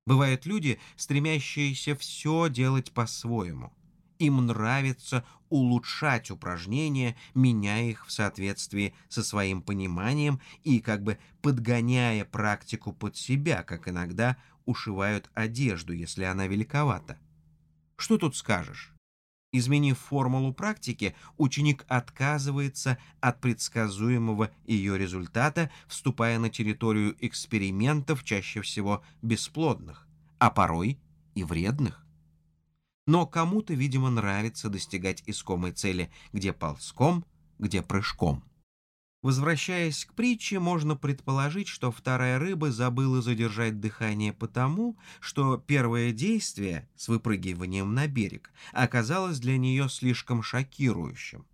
Бывают люди, стремящиеся все делать по-своему. Им нравится улучшать упражнения, меняя их в соответствии со своим пониманием и как бы подгоняя практику под себя, как иногда ушивают одежду, если она великовата. Что тут скажешь? Изменив формулу практики, ученик отказывается от предсказуемого ее результата, вступая на территорию экспериментов, чаще всего бесплодных, а порой и вредных. Но кому-то, видимо, нравится достигать искомой цели где ползком, где прыжком. Возвращаясь к притче, можно предположить, что вторая рыба забыла задержать дыхание потому, что первое действие с выпрыгиванием на берег оказалось для нее слишком шокирующим.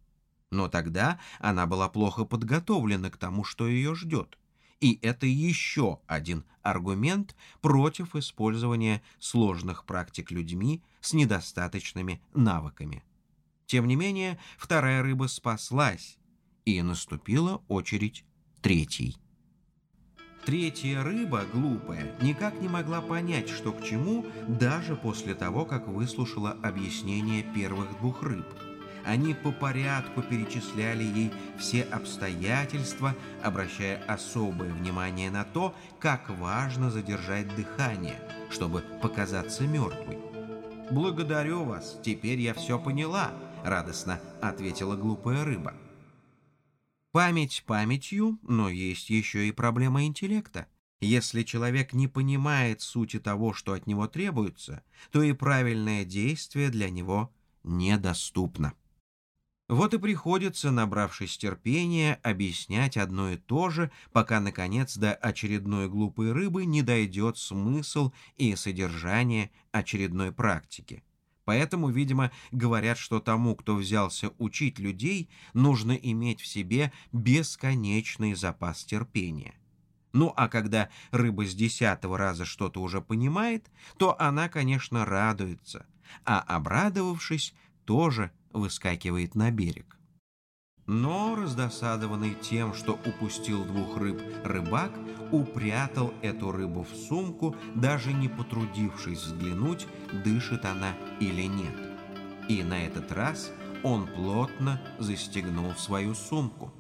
Но тогда она была плохо подготовлена к тому, что ее ждет. И это еще один аргумент против использования сложных практик людьми с недостаточными навыками. Тем не менее, вторая рыба спаслась, и наступила очередь третьей. Третья рыба, глупая, никак не могла понять, что к чему, даже после того, как выслушала объяснение первых двух рыб. Они по порядку перечисляли ей все обстоятельства, обращая особое внимание на то, как важно задержать дыхание, чтобы показаться мертвой. «Благодарю вас, теперь я все поняла», — радостно ответила глупая рыба. Память памятью, но есть еще и проблема интеллекта. Если человек не понимает сути того, что от него требуется, то и правильное действие для него недоступно. Вот и приходится, набравшись терпения, объяснять одно и то же, пока, наконец, до очередной глупой рыбы не дойдет смысл и содержание очередной практики. Поэтому, видимо, говорят, что тому, кто взялся учить людей, нужно иметь в себе бесконечный запас терпения. Ну а когда рыба с десятого раза что-то уже понимает, то она, конечно, радуется, а обрадовавшись, тоже выскакивает на берег. Но, раздосадованный тем, что упустил двух рыб, рыбак упрятал эту рыбу в сумку, даже не потрудившись взглянуть, дышит она или нет. И на этот раз он плотно застегнул свою сумку.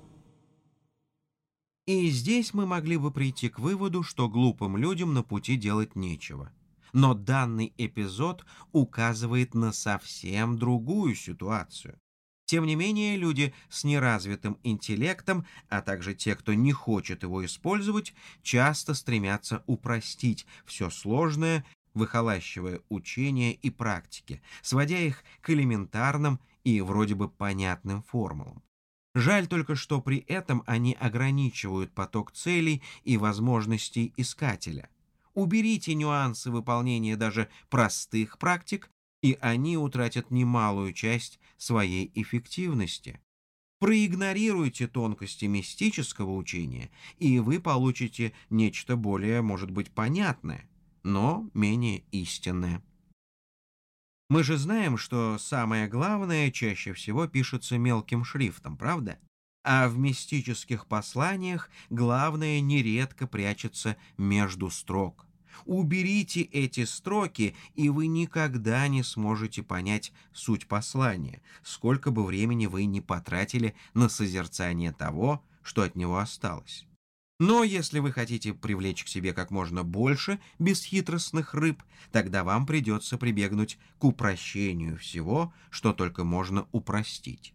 И здесь мы могли бы прийти к выводу, что глупым людям на пути делать нечего. Но данный эпизод указывает на совсем другую ситуацию. Тем не менее, люди с неразвитым интеллектом, а также те, кто не хочет его использовать, часто стремятся упростить все сложное, выхолащивая учения и практики, сводя их к элементарным и вроде бы понятным формулам. Жаль только, что при этом они ограничивают поток целей и возможностей искателя. Уберите нюансы выполнения даже простых практик, и они утратят немалую часть своей эффективности. Проигнорируйте тонкости мистического учения, и вы получите нечто более, может быть, понятное, но менее истинное. Мы же знаем, что самое главное чаще всего пишется мелким шрифтом, правда? А в мистических посланиях главное нередко прячется между строк. Уберите эти строки, и вы никогда не сможете понять суть послания, сколько бы времени вы ни потратили на созерцание того, что от него осталось. Но если вы хотите привлечь к себе как можно больше бесхитростных рыб, тогда вам придется прибегнуть к упрощению всего, что только можно упростить.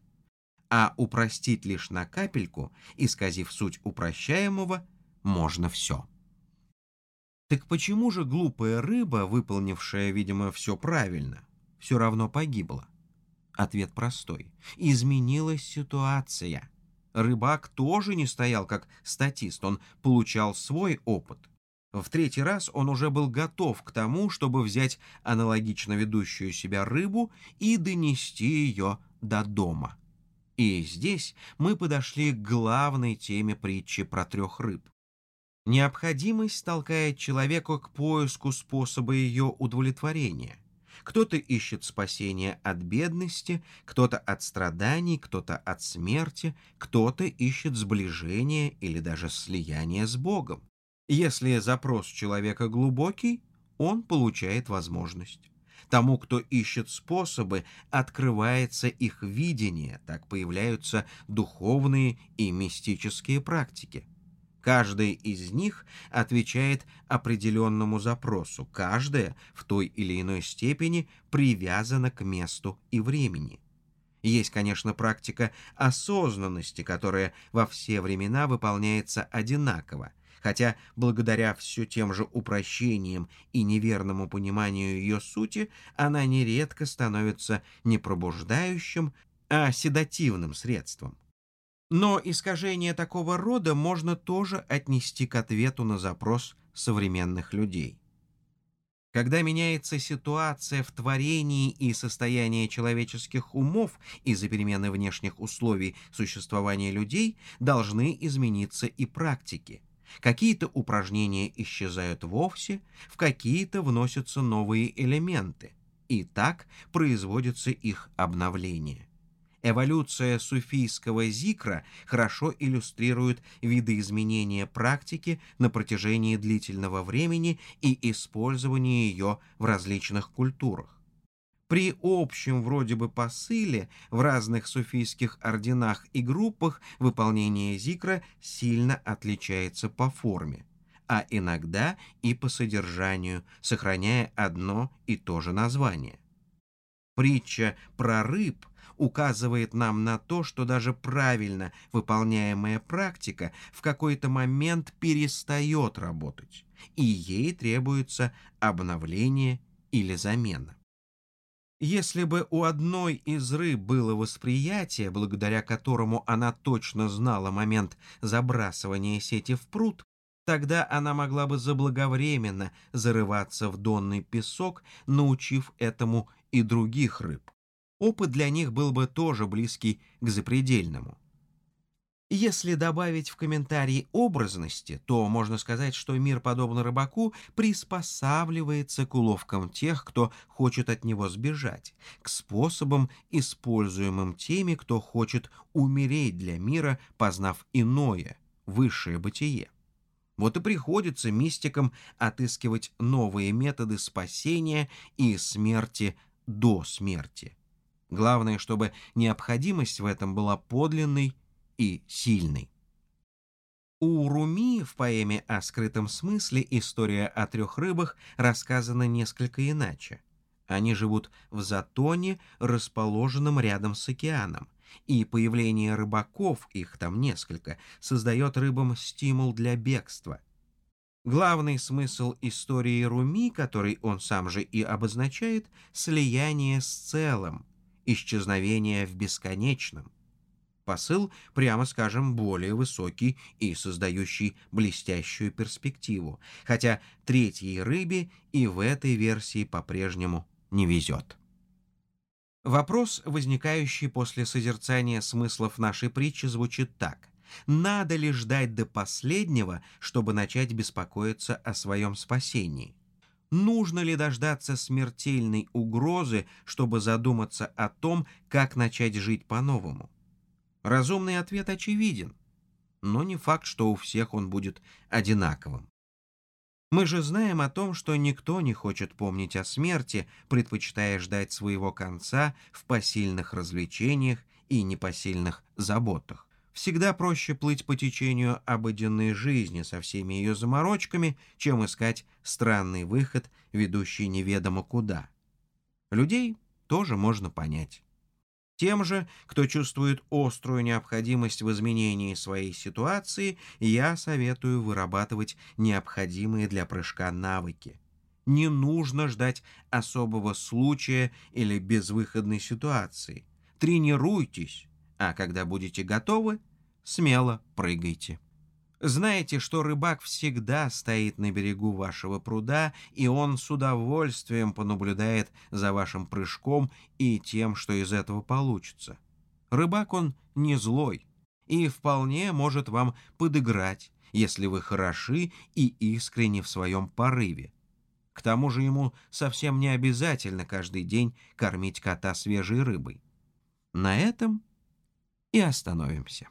А упростить лишь на капельку, исказив суть упрощаемого, можно все. Так почему же глупая рыба, выполнившая, видимо, все правильно, все равно погибла? Ответ простой. Изменилась ситуация. Рыбак тоже не стоял как статист, он получал свой опыт. В третий раз он уже был готов к тому, чтобы взять аналогично ведущую себя рыбу и донести ее до дома. И здесь мы подошли к главной теме притчи про трех рыб. Необходимость толкает человека к поиску способа ее удовлетворения. Кто-то ищет спасения от бедности, кто-то от страданий, кто-то от смерти, кто-то ищет сближения или даже слияния с Богом. Если запрос человека глубокий, он получает возможность. Тому, кто ищет способы, открывается их видение, так появляются духовные и мистические практики. Каждая из них отвечает определенному запросу, каждая в той или иной степени привязана к месту и времени. Есть, конечно, практика осознанности, которая во все времена выполняется одинаково, хотя благодаря все тем же упрощениям и неверному пониманию ее сути она нередко становится не пробуждающим, а седативным средством. Но искажение такого рода можно тоже отнести к ответу на запрос современных людей. Когда меняется ситуация в творении и состоянии человеческих умов из-за перемены внешних условий существования людей, должны измениться и практики. Какие-то упражнения исчезают вовсе, в какие-то вносятся новые элементы. И так производится их обновление. Эволюция суфийского зикра хорошо иллюстрирует видоизменения практики на протяжении длительного времени и использование ее в различных культурах. При общем вроде бы посыле в разных суфийских орденах и группах выполнение зикра сильно отличается по форме, а иногда и по содержанию, сохраняя одно и то же название. Притча про рыб – указывает нам на то, что даже правильно выполняемая практика в какой-то момент перестает работать, и ей требуется обновление или замена. Если бы у одной из рыб было восприятие, благодаря которому она точно знала момент забрасывания сети в пруд, тогда она могла бы заблаговременно зарываться в донный песок, научив этому и других рыб опыт для них был бы тоже близкий к запредельному. Если добавить в комментарии образности, то можно сказать, что мир, подобно рыбаку, приспосабливается к уловкам тех, кто хочет от него сбежать, к способам, используемым теми, кто хочет умереть для мира, познав иное, высшее бытие. Вот и приходится мистикам отыскивать новые методы спасения и смерти до смерти. Главное, чтобы необходимость в этом была подлинной и сильной. У Руми в поэме о скрытом смысле история о трех рыбах рассказана несколько иначе. Они живут в затоне, расположенном рядом с океаном, и появление рыбаков, их там несколько, создает рыбам стимул для бегства. Главный смысл истории Руми, который он сам же и обозначает, слияние с целым – исчезновение в бесконечном. Посыл, прямо скажем, более высокий и создающий блестящую перспективу, хотя третьей рыбе и в этой версии по-прежнему не везет. Вопрос, возникающий после созерцания смыслов нашей притчи, звучит так. Надо ли ждать до последнего, чтобы начать беспокоиться о своем спасении? Нужно ли дождаться смертельной угрозы, чтобы задуматься о том, как начать жить по-новому? Разумный ответ очевиден, но не факт, что у всех он будет одинаковым. Мы же знаем о том, что никто не хочет помнить о смерти, предпочитая ждать своего конца в посильных развлечениях и непосильных заботах. Всегда проще плыть по течению обыденной жизни со всеми ее заморочками, чем искать странный выход, ведущий неведомо куда. Людей тоже можно понять. Тем же, кто чувствует острую необходимость в изменении своей ситуации, я советую вырабатывать необходимые для прыжка навыки. Не нужно ждать особого случая или безвыходной ситуации. Тренируйтесь, а когда будете готовы, смело прыгайте. Знаете, что рыбак всегда стоит на берегу вашего пруда, и он с удовольствием понаблюдает за вашим прыжком и тем, что из этого получится. Рыбак он не злой и вполне может вам подыграть, если вы хороши и искренни в своем порыве. К тому же ему совсем не обязательно каждый день кормить кота свежей рыбой. На этом и остановимся.